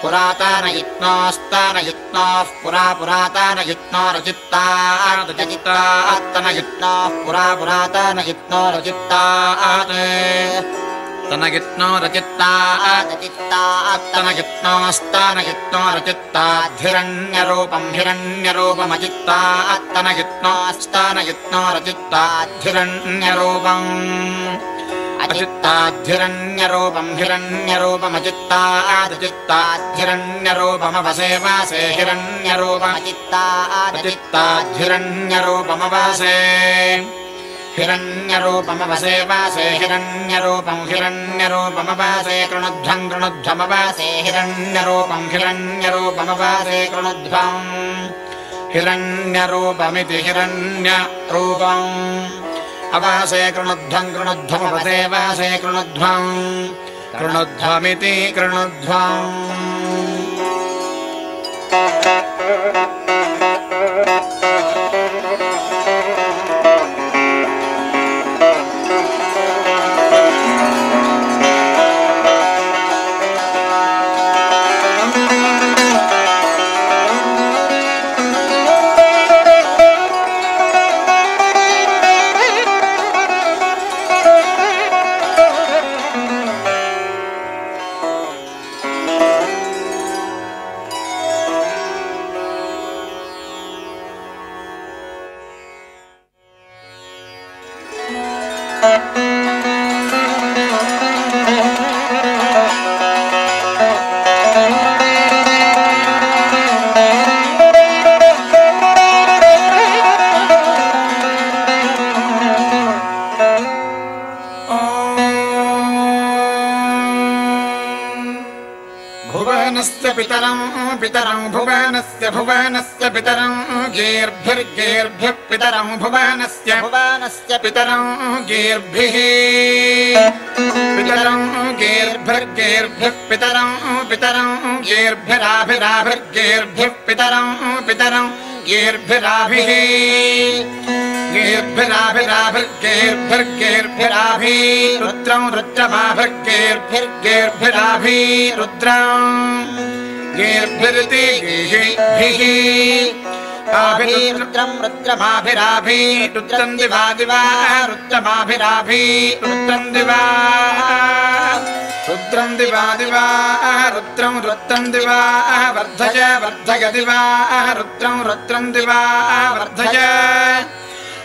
पुरातानयत्नोस्तानयत्नोः पुरा पुरातानयत्नो रचित्तात्तनयत्नोः पुरा पुरातानयत्नो रचित्तात् तनगित्नो रचित्तात्तनयत्नोस्तानयत्नो रचित्ताद्धिरण्यरूपम् हिरण्यरूपमचित्तात्तनयत्नोस्तानयत्नो रचित्ताद्धिरण्यरूपम् अचित्ताद्धिरण्यरूपम् हिरण्यरूपमचित्तादचित्ताद्धिरण्यरूपमवसे वासे हिरण्यरूपमचित्ताद्धिरण्यरूपमवसे हिरण्यरूपमवसे वासे हिरण्यरूपम् हिरण्यरूपमवासे कृणुध्वम् कृणुध्वमवासे हिरण्यरूपम् हिरण्यरूपमवासे कृणुध्वम् हिरण्यरूपमिति हिरण्यरूपम्। अवासे कृणुध्वम् कृणुध्वमवसे वासे कृणुध्वम् कृणुध्वमिति कृणुध्वम् पितरम् भुवनस्य भुवनस्य पितरम् गीर्भिर्गीर्भिः पितरम् भुवनस्य भुवनस्य पितरम् गीर्भिः। पितरम् गीर्भिर्गीर्भिः पितरम् पितरम् गीर्भिराभिराभिर्गीर्भिः पितरम् पितरम् गीर्भिराभिः। गीर्भिराभिराभिर्गीर्भिर्गीर्भिराभि रुद्रम् रुद्रमाभिर्गीर्भिर्गीर्भिराभि रुद्रम् रुद्रम् रुद्रमाभिराभि रुद्रमाभिराभि रुद्रम् दिवा दिवा रुद्रमाभिराभि रुद्रम् दिवा रुद्रम् दिवा दिवा रुद्रम् रुद्रम् दिवा वर्धय वर्धय दिवा रुद्रम् रुद्रम् दिवा वर्धय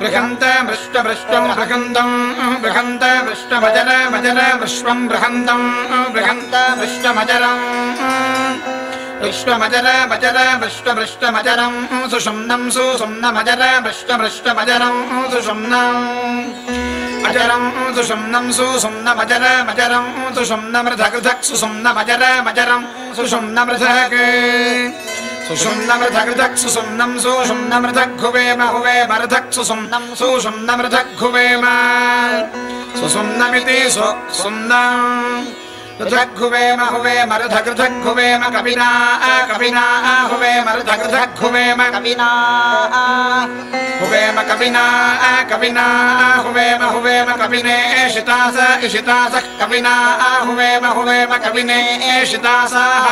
बृहन्त मृष्टमृष्टम् बृहन्तम् बृहन्त मृष्टमजर मजर विश्वम् बृहन्तम् बृहन्त मृष्टमजरम् विश्वमजर मजर मृष्टमृष्टमजरम् सुषुम्नम् सुषुम्नमजर मृष्टमृष्टमजरम् सुषुम्नम् अजरम् सुषुम्नम् सुषुम्नमजर मजरम् सुषुम्नमृधकृधक् सुषुम्नमजर मजरम् सुषुम्नमृधकृधक् सुषुम्नम् सुषुम्नमृधग्भुवेम हुवेम ऋधक् सुषुम्नम् ऋधग्घुवेम हुवेम ऋधकृधग्घुवेम कपिना कपिना, हुवेम ऋधकृधग्घुवेम कपिना। हुवेम कपिना कपिना, हुवेम हुवेम कपिने एषितास इषितासः कपिना, हुवेम हुवेम कपिने एषितासाः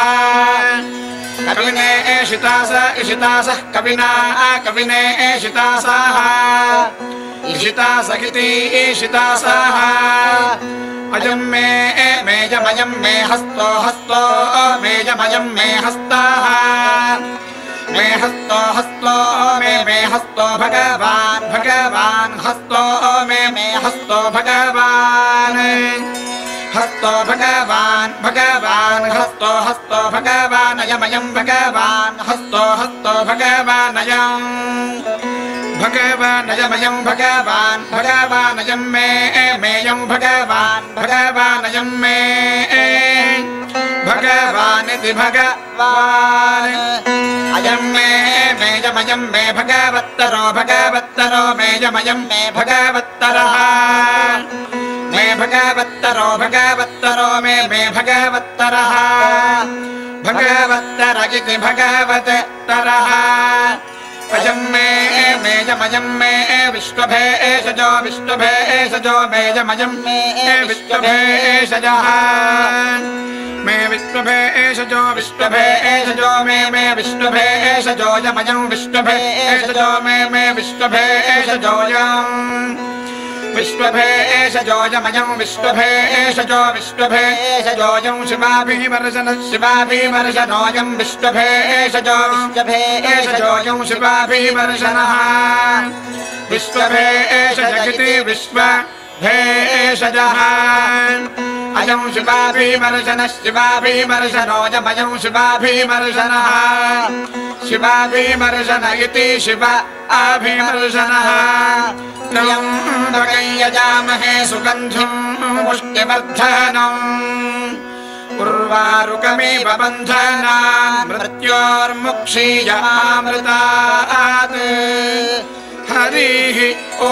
कविने एषितास इषितासः कविना कविने एषितासाः इषितासगिति ईषितासाः अजम् मे मे मे हस्तो हस्तो मेजमयम् मे हस्ताः। मे हस्तो हस्तो मे मे हस्तो भगवान् भगवान् हस्तो मे मे हस्तो भगवान् हस्तो भगवान् भगवान् हस्तो हस्तो भगवानयमयम् भगवान् हस्तो हस्तो भगवानयम् भगवानयमयम् भगवान् भगवानयम् मे मेयम् भगवान् भगवानयम् मे। भगवानिति भगवान्। अयम् मे मेजमयम् मे भगवत्तरो भगवत्तरो मेजमयम् मे भगवत्तरः मे भगवत्तरो भगवत्तरो मे मे भगवत्तरः। भगवत्तर इति भगवत्तरः अयम् मे मेजमयम् मे विश्वभेषजो विश्वभेषजो मेजमयम् मे विश्वभेषजः मे विश्वभेषजो विश्वभेषजो मे मे विश्वभेषजोयमयम् विश्वभेषजो मे मे विश्वभेषजोयम् विश्वभेषजोजमयम् विश्वभेषजो विश्वभेषजोजम् शिवाभिवर्षन शिवाभिवर्षनोऽयम् विश्वभेषजो विश्वभेषजोजम् शिवाभिवर्षनः विश्वभेषजगिति विश्वभेषजः अयम् शिवाभिवर्षनः शिवाभिवर्षनोऽयमयम् शिवाभिवर्षनः शिवाभिवर्षन इति शिव अभिवर्षनः त्र्यम्बकै यजामहे सुगन्धम् पुष्टिवर्धनम् उर्वारुकमेव बन्धना मृत्योर्मुक्षीयामृतात् हरिः ओ